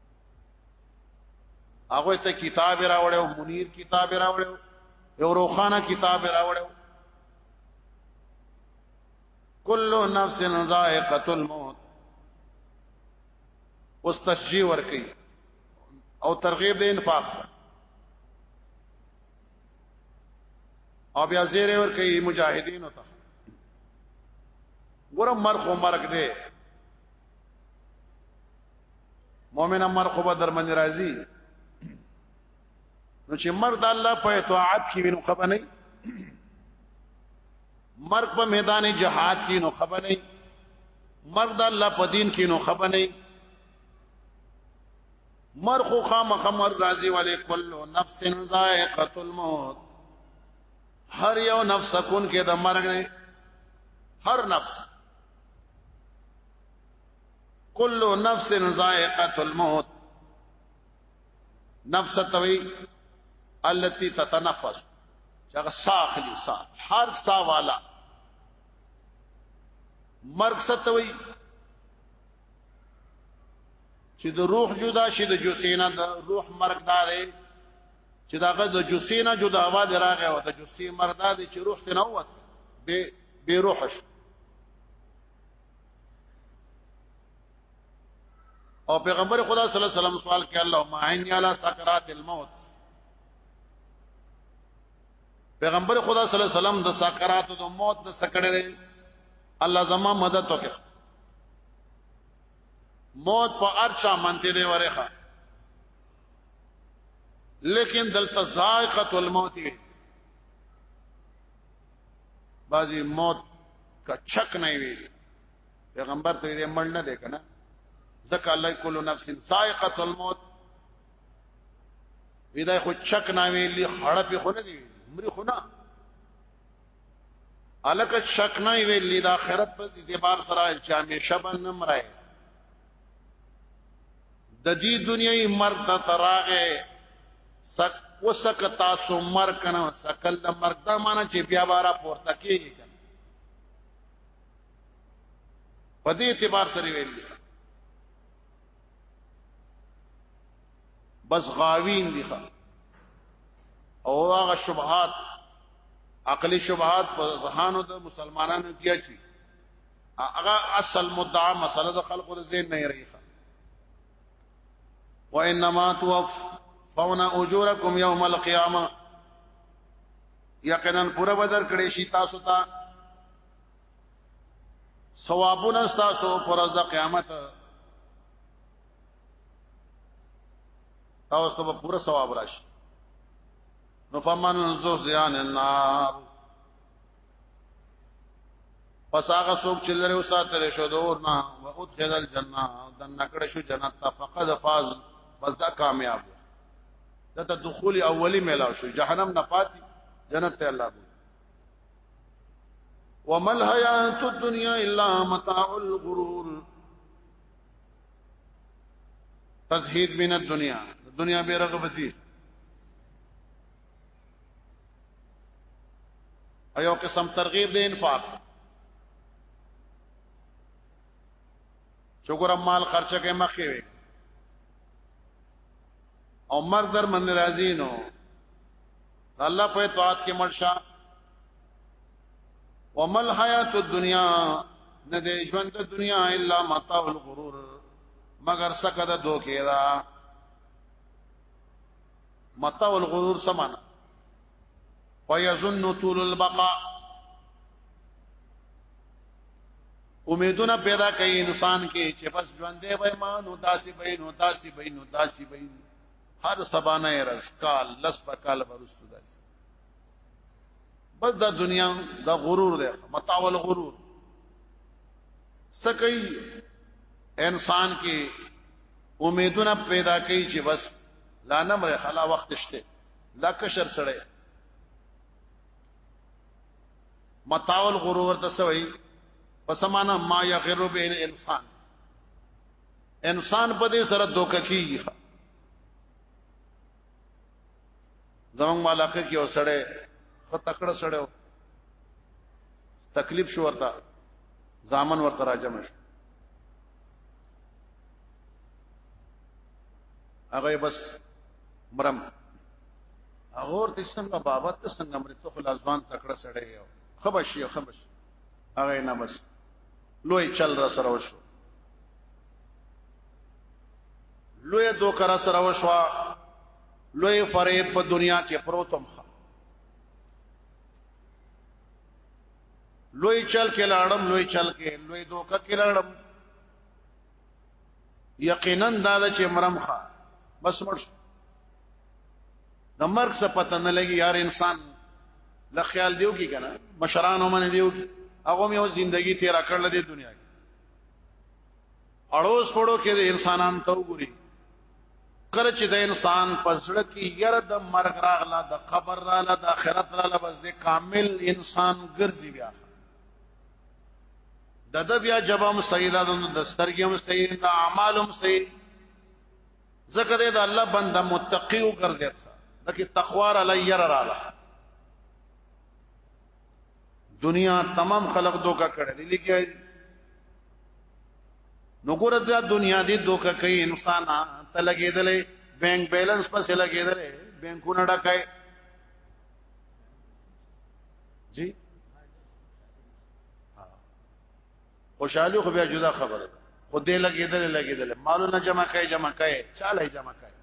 هغه ته کتاب راوړو منیر کتاب راوړو یو روخانه کتاب راوړو کل نفس ذائقه الموت اوس تشجیع ورکي او ترغیب د انفاق او بیا زیره ورکي مجاهدین ته ګورم مرخ مرګ دی مؤمن امر خو به در باندې راضي نو چې مرد الله په اطاعت کې وینو خبر نه مرګ په میدان جهاد کې نو خبر نه مرګ د الله په دین کې نو خبر نه مر خو خامخ مر راضی ولی کل نفس ذائقه الموت هر یو نفس کون کې د مرګ نه هر نفس کل نفس ذائقه الموت نفس توي التي تتنفس چغه ساخلی سا هر سا والا مرګ ستوي چې د روح جدا شي د جسینا د روح مرګ دار دی چې داغه د جسینا جدا आवाज راغی او د جسی مرګ دار دی چې روح ته نه ووت به به روح شو او پیغمبر خدا صلی الله علیه وسلم سوال کړي اللهم عینی علی سکرات الموت پیغمبر خدا صلی الله علیه وسلم د سکرات د موت د سکړه دی الله زما مدد وکړي موت په ارچا منته دی ورخه لیکن دلته ذائقه الموت وی بعضی موت کا چک نه وی پیغمبر ته دې مړ نه دی کنه ځکه الله کل نفس سائقه الموت ودا خو چک نه ویلی خړه په خونه دی مری خونه الکه شک نه ویلی د اخرت په اعتبار سره چې همیشه بنم راي د دې دنیاي مرګ د تراغه سک وسک تاسو مرګ کنه سکل د مرګ دا معنی چې بیا بارا پورته کیږي کنه په دې اعتبار سره ویل دي بس غاوین دي او هغه شبهات عقلي شبهات په ذهانو د مسلمانانو کې اچي هغه اصل مدعا مسله د خلقو د ذهن نه ریخه وانما توفون اجورکم یوم القیامه یقینا پورا بدر کړي شي تاسو ته ثوابونه تاسو پر ورځ د قیامت تاسو ته پورا ثواب راشي نو فمن زو زیان النار پس هغه څوک چې لري وساتل شو دور نه او ادخل الجنه د نکړ شو جنت ته فقد فاز بس دا کامیاب ده ته دخول اولی ملاو شو جهنم نه پاتې جنت ته الله ومل حیات الدنیا الا متاع الغرور تزهید من الدنیا دنیا بے رغبتی ایو قسم ترغیب دی انفاق چګور مال خرچه کې مخې وي او مر در من راضی نو الله په توات کې مرشا ومل حیات الدنیا نه دې ژوند د دنیا الا متاع الغرور مگر سکه د دوکې دا متاع الغرور سمانا ويظن طول البقاء امیدونه پیدا کوي انسان کې چې بس ژوندې وای ما نو داسي به نو داسي به نو داسي به هر سبانه رس کال لس بکال برستو داسي بس دا دنیا دا غرور ده متاع الغرور سکی انسان کې امیدونه پیدا کوي چې بس لا نمر خلا وخت شته لا کشر سړی متاول غرور د سوي پسمانه ما یغرو به انسان انسان په دې سره دوک کیږي زمون مالکه کې اوسړې خو تکړه سړې تکلیف شو ورته ځامن ورته راجم شو هغه بس مرم اور د څنګه بابا ته څنګه مرته خلا ځوان تکړه سړی یو خبش یو خبش هغه نه بس لوی چل را سره وشو لوی دو کرا سره وشو لوی فریب په دنیا کې پروتم خ لوی چل کې لاړم لوی چل کې لوی دوکه کې لاړم یقینا دا چې مرمخه بس مړ شو د مرګ څه پته نه لګي یار انسان د خیال دیو کی کنه مشران هم نه دیو کی هغه مې او ژوندۍ تیر کړل د دنیا کې اړوس پړو کې د انسانان ته وګوري کله چې د انسان پزړه کې یره د مرګ راغله د قبر راغله د آخرت راغله بس د کامل انسان ګرځي بیا د د بیا جواب صحیح ده د سترګم صحیح ده اعمالم صحیح زکه د الله بنده متقی او ګرځي دغه تقوا را لیر رااله دنیا تمام خلق دوکا کړه دي لکه نو ګور د دنیا دی دوکا کوي انسان ته لګیدلې بینک بیلانس پسې لګیدلې بینکونه ډکای جی خوشحالي خو بیا جدا خبره خو دې لګېدل لګېدل مالونه جمع کړي جمع کړي چاله جمع کړي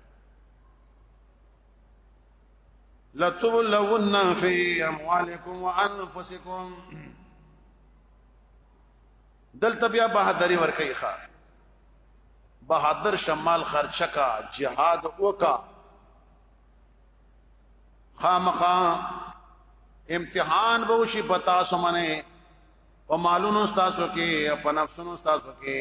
لتبلون فی اموالکم وانفسکم دلته بیا بہادری ور کوي ښا بہادر شمال خرچکا جهاد وکا خامخا امتحان به وشي پتا سمنه په مالونو تاسو کې په نفسونو تاسو کې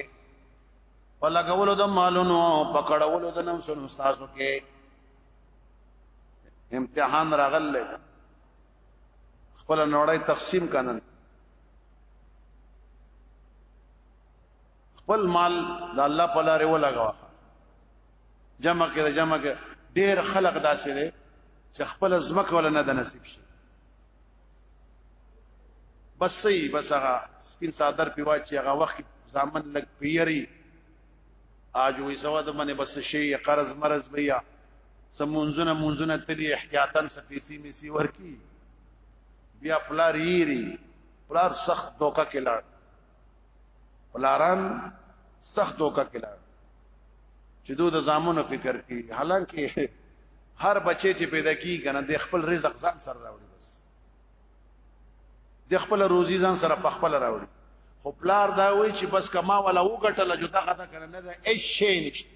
په لګولو د مالونو په کړولو د نفسونو تاسو کې امتحان راغل خپل نوړی تقسیم کنن خپل مال د الله په لارې ولګوا جمع کړه جمع کړه ډیر خلق داسې دي چې خپل زمکه ولا نه د نصیب شي بس سي بس هغه سپین صادر پیوا چې هغه وخت ځامن لګ پیری اج وې سوا د منه بس شي قرض مرز بیا سمونزونه مونزونه تلی احتیاطا سفیسی میسی ورکی بیا پلار یری پلار سخت دوکا کې لاړ پلاران سخت دوکا کلا چې دوی د زامنو فکر کوي حالانکه هر بچی چې پیدا کیږي کنه د خپل رزق ځان سره راوړي بس د خپل روزي ځان سره په خپل راوړي خو پلار دا وایي چې بس کما ولا وګټل جو دغه دا کنه نه ده هیڅ شي نشته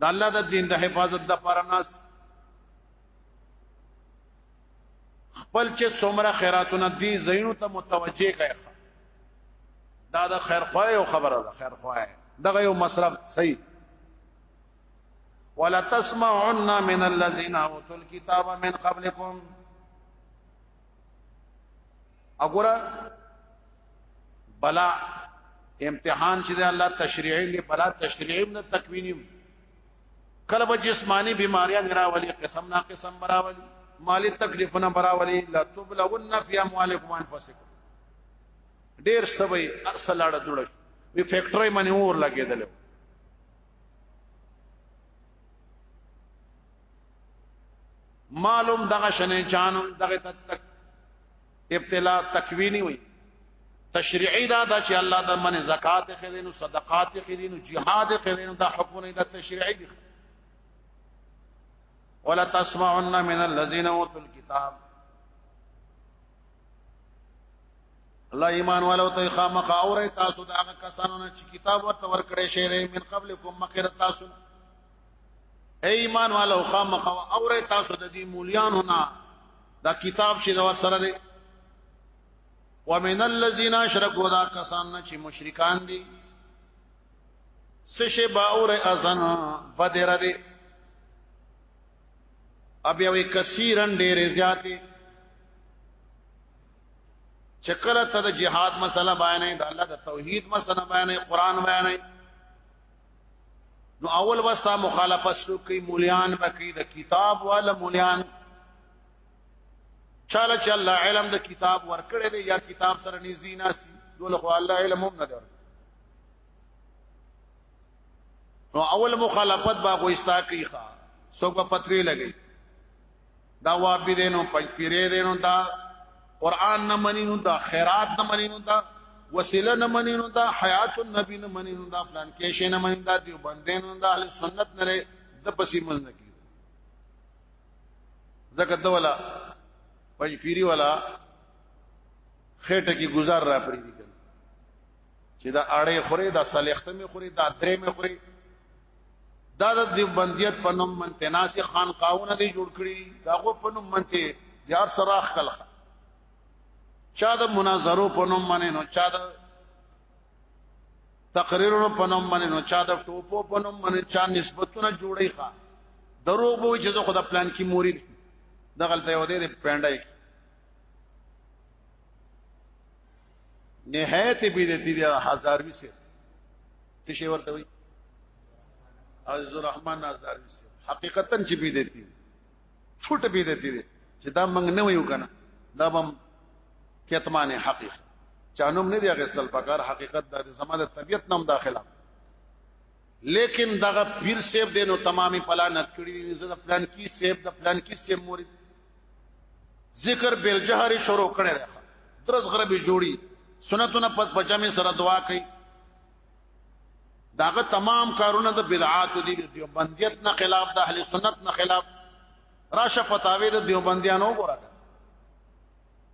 د الله د دین د حفاظت د پرناس خپل چې څومره خیراتونه دي زینو ته متوجه کړي دا د خیر خوای او خبره ده خیر خوای دغه یو مصرف صحیح ولا تسمعن من الذين اوتوا الكتاب من قبلكم وګوره بلا امتحان چې الله تشریعي دی بلا تشریعي نه تکوینی کله به جسمانی بیماریاں راولي قسم نا قسم براولي مالی تکلیفونه براولي لا تبلون فی اموالکم انفسکم ډیر سوي اصل اړه جوړ شو وی فیکټری منی اور لګیدل معلوم دغه شنه چانم دغه تک ابتلا تکوینی وي تشریعی دا دا چې الله د من زکات خدینو صدقات خدینو jihad خدینو دا حکمونه دا تشریعی دي ولا تسمعن من الذين اوتوا الكتاب الله ایمان والو ته خامخ اوره تاسو دا کسانو چې کتاب ورته ورکړې شوی من قبلکم مخیر تاسو اے ایمان والو خامخوا اوره تاسو د دې مولیانو نه دا کتاب چې دا سره دی ومن الذين اشركوا دا کسان چې مشرکان دي سشه باور ازن بدر دي ابي وي کثیرن ډېر زیاتې چکل ته د جهاد مسله بیانې د الله د توحید مسله بیانې قران بیانې نو اول وستا مخالفت شو کوي مولیان بکی د کتاب والا مولیان چاله چې الله علم د کتاب ورکړي دی یا کتاب سره نږدې ناسي دول خو الله علم هم نه دی نو اول مخالفت با خو استا کوي ښا سو په پتری لګي دا وابی دینو پجپیره دینو دا قران نه منینو دا خیرات نه منینو دا وسیله نه منینو دا حیات النبی نه منینو دا فلان کې شی نه منینو دا دیو بندینو دا اهل سنت نه د پسې منځ نه کیږي زکه دا ولا پجپیری ولا خېټه کې گزار را پری دي چې دا اړې خوري دا صالحته می خوري دا درې می خوري دا د دیوبندیت په نوم منته ناسي خانقاونه دی جوړ کړی دا غو په نوم منته یار سراخ کله چا د مناظرو په نوم باندې نو چا د تقریرونو په نوم باندې نو چا د ټوپو په نوم باندې چا نسبتونه جوړی ښا درو به چې زه خدا پلان کې مرید د غلطه یو دی پندای نهایت بدعتي دی هزاروي سره څه شي ورته وي عزیز الرحمن نازدار حقیقتا چې بي دي چھوټ بي دي دي چې دا منګ نه ویو کنه دا بم کتمان حقیق چانوم نه دی غسل پکار حقیقت دا زماده طبیعت نام داخله لیکن دغه پیر سیب دینو تمامي پلانت کړی زه د پلان کی سیب د پلان کی سیب مرید ذکر بل جهر شروع کړی درس غربي جوړي سنتونه پس بچا می سره دعا کوي داغه تمام کارونه د بدعات دي د دیوبندیت نه خلاف د اهل سنت نه خلاف راشه فتاوی د دیوبندیانو وګوره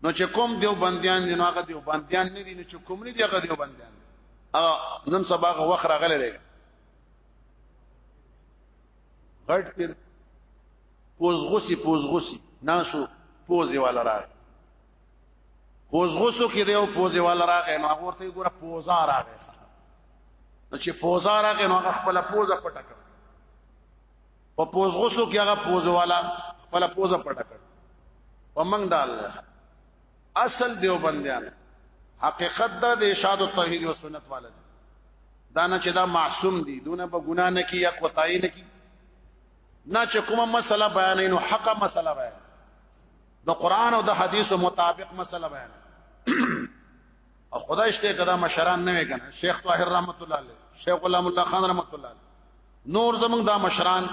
نو چې کوم دیوبندیان دي نو هغه دیوبندیان نه دي نو چې کوم نه دي هغه دیوبندیان هغه نن سبا هغه وخت راغلی دی غټ پیر پوزغوسی پوزغوسی ناسو پوزي والا راغی اوس غوسو کې دی او پوزي والا راغی نو هغه ورته ګوره پوزا راغی نو چې پوزا راغی نو هغه خپل پوزا پټه کړ په پوز غوسو کې هغه پوز والا خپل پوزا پټه کړ ومنګ دال اصل دیو بندیان حقیقت دا د ارشاد او توحید او سنت والا دی دا نه چې دا معصوم دي دونه به ګنا نه کی یا کوتای نه کی نه چې کومه مسله بیانې نو حق مسله بیان د قران او د حدیثو مطابق مسله بیان او خدای شته کدا مشران نه وکړه شیخ طاهر رحمت الله علیه شیخ غلام الله خان رحمت الله علیه نور زمنګ دا مشران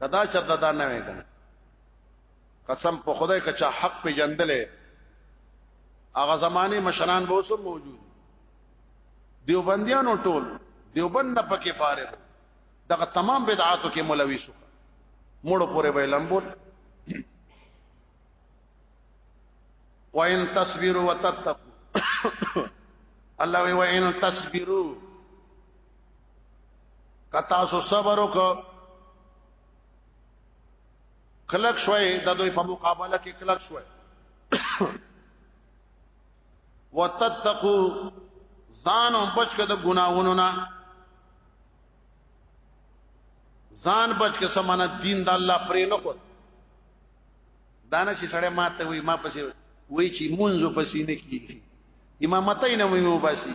کدا چرته دا نه وکړه قسم په خدای کچا حق په جندلې هغه زمانه مشران به اوس موجود دیوبندیانو ټول دیوبند نه پکې فارغ دغه تمام بدعاتو کې مولوي شو مړو پورې به لمبول وَإِن تَصْبِرُوا وَتَتَّقُوا الله وی وَإِن تَصْبِرُوا کتا سو صبر وکړه کلک شوي د دوی په مقابله کې کلک شوي وتتقو ځان هم بچ کړه د ګناوونو نه ځان بچ کې سمانه دین د الله پرې نه خور دانه چې سړی ماته وي ما پسې وای چې مونږ پسې نه کیږي امامت نه مې مو باسي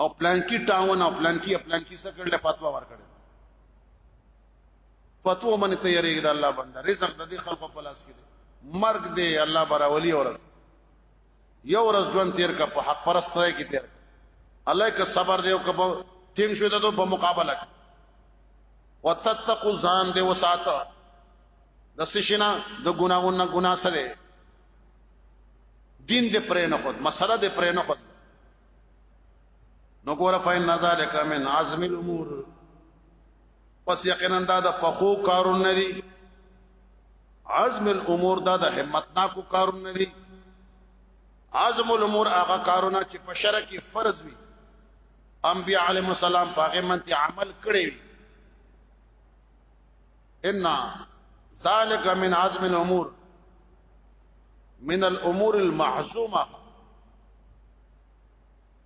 او پلان کې ټاون او پلان کې پلان کې څه کړل فتوا ورکړل فتوا من ته یریږي د الله بنده رزق د دې خلکو په لاس کې دی مرګ دی الله براولي اورس یو ورځ ژوند تیر کا په حق پرسته کې تیر الله که صبر دی او که ټینګ شو ته په مقابله کې وتتقوا ځان دی وساته د سشنا د ګناونو نه ګنا سره دین دې پرې نه خود مسله دې پرې نه خود نو ګوره فین ذالک من عزم الامور پس یقینا دا د پخو کارون ندی عزم الامور دا د همت ناکو کارون ندی عزم الامور هغه کارونه چې په شرع کې فرض وي انبیاء علیهم السلام پاغه منتی عمل کړی وي ان ذالک من عزم الامور من الامور المعزومه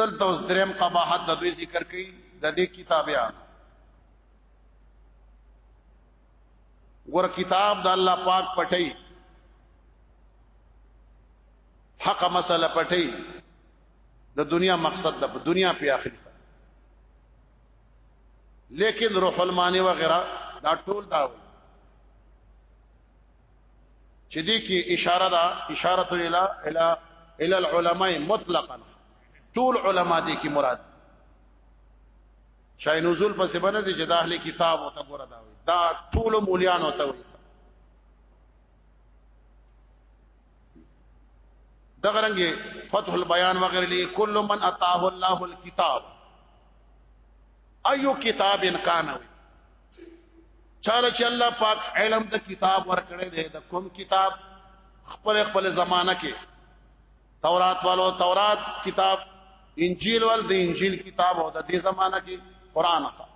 دلته اوس دریم قباحت د دوی ذکر کړي د دې کتابیان ور کتاب د الله پاک پټي حق مسله پټي د دنیا مقصد د دنیا په اخر لیکن روح المانی وغیرہ دا ټول دا وی چې دې کې اشاره ده اشاره الی الی الی العلماء مطلقا ټول علما دې کې مراد شای نزول په سبنه دي چې د اهل کتاب او تګور دا وي دا ټول مولیان او ته وي دغه رنګ فتح البیان وغیرہ لري کل من اتاه الله الكتاب ایو کتاب کان وی چاله چې الله پاک علم د کتاب ورکړي دی د کوم کتاب خپل خپل زمانہ کې تورات والو تورات کتاب انجیل ول د انجیل کتاب او د دې زمانہ کې قران اخا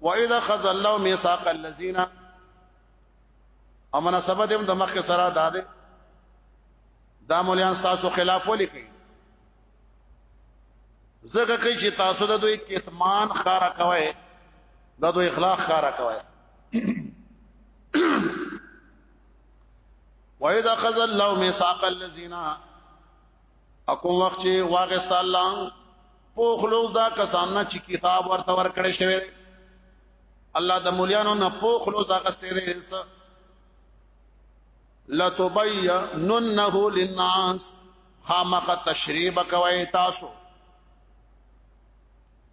واذا خذ الله ميثاق الذين امنا سبد هم د مخ سره داده دا مولیان تاسو خلاف ولیکي زګه کوي چې تاسو د دوی کتمان خارا کوي د دوی اخلاق خارا کوي وَإِذَا خَذَ اللَّهُ مِيثَاقَ الَّذِينَ اكم وخت چې واغست الله په خلوص دا کسان نه چې کتاب ورته ورکړې شوی الله د مولیانو نه په خلوص دا کسته دې لتبیننه للناس خامخ تشریب کوي تاسو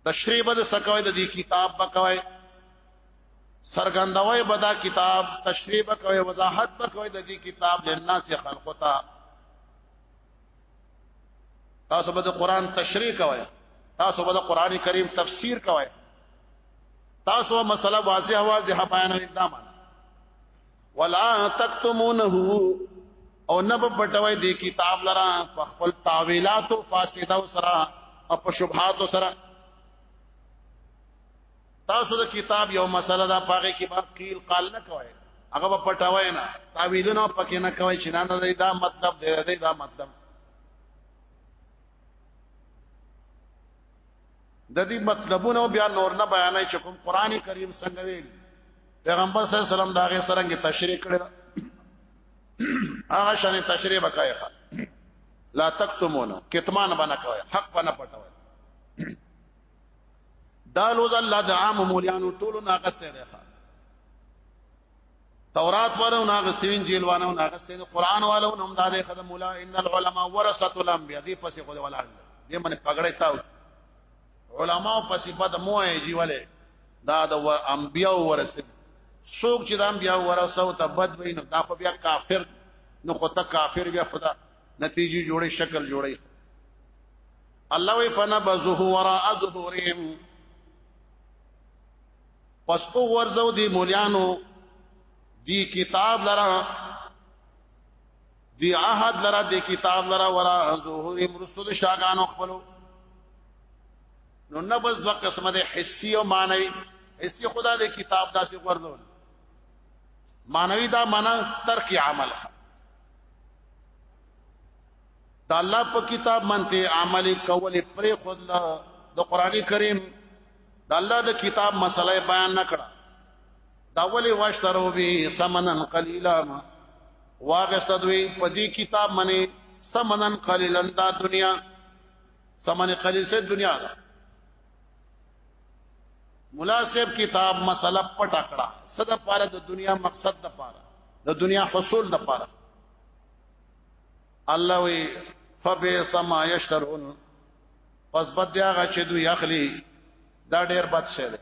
تشریب د سکوي د دې کتاب بکوي سرګندوي بدا کتاب تشریب کوي وضاحت بکوي د دې کتاب لناس خلقتا تاسو به د قران تشریح کوي تاسو به د قران کریم تفسیر کوي تاسو مسله واضح واضح بیان اندامه ولا تکتمونه او نه په پټوي دی کتاب لرا په خپل تاویلات او فاسده سره او په شبهات سره تاسو د کتاب یو مسله دا پاره کې با قیل قال نه کوي هغه په پټوي نه تاویلونه پکې نه کوي چې نه دا مطلب دی دا مطلب د دې مطلبونه بیا نور نه بیانای چې کوم قران کریم څنګه ویل پیغمبر صلی الله علیه وسلم دا غي سرنګ تشریح کړی هغه شان تشریح وکای لا تکتمون کتمان بنا کوي حق بنا پټوي دا لوز الله د عام مولیانو ټولو ناقصته ده تورات والو ناغستو انجیل والو ناغستو قران والو هم دا ده خدای مولا ان العلماء ورثه الانبیاء دې پسې خو ولاړ دې منه پګړې تاو علماء په صفت مو یې جیواله دا د انبیاء ورسته څوک چې د انبیاء ورسو ته بد وي نو دا خو بیا کافر نو خو ته کافر بیا خدا نتیجې جوړې شکل جوړې الله وی فنبذه وراء ظهورهم پس او ورزو دی مولیانو دی کتاب لرا دی عهد لرا دی کتاب لرا ورا ظهور مرستو د شاګانو خپلو نو نبذ دو قسمه د حسی او معنی حسی خدا د کتاب داسې ورلول معنوی دا معنا ترک عمل دا الله په کتاب منته عمل کول پر خود لا د قران کریم دا الله د کتاب مسله بیان نکړه دا ولی واشترو به سمنن قلیلا واغست دوی په دې کتاب منی سمنن قلیلا دا دنیا سمن قلیل سے دنیا دا مناسب کتاب مسله پټ کړه صد پاره د دنیا مقصد د پاره د دنیا حصول د پاره الله وی فبئس ما یشترون پس بد دی هغه چې دوی اخلي دا ډیر بد شی دی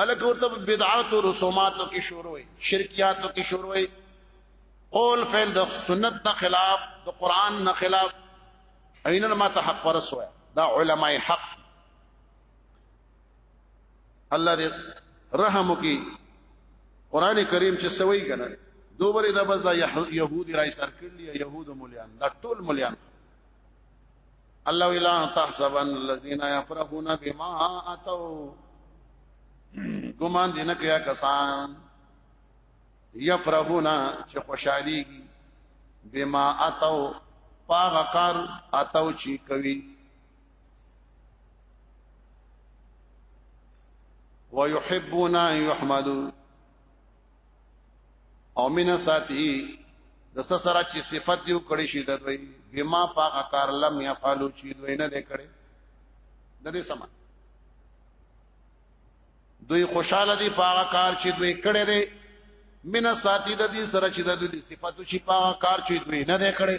الکه ورته بدعات او رسوماتو کې شروع وي شرکیاتو کې شروع وي قول فعل د سنت نه خلاف د قران نه خلاف عینن ما ته حق پرس وای دا علماء حق الله دې رحم وکي قران کریم چې سوي کنه دوبره دا بس دا يهودي راي سر کړلی يهود مليان دا ټول مليان الله الا تحسبن الذين يفرحون بما اتوا ګمان دي نه کیا کسان يفرحون چې خوشحالي بما اتوا پاغه کار اتو چی کوي ويحبون يحمدون او مینا ساتي د سره چې صفت دیو کړي شي د دوی بما پاک کار لم يفعلوا چې دوی نه دې کړي د دې سم دوی خوشاله دي پاک کار چې دوی کړي دي مینا ساتي د دې سره چې د دوی صفاتو شي پاک کار چې دوی نه دې کړي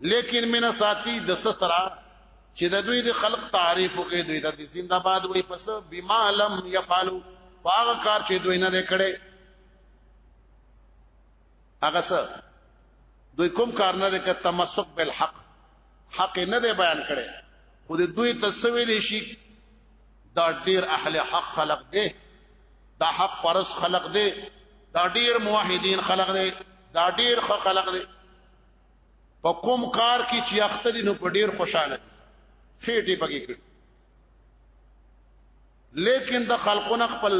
لیکن مینا ساتي د سسرا چې د دوی د خلق تعریف کوي دوی د زنده باد وي پس بما لم يفعلوا پاغه کار چې دوی نه کړي هغه څه دوی کوم کار نه کوي تمسک بالحق حق نه دی بیان کړي خو د دوی تسویل شي دا ډیر اهل حق خلق دی دا حق پرس خلق دی دا ډیر موحدین خلق دی دا ډیر خلق دی په کوم کار کې چې اخته دي نو په ډیر خوشاله دي خېټه پکې کړ لیکن د خلقونه خپل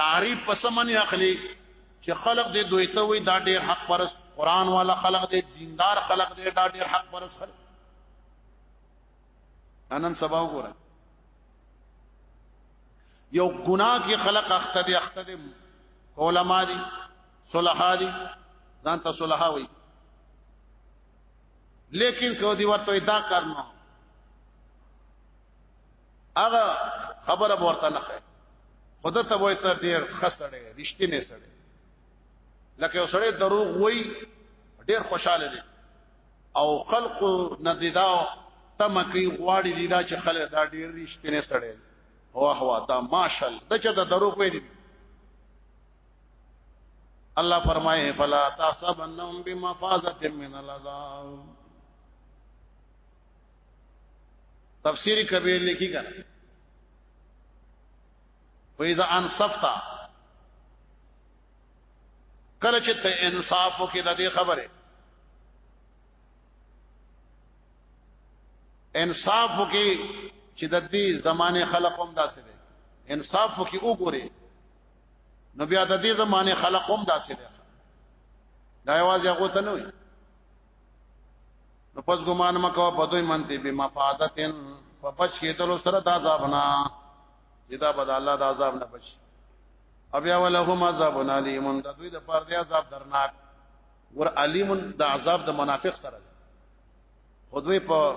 تعریف په سمنه اخلي چې خلق دې دوی ته وي دا ډیر حق پرس قران والا خلق دې دیندار خلق دې دا ډیر حق پرس خلق انن سبا وګوره یو ګناه کې خلق اخته دي اخته دي علما دي صلحا دي ځان ته صلحا وي لیکن کو دی ورته دا کرنو هغه خبره ورته نه خدا ته وای تر ډیر خسړې رښتینه سړې لکه یو سړی دروغ وای ډیر خوشاله دی او خلق ندیدا تم کوي غواړي دی دا چې خلک دا ډیر رښتینه سړې واه واه دا ماشال د چا د دروغ وای الله فرمائے فلا تحسبنهم بمفازه من العذاب تفسیر کبیر لکھی کنا فاذا انصفتا کله چې ته انصاف وکې د دې خبره انصاف وکې چې د دې زمانه خلقوم داسې انصاف وکې وګوره نو بیا د دې زمانه خلق هم داسې ده دا یوازې هغه ته نه وي نو پس ګمان مکو په دوی منته به مفازتن په پچ کې تلو سره د عذاب نه جدا بد الله د عذاب نه بچ او بیا ولهم عذاب علیم د دوی د پر دې عذاب درناک ور علیم د عذاب د منافق سره خدوی په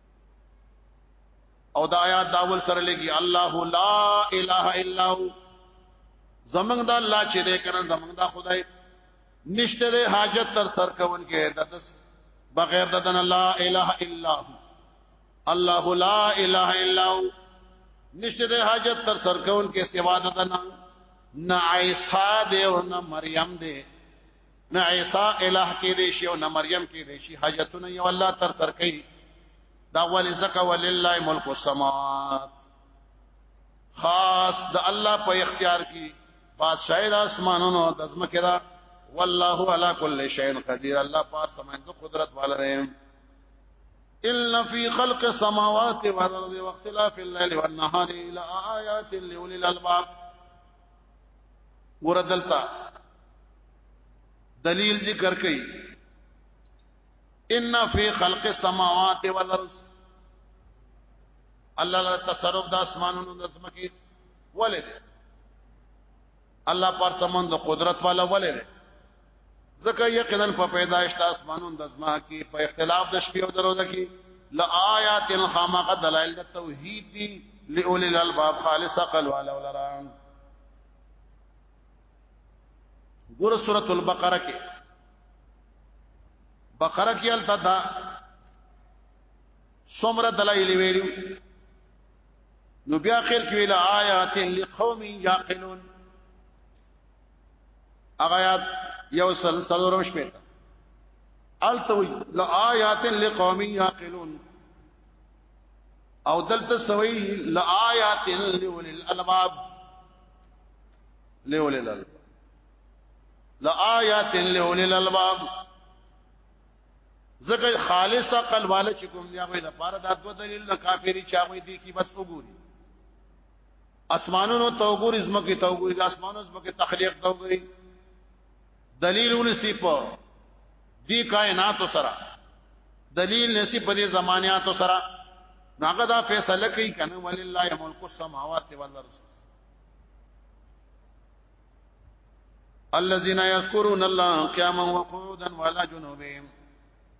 او دا آیات داول سره لګي الله لا اله الا هو زمنګ دا الله چې دې کنه زمنګ دا خدای نشته دې حاجت تر سر کون کې ددس بغیر ددن لا اله الا هو الله لا اله الا هو نشته دې حاجت تر سر کون کې سوا ددن نه عیسی دې او نه مریم دې نه عیسی الہ کې دی شي او نه مریم کې دی شي حاجتونه یو الله تر سر کوي دا ول زکه ولله ملک السماوات خاص د الله په اختیار کې بادشاہي د اسمانونو د زمکه دا والله على كل شيء قدير الله پاک سمند قدرت والا دی ان في خلق السماوات والارض واختلاف الليل والنهار لايات لاولي الالباب ګور دلتا دلیل ذکر کړي ان فی خلق السماوات والارض الله لا تصرف د اسمانونو د زمکی ولید الله پر سمند قدرت والا ولید ځکه یقینا په پیدایش د اسمانونو د ځما کې په اختلاف د شپې او دروازه کې لآیات خامق دلائل د توحید دی لئول الالباب خالص عقل والا ولرام ګور سورۃ البقره کې بقره کې الته دا څومره دلایل ویلو نو بیا اخر کې ویل آیات لقوم یعقلون اغیات یو سل سلورم شپه التوی لآیات لقوم یعقلون او دلته سوی لآیات لول الالباب لول الالباب لآیات لول الالباب زکه خالص عقل والے چې کوم دی هغه د پاره د دوه دلیل نه کافری چاوي دي کی بس وګوري اسمانونو توګوري زمکه توګوري د اسمانونو زمکه تخلیق توګوري دلیل ونسی په دی کائنات سره دلیل نسی په دې زمانیات سره هغه دا فیصله کوي کنه ولله ملک السماوات والارض الذين يذكرون الله قياما وقعودا وعلى جنوبهم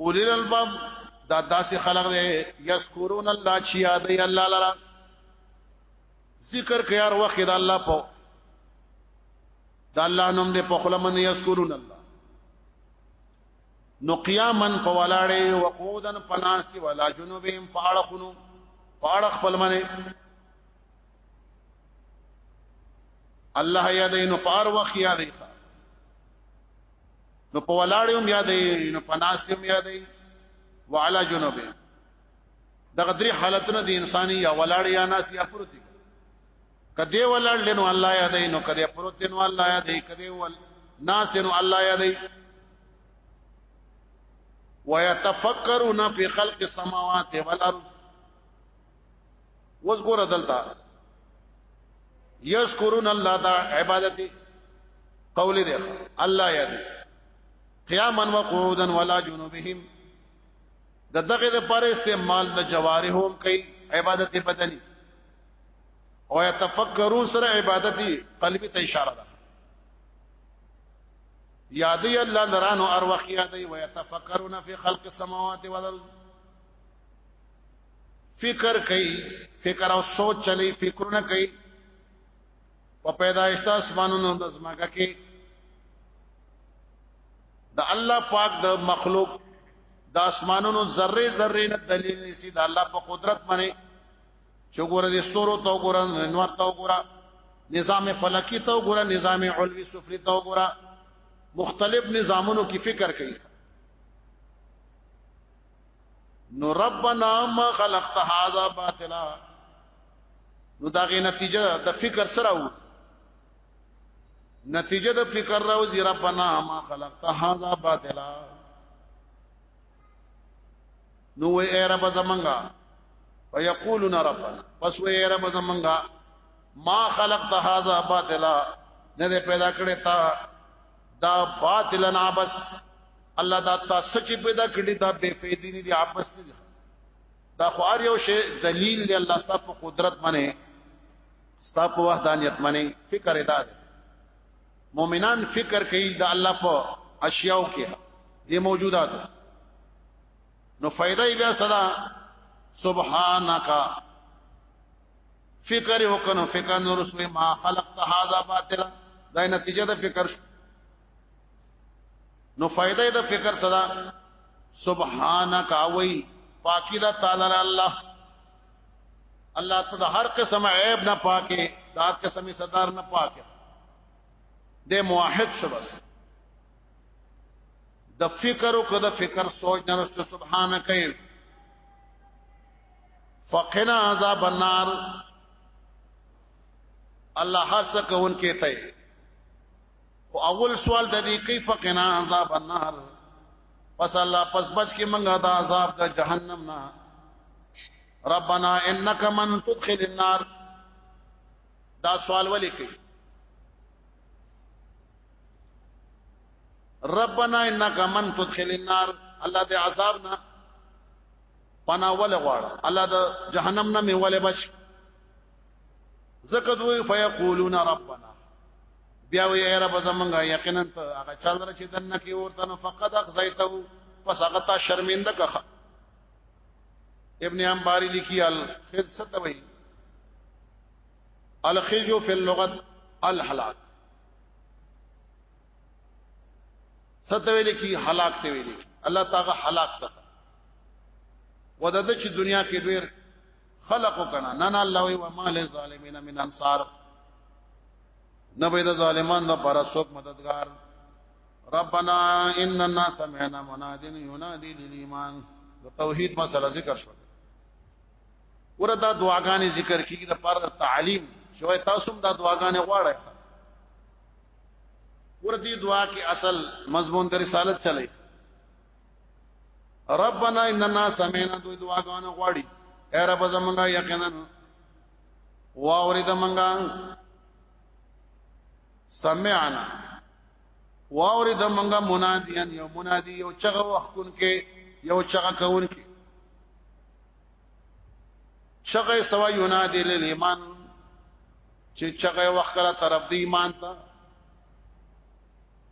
اولل الباب دا داسې خلق دی یذکرون الله چې یاد دی الله لرا ذکر کوي هر وخت د الله په د الله نوم دې په خپل من یذکرون الله نو قیامن په ولاړې وقودن پناسي ولا جنوبهم پاړه خونو پاړه خپل منه الله یادې نو پار وخت یادې نو په ولاړیوم یادې نو پناستیم یادې وعلى جنوبه دغه درې حالتونه د انساني یا ولاړ یا ناس یا پروت دي کدی ولاړ لنو الله یادې نو کدی پروت نو الله یادې کدی ول ناس نو الله یادې ويتفکرون فی خلق السماوات والارض وز ګور دلتا یشکرون الله دا عبادت قول دی الله یادی قیاما وقعودا ولا جنوبهم د دغه د پر استعمال د جوارحوم کوي عبادت بدني او يتفکرون سره عبادت قلبي ته اشاره ده یادی الله درانو اروخ یادی ويتفکرون فی خلق السماوات والارض فکر کوي فکر او سوچ چلی فکرونه کوي په پیدایش د اسمانونو د زمګه کې د الله پاک د مخلوق د اسمانونو ذره ذره نه دلیل نسی د الله په قدرت باندې چې ګوره د ستورو ته ګوره نور ته ګوره نظام فلکی ته ګوره نظام علوي سفلی ته ګوره مختلف نظامونو کې فکر کوي نو ربنا ما خلقت هذا باطلا نو دا غي نتیجه د فکر سره و نتیجه د فکر راو دی ربنا ما خلقت هذا باطلا نو وی اے رب زمنگا ويقولون ربنا پس وی اے رب زمنگا ما خلقت هذا باطلا نه پیدا کړی تا دا باطلن عبس الله دا تاسو چې پیدا کړی دا بے فیدی نه دی عبس نه دی دا خو ار یو شی دلیل دی الله ستاسو په قدرت باندې ستاسو په وحدانیت باندې فکر ادا دی مؤمنان فکر کوي دا الله په اشیاء کې دی موجودات نو فائدہ بیا صدا سبحانك فکر یو کنو فکر نور سوې ما خلقت هذا باطلا دا نتیجه د فکر شو نو فائدې د فکر صدا سبحانك اوي پاکی دا تعالی الله الله ته د هر قسم عیب نه پاکه د هر قسم صدر نه پاکه د موحد شبس د فکر او د فکر سوچ نه رسو سبحانك فقنا عذاب النار الله هر څه کون کې ته او اول سوال د دې کیف قنا عذاب النار پس الله پس بچ کې منګه دا عذاب د جهنم نه ربنا انك من تدخل النار دا سوال ولې کوي ربنا انك من تدخل النار الله دې عذاب نه پنا ول غواړه الله د جهنم نه میواله بچ زکه دوی فیقولون ربنا بیا وی ای رب زمونږه یقینا ته هغه چل را چې دنه کې ورته نو فقط اخزیته پس هغه تا شرمنده کخ ابن انباری لیکي الخز ستوي الخز فی اللغت الهلاك ستوي لیکي هلاک ته ویلي الله تعالی هلاک ته ودته چې دنیا کې ډیر خلق وکنا نه نه الله وی وما للظالمین من انصار نه به د ظالمان د پر سوک مددگار ربنا اننا سمعنا منادن ينادي للايمان د توحید مسله ذکر شو ورته دعاګانې ذکر کیږي د پر د تعلیم شوي تاسو هم د دعاګانې غواړئ ورته دعا کې اصل مضمون د رسالت چلے ربنا اننا سمعنا دوی دعاګانو غواړي اے رب زمونږه یقینا واورید مونږه سمعنا واورید مونږه منادیان یو منادی یو چغه وحکون کې یو چغه کون کې چغه سوا ینادی للایمان چې چغه وخره طرف دی ایمان ته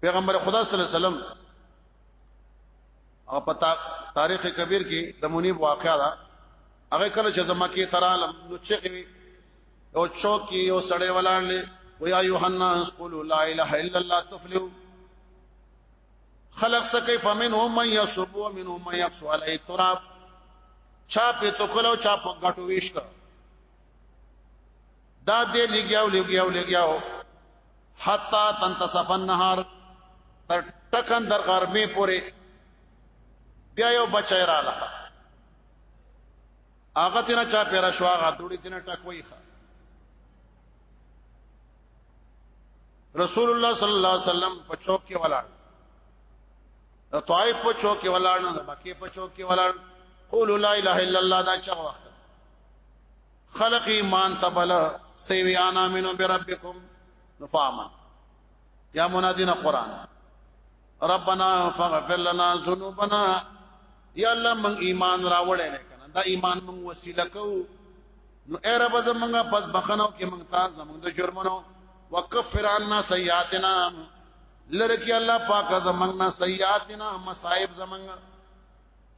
پیغمبر خدا صلی الله علیه وسلم او پتا تاریخ کبیر کې د منیب واقعا دا هغه کله چې زما کې ترالم نو چې او چوکي او سړې ولاړلې ويا يوحنا قولوا لا اله الا الله تفلحوا خلق سکه فمنهم من يصب ومنهم من يقص عليه التراب چا په توکلو چا په غټو ویشت دا دې لګیاو لګیاو لګیاو حتا تنتصف النهار تر ټکن در غرمه پورې بیا یو بچی را لخه هغه تینا چا پیرا شو هغه دوړي تینا ټکوي ښه رسول الله صلی الله علیه وسلم په چوک کې ولاړ د طائف په چوک کې ولاړ نه د مکه په چوک کې ولاړ قول لا اله الا الله دا چا وخت خلق ایمان تبل سیوی انا منو بربکم نفاما یا منادین قران ربنا فاغفر لنا ذنوبنا یا الله من ایمان راوړې نه کنه دا ایمان من وسیله کو نو اے رب زمونږه پس بخنو کې مونږ تا زمونږ د جرمونو وکفر عنا سیئاتنا لرکی الله پاک زمونږ نه سیئاتنا مصائب زمونږ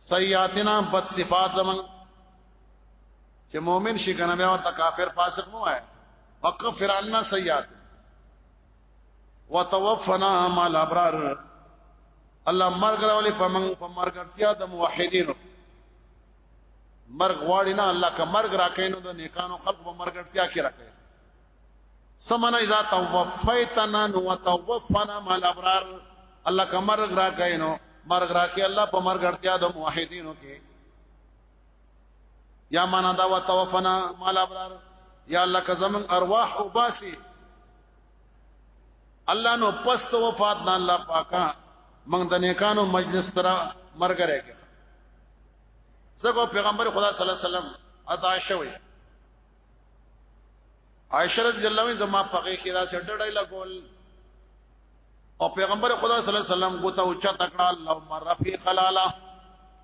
سیئاتنا بد صفات زمونږ چې مؤمن شي کنه بیا ورته کافر فاسق مو وای وقفر عنا سیئات وتوفنا مع الابرار الله مرګ راولې په من په مرګتیا د موحدینو مرګ غواړي نه الله کا مرګ راکې نو د نیکانو خلق په مرګتیا کې راکې سمنا اذا توفیتنا وتوفنا مع الابرار الله کا مرګ راکې نو مرګ راکې الله په مرګتیا د موحدینو کې یا معنا دا وتوفنا مال ابرار یا الله که زمون ارواح او باسی الله نو پس تو وفات نه الله پاکا موږ د نیکانو مجلس ترا مرګره کې زګو پیغمبر خدا صلی الله علیه وسلم عطا شوی عائشہ رضی الله عنها زما پغه کې دا سټړای لګول او پیغمبر خدا صلی الله علیه وسلم ګوته او چا تکړه اللهم رفیق الالا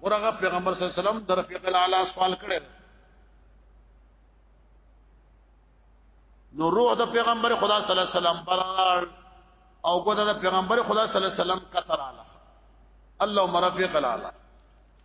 ورغه پیغمبر صلی الله علیه وسلم در رفیق الالا سوال کړي نو روح د پیغمبر خدا صلی الله علیه وسلم برال او ګوته د پیغمبر خدا صلی الله علیه وسلم کتر اعلی اللهم رفیق الالا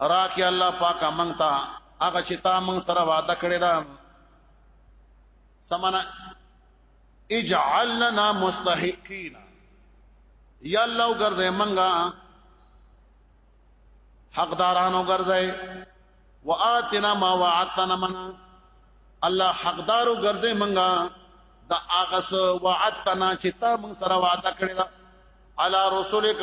راکه الله پاک مونږ ته هغه چې تا مونږ سره وعده کړی دا سمنا اجعلنا مستحقین یا الله ګرځې مونږه حقدارانو ګرځې واتنا ما وعدتنا منا الله حقدارو ګرځې مونږه دا هغه سو وعدتنا چې تا مونږ سره وعده کړی دا علی رسولک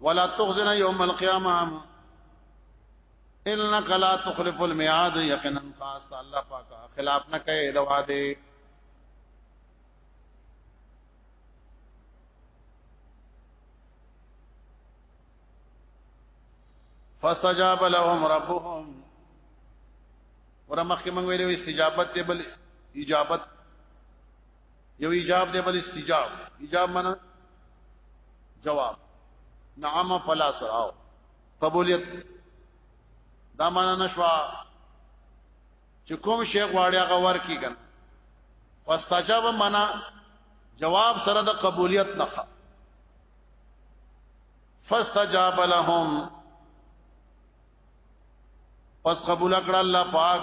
ولا تخزنا يوم القيامه انك لا تخلف الميعاد یقینا خاص الله پاک خلاف نه کوي د وعده فاستجاب لهم ربهم ورمخ کې موږ ویلو استجابت دی بل اجابت یو ایجاب دی بل استجاب ایجاب معنی جواب نعم فلا سراو قبولیت دا معنی نشوا چې کوم شی غواړي هغه ورکی کن فاستجاب منا جواب سره د قبولیت نه فاستجاب لهم پس قبول کړه الله پاک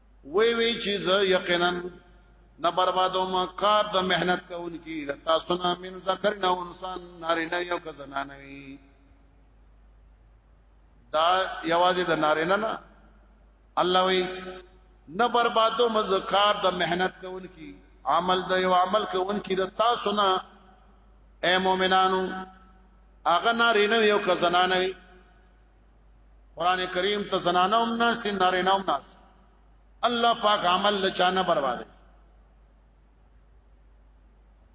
وی وی چې زه یقینا نه بربادو ما کار د مهنت کوونکی د تاسو نه من ذکر نه انسان نارینه یو که زنانه وي دا یوازې د نارینه نه الله وی نه بربادو مزکار د مهنت کوونکی عمل د یو عمل کوونکی د تاسو نه اے مؤمنانو اغه نارینه یو که زنانه وي قران کریم ته زنانه هم ناس دي نارینه هم ناس الله پاک عمل لچانه برباد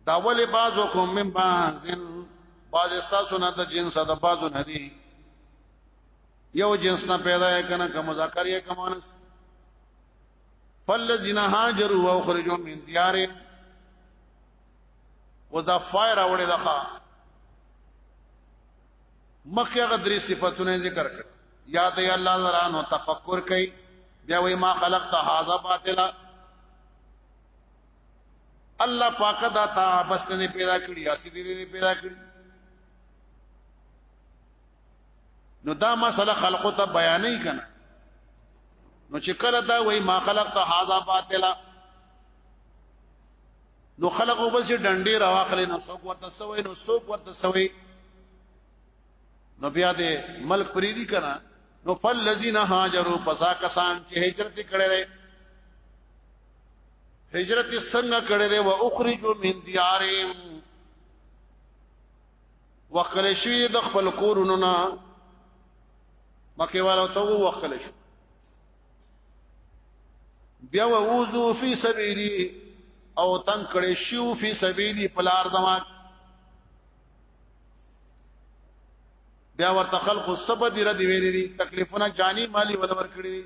دا ولې بازو کوم من بازن باز استاسو نه د جنس د بازو نه دي یو جنس نه پیدا یې کنه کوم مذکر یې کوم انس فلذین هاجروا واخرجوا من دیارهم وذا فایر اوړه دغه مخکې هغه درې صفاتونه ذکر کړ یاد ای الله لران او تفکر کوي بیا وای ما خلقت هذا باطلا الله پاک دا تا بس نه پیدا کړی اسی دې نه پیدا کړی نو دا مسله خلقو ته بیانې کنا نو چې کله دا وای ما خلقت هذا باطلا نو خلق وبس ډنډې راواخلې نو څوک ورته سوې نو څوک ورته سوې نو بیا دې ملک پریدي کنا نو فل الذين هاجروا پسا کسان چې هجرت کړي هجرت څنګه کړي دي او اخرجوا من ديارهم وکل شوی د خپل کورونو نه مکه والو ته وکل شو بیا ووزو فی سبیلی او تنگ کړي شو فی سبیلی پلار زمان بیا ورته خلق سبا دی رد ویلې دي تکلیفونه جانی مالی ول ور کړی دي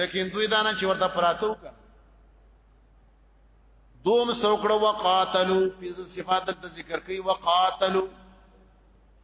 لیکن دوی دانا چې ورته پراتو کا دوم سوکړه وقاتلو په صفات د ذکر کوي وقاتلو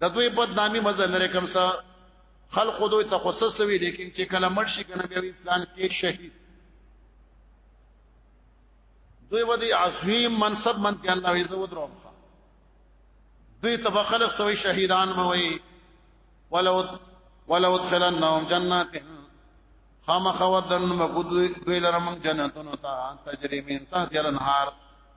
د دوی بدنامي مزه لري کوم څه خلق دوی تخصص وی لیکن چې کله مړ شي کنه بیا وی پلان کې شهید دوی ودی عظیم منصب من کې الله عز وجل روخه دوی تبخلق سوی شهیدان موي ولو ولو ادخلنهم جنات خامخ وردن مقود دوی لرم جنتونو تا تجری من تحت الانهار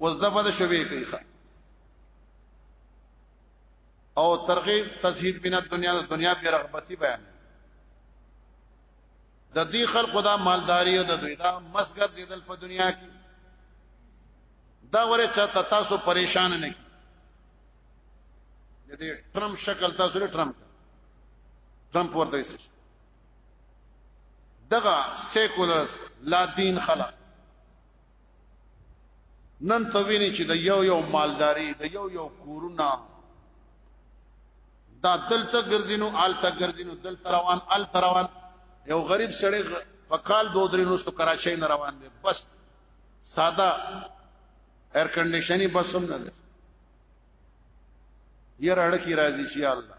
اوس دغه د شوبې کوي او ترغیب تزهید بنا دنیا د دنیا په رغبتی بیان د دې خلق دا مالداری او د دوی دا مسګر دیدل په دنیا کې دا وره چا تاسو پریشان نه کی د دې ټرمپ شکل تاسو لري ټرمپ ټرمپ ورته شي دغه سیکولر لا دین خلق نن ته ویني چې د یو یو مالداری د یو یو کورونا دا دلته ګرځینو آلته ګرځینو دلته روان آلته روان یو غریب سړی په کال دو درې نو ست کراچۍ نه روان دی بس ساده ایر کنډیشنی بس هم نه یې راړه کی راضی شي الله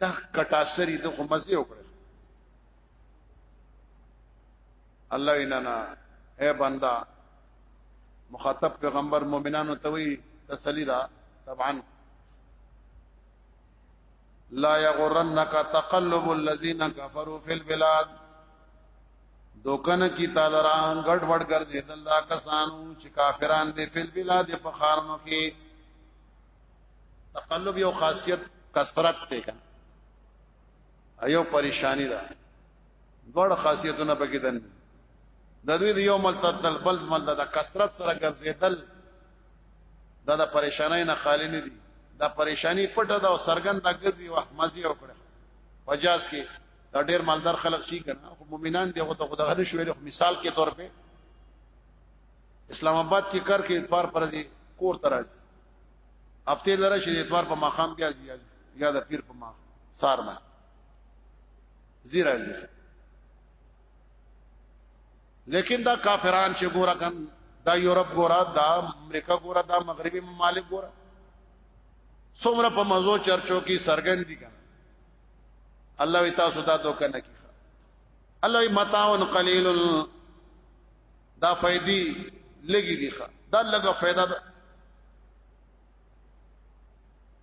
دا کټاسری د خو مزه وکړه الله وینانا اے بندا مخاطب پیغمبر مؤمنانو ته وی تسلی دا طبعا لا یغرنک تقلب الذین کفروا فی البلاد دوکنه کی تعالی را غټ وړ ګرځیدل دا کسانو چې کافران دي فی البلاد په خارمو کې تقلب یو خاصیت کثرت ته کا ایو پریشانی ده دوړ خاصیتونه پکې دن د دوی د یو ملتل بل ملتل د کثرت سره ګرځیدل دا د پریشانای نه خالی نه دي دا پریشانی پټه ده او سرګند غزي او مزي او کړه وجاز کې دا ډېر مالدار خلک شي کنه خو مؤمنان دی هغه ته خدای غل شویل خو مثال کې تور په اسلام آباد کې کار کې اتوار پر دي کور تراز هفته لره شي اتوار په مقام بیا زیاد یا د پیر په مقام سار ما زیرا زیرا لیکن دا کافران چې ګورا کن دا یورپ ګورا دا امریکا ګورا دا مغربي ممالک ګورا څومره په مزو چرچو کې سرګن دي کن الله وی تاسو دا دوک نه کی الله وی متاون قلیل دا فائدې لګي دي دا لګه فائدہ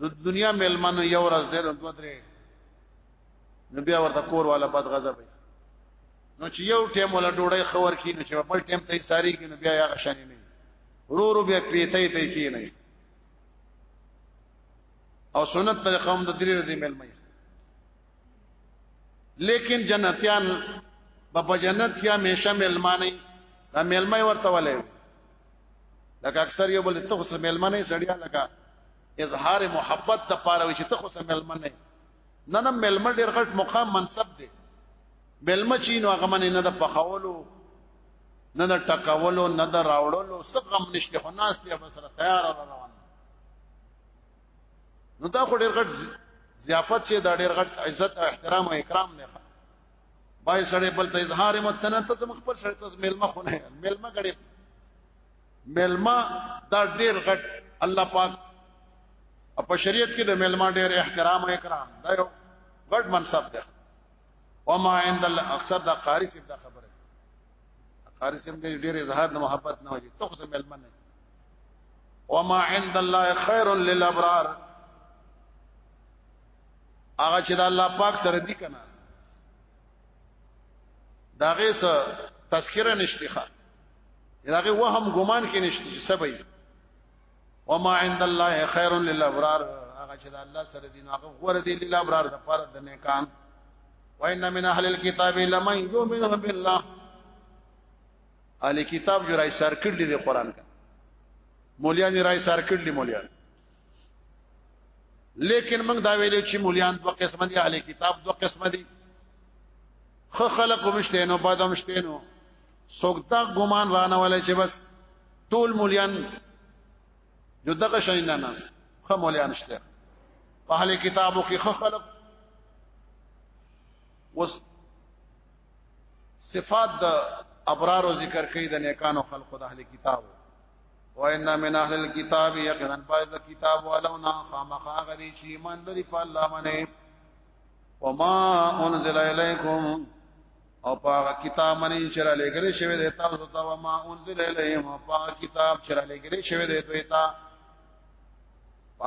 د دنیا ملمنو یو ورځ ډېر دوه درې نو بیا ورته کور والا بد غضب نو چې یو ټیم ولا ډوړی خور کی نو چې بل ټیم ته ساری کی نو بیا یا غشانی نه رو رو بیا پیته ته کی نه او سنت پر قوم د درې ورځې ملمه لیکن جنتیان په جنت کې همیشه ملمانه دا ملمه ورته ولې لکه اکثر یو بل ته خو سملمنه سړیا لکه اظهار محبت د پاره وي چې ته خو سملمنه نه نه ملمه ډیر غټ مقام منصب دی ملمه چین هغه من نه د پخولو نه د ټکولو نه د راوړلو سقم نشته خو ناس دی بسره تیار روان نو دا خو ډیر غټ ضیافت چې دا ډیر غټ عزت او احترام او اکرام نه پای سره بل ته اظهار متنه ته زم خپل سره ته ملما خو نه ملما کړي ملما دا ډیر غټ الله پاک په شریعت کې د ملما ډیر احترام او اکرام دا یو غټ منصب دی او ما عند اکثر دا قاری سیب دا خبره قاری سیب دې ډیر اظهار د محبت نه وي ته خو ملما نه او ما عند الله خير للابرار هغه چې د الله پاک سره دي کنه داغه سره تذکرہ نشته ښه داغه وهم ګمان کې نشته چې سبي وما عند الله خير للابرار هغه چې د الله سره دي هغه غوړه دي للابرار د پاره د نیکان وان من اهل الكتاب لمن يؤمن بالله اهل کتاب جو راي سر کړل دي قران کا مولیان راي سر کړل مولیان لیکن موږ دا ویلو چې مولیان دوه قسم دي اهل کتاب دوه قسم دي خو خلق مشته نو بد مشته نو سوګتا ګمان رانه ولای چې بس ټول مولیان جو دغه شین نه ناس خو مولیان شته په اهل کتابو کې خو خلق وس صفات د ابرار ذکر کوي د نیکانو خلقو د اهل کتابو وان من اهل الكتاب یقینا بعض کتاب ولونا خامخا غدی چې ایمان لري په الله باندې وما انزل الیکم او پاغه کتاب منی چې را لګري شوی دی تاسو ته وما انزل الیهم او پاغه کتاب چې را لګري شوی دی دوی ته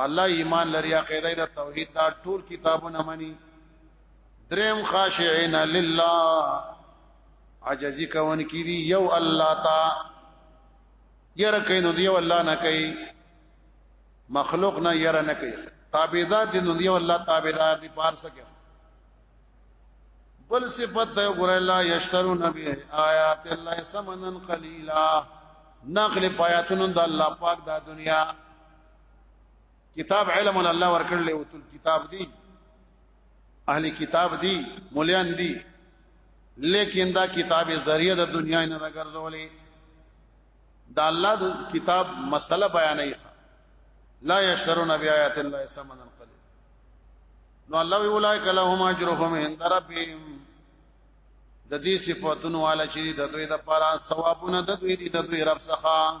الله ایمان لري عقیده د توحید دا ټول کتابونه منی دریم خاشعين لله عجزی کون کی دی یو الله تعالی یره کین نو دی والله نه کوي مخلوق نه یره نه کوي تابعدار دي نو دی والله تابعدار دي پار سکه بل صفت ده ګور الله یشترون به آیات الله سمنن قلیلا نقل پایاتونو د الله پاک دا دنیا کتاب علم الله ورکړل او کتاب دی اهل کتاب دي مولان دي لیکن دا کتاب ذریعہ د دنیا نه دا ګرځولې دا الله د کتاب مسله بیانې لا یشرون بیاات الله ثمنا قلیل نو الله وی اولایک لهم اجرهم عند ربهم د دې صفاتونو والا چې د دوی د پاره ثوابونه د دوی د دوی رب څخه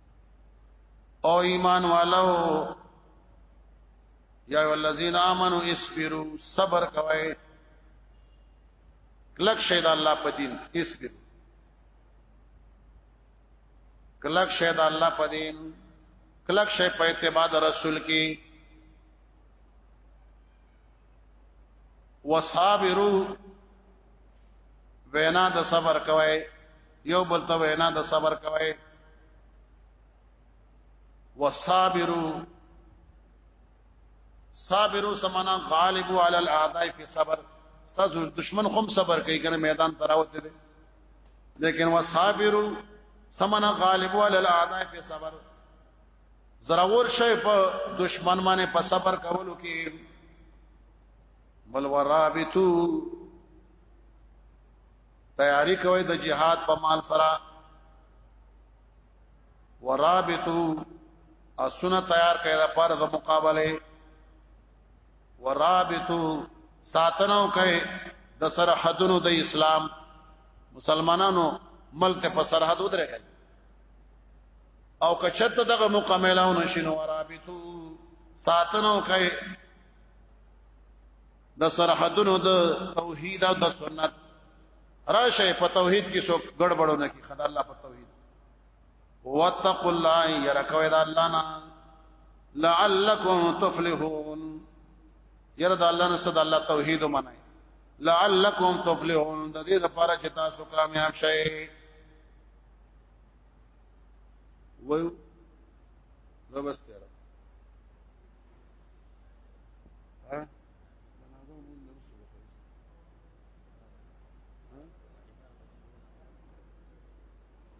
او ایمان والو یا الذین آمنو اسبرو صبر کوئ کلک شید الله په دین اسبر کلک شید الله په دین کلک شې په اتباع رسول کې وصابرو وینا د صبر کوي یو بل ته وینا د صبر کوي وصابرو صابرو سمانا غالبو علی الاعداء فی صبر تاسو دشمن خوم صبر کوي کنه میدان تراوت دي لیکن وصابرو سمانا غالبو علی الاعداء فی صبر زراور شي په دشمن باندې په صبر کولو کې بل ورابطو تیاری کوي د جهاد په مال سره ورابطو اسونه تیار کړي د پر د مقابله ورابطو ساتنو کوي د سرحدونو د اسلام مسلمانانو ملک په سرحدو درې او کچت دغه مکملو نشینو رابطو ساتنو کوي د سرحدونو د توحید او د سنت راشه په توحید کې څوک ګډوډو نه کی خدای الله په توحید واتقوا الله يرکوا د الله نه لعلکم تفلحون ير د الله نه صد الله توحید منای لعلکم تفلحون د دې لپاره چې تاسو کامیاب شئ وایو زبسته را ها جنازه مون نه شو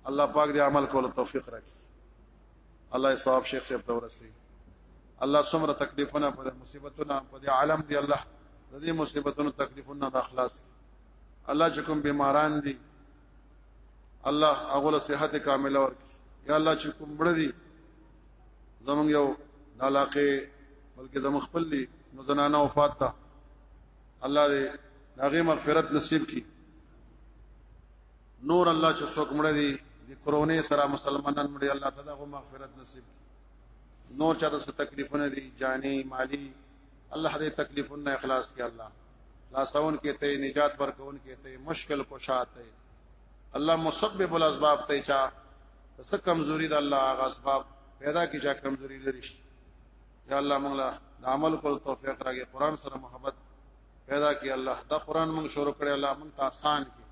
الله پاک دې عمل کولو توفیق راکړي الله یې ثواب شیخ صاحب ته ورسي الله څومره تکلیفونه په مصیبتونه په دې عالم دی الله د دې مصیبتونو تکلیفونه د اخلاص الله چې کوم بیماران دي الله هغه له صحت کامله ورکړي یا الله چې کوم مړ دي زمونږ یو د علاقې بلکې زمونږ خپل دي نو زنانه وفات ده الله دې هغه مغفرت نصیب کړي نور الله چې څوک مړ دي د کرونې سره مسلمانان مړي الله تعالی هغه مغفرت نصیب کړي نور چا د تکلیفونه دي جاني مالی الله دې تکلیفونه اخلاص کړي الله لاسون کې ته نجات ورکون کې ته مشکل کوشاته الله مسبب الاسباب ته چا څه کمزوري د الله هغه اسباب پیدا کی چا کمزوري لري یا الله موږ له عمل کول توفیق راکړي قران سره محبت پیدا کی الله دا قران موږ شروع کړی الله موږ ته آسان کی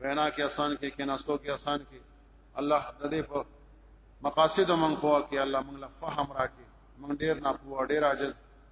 وینا کې آسان کې کې ناسو کې آسان کې الله د دې په مقاصد موږ پوهه کې الله موږ له فهم راکړي موږ ډیر نه پوهه ډیر عاجز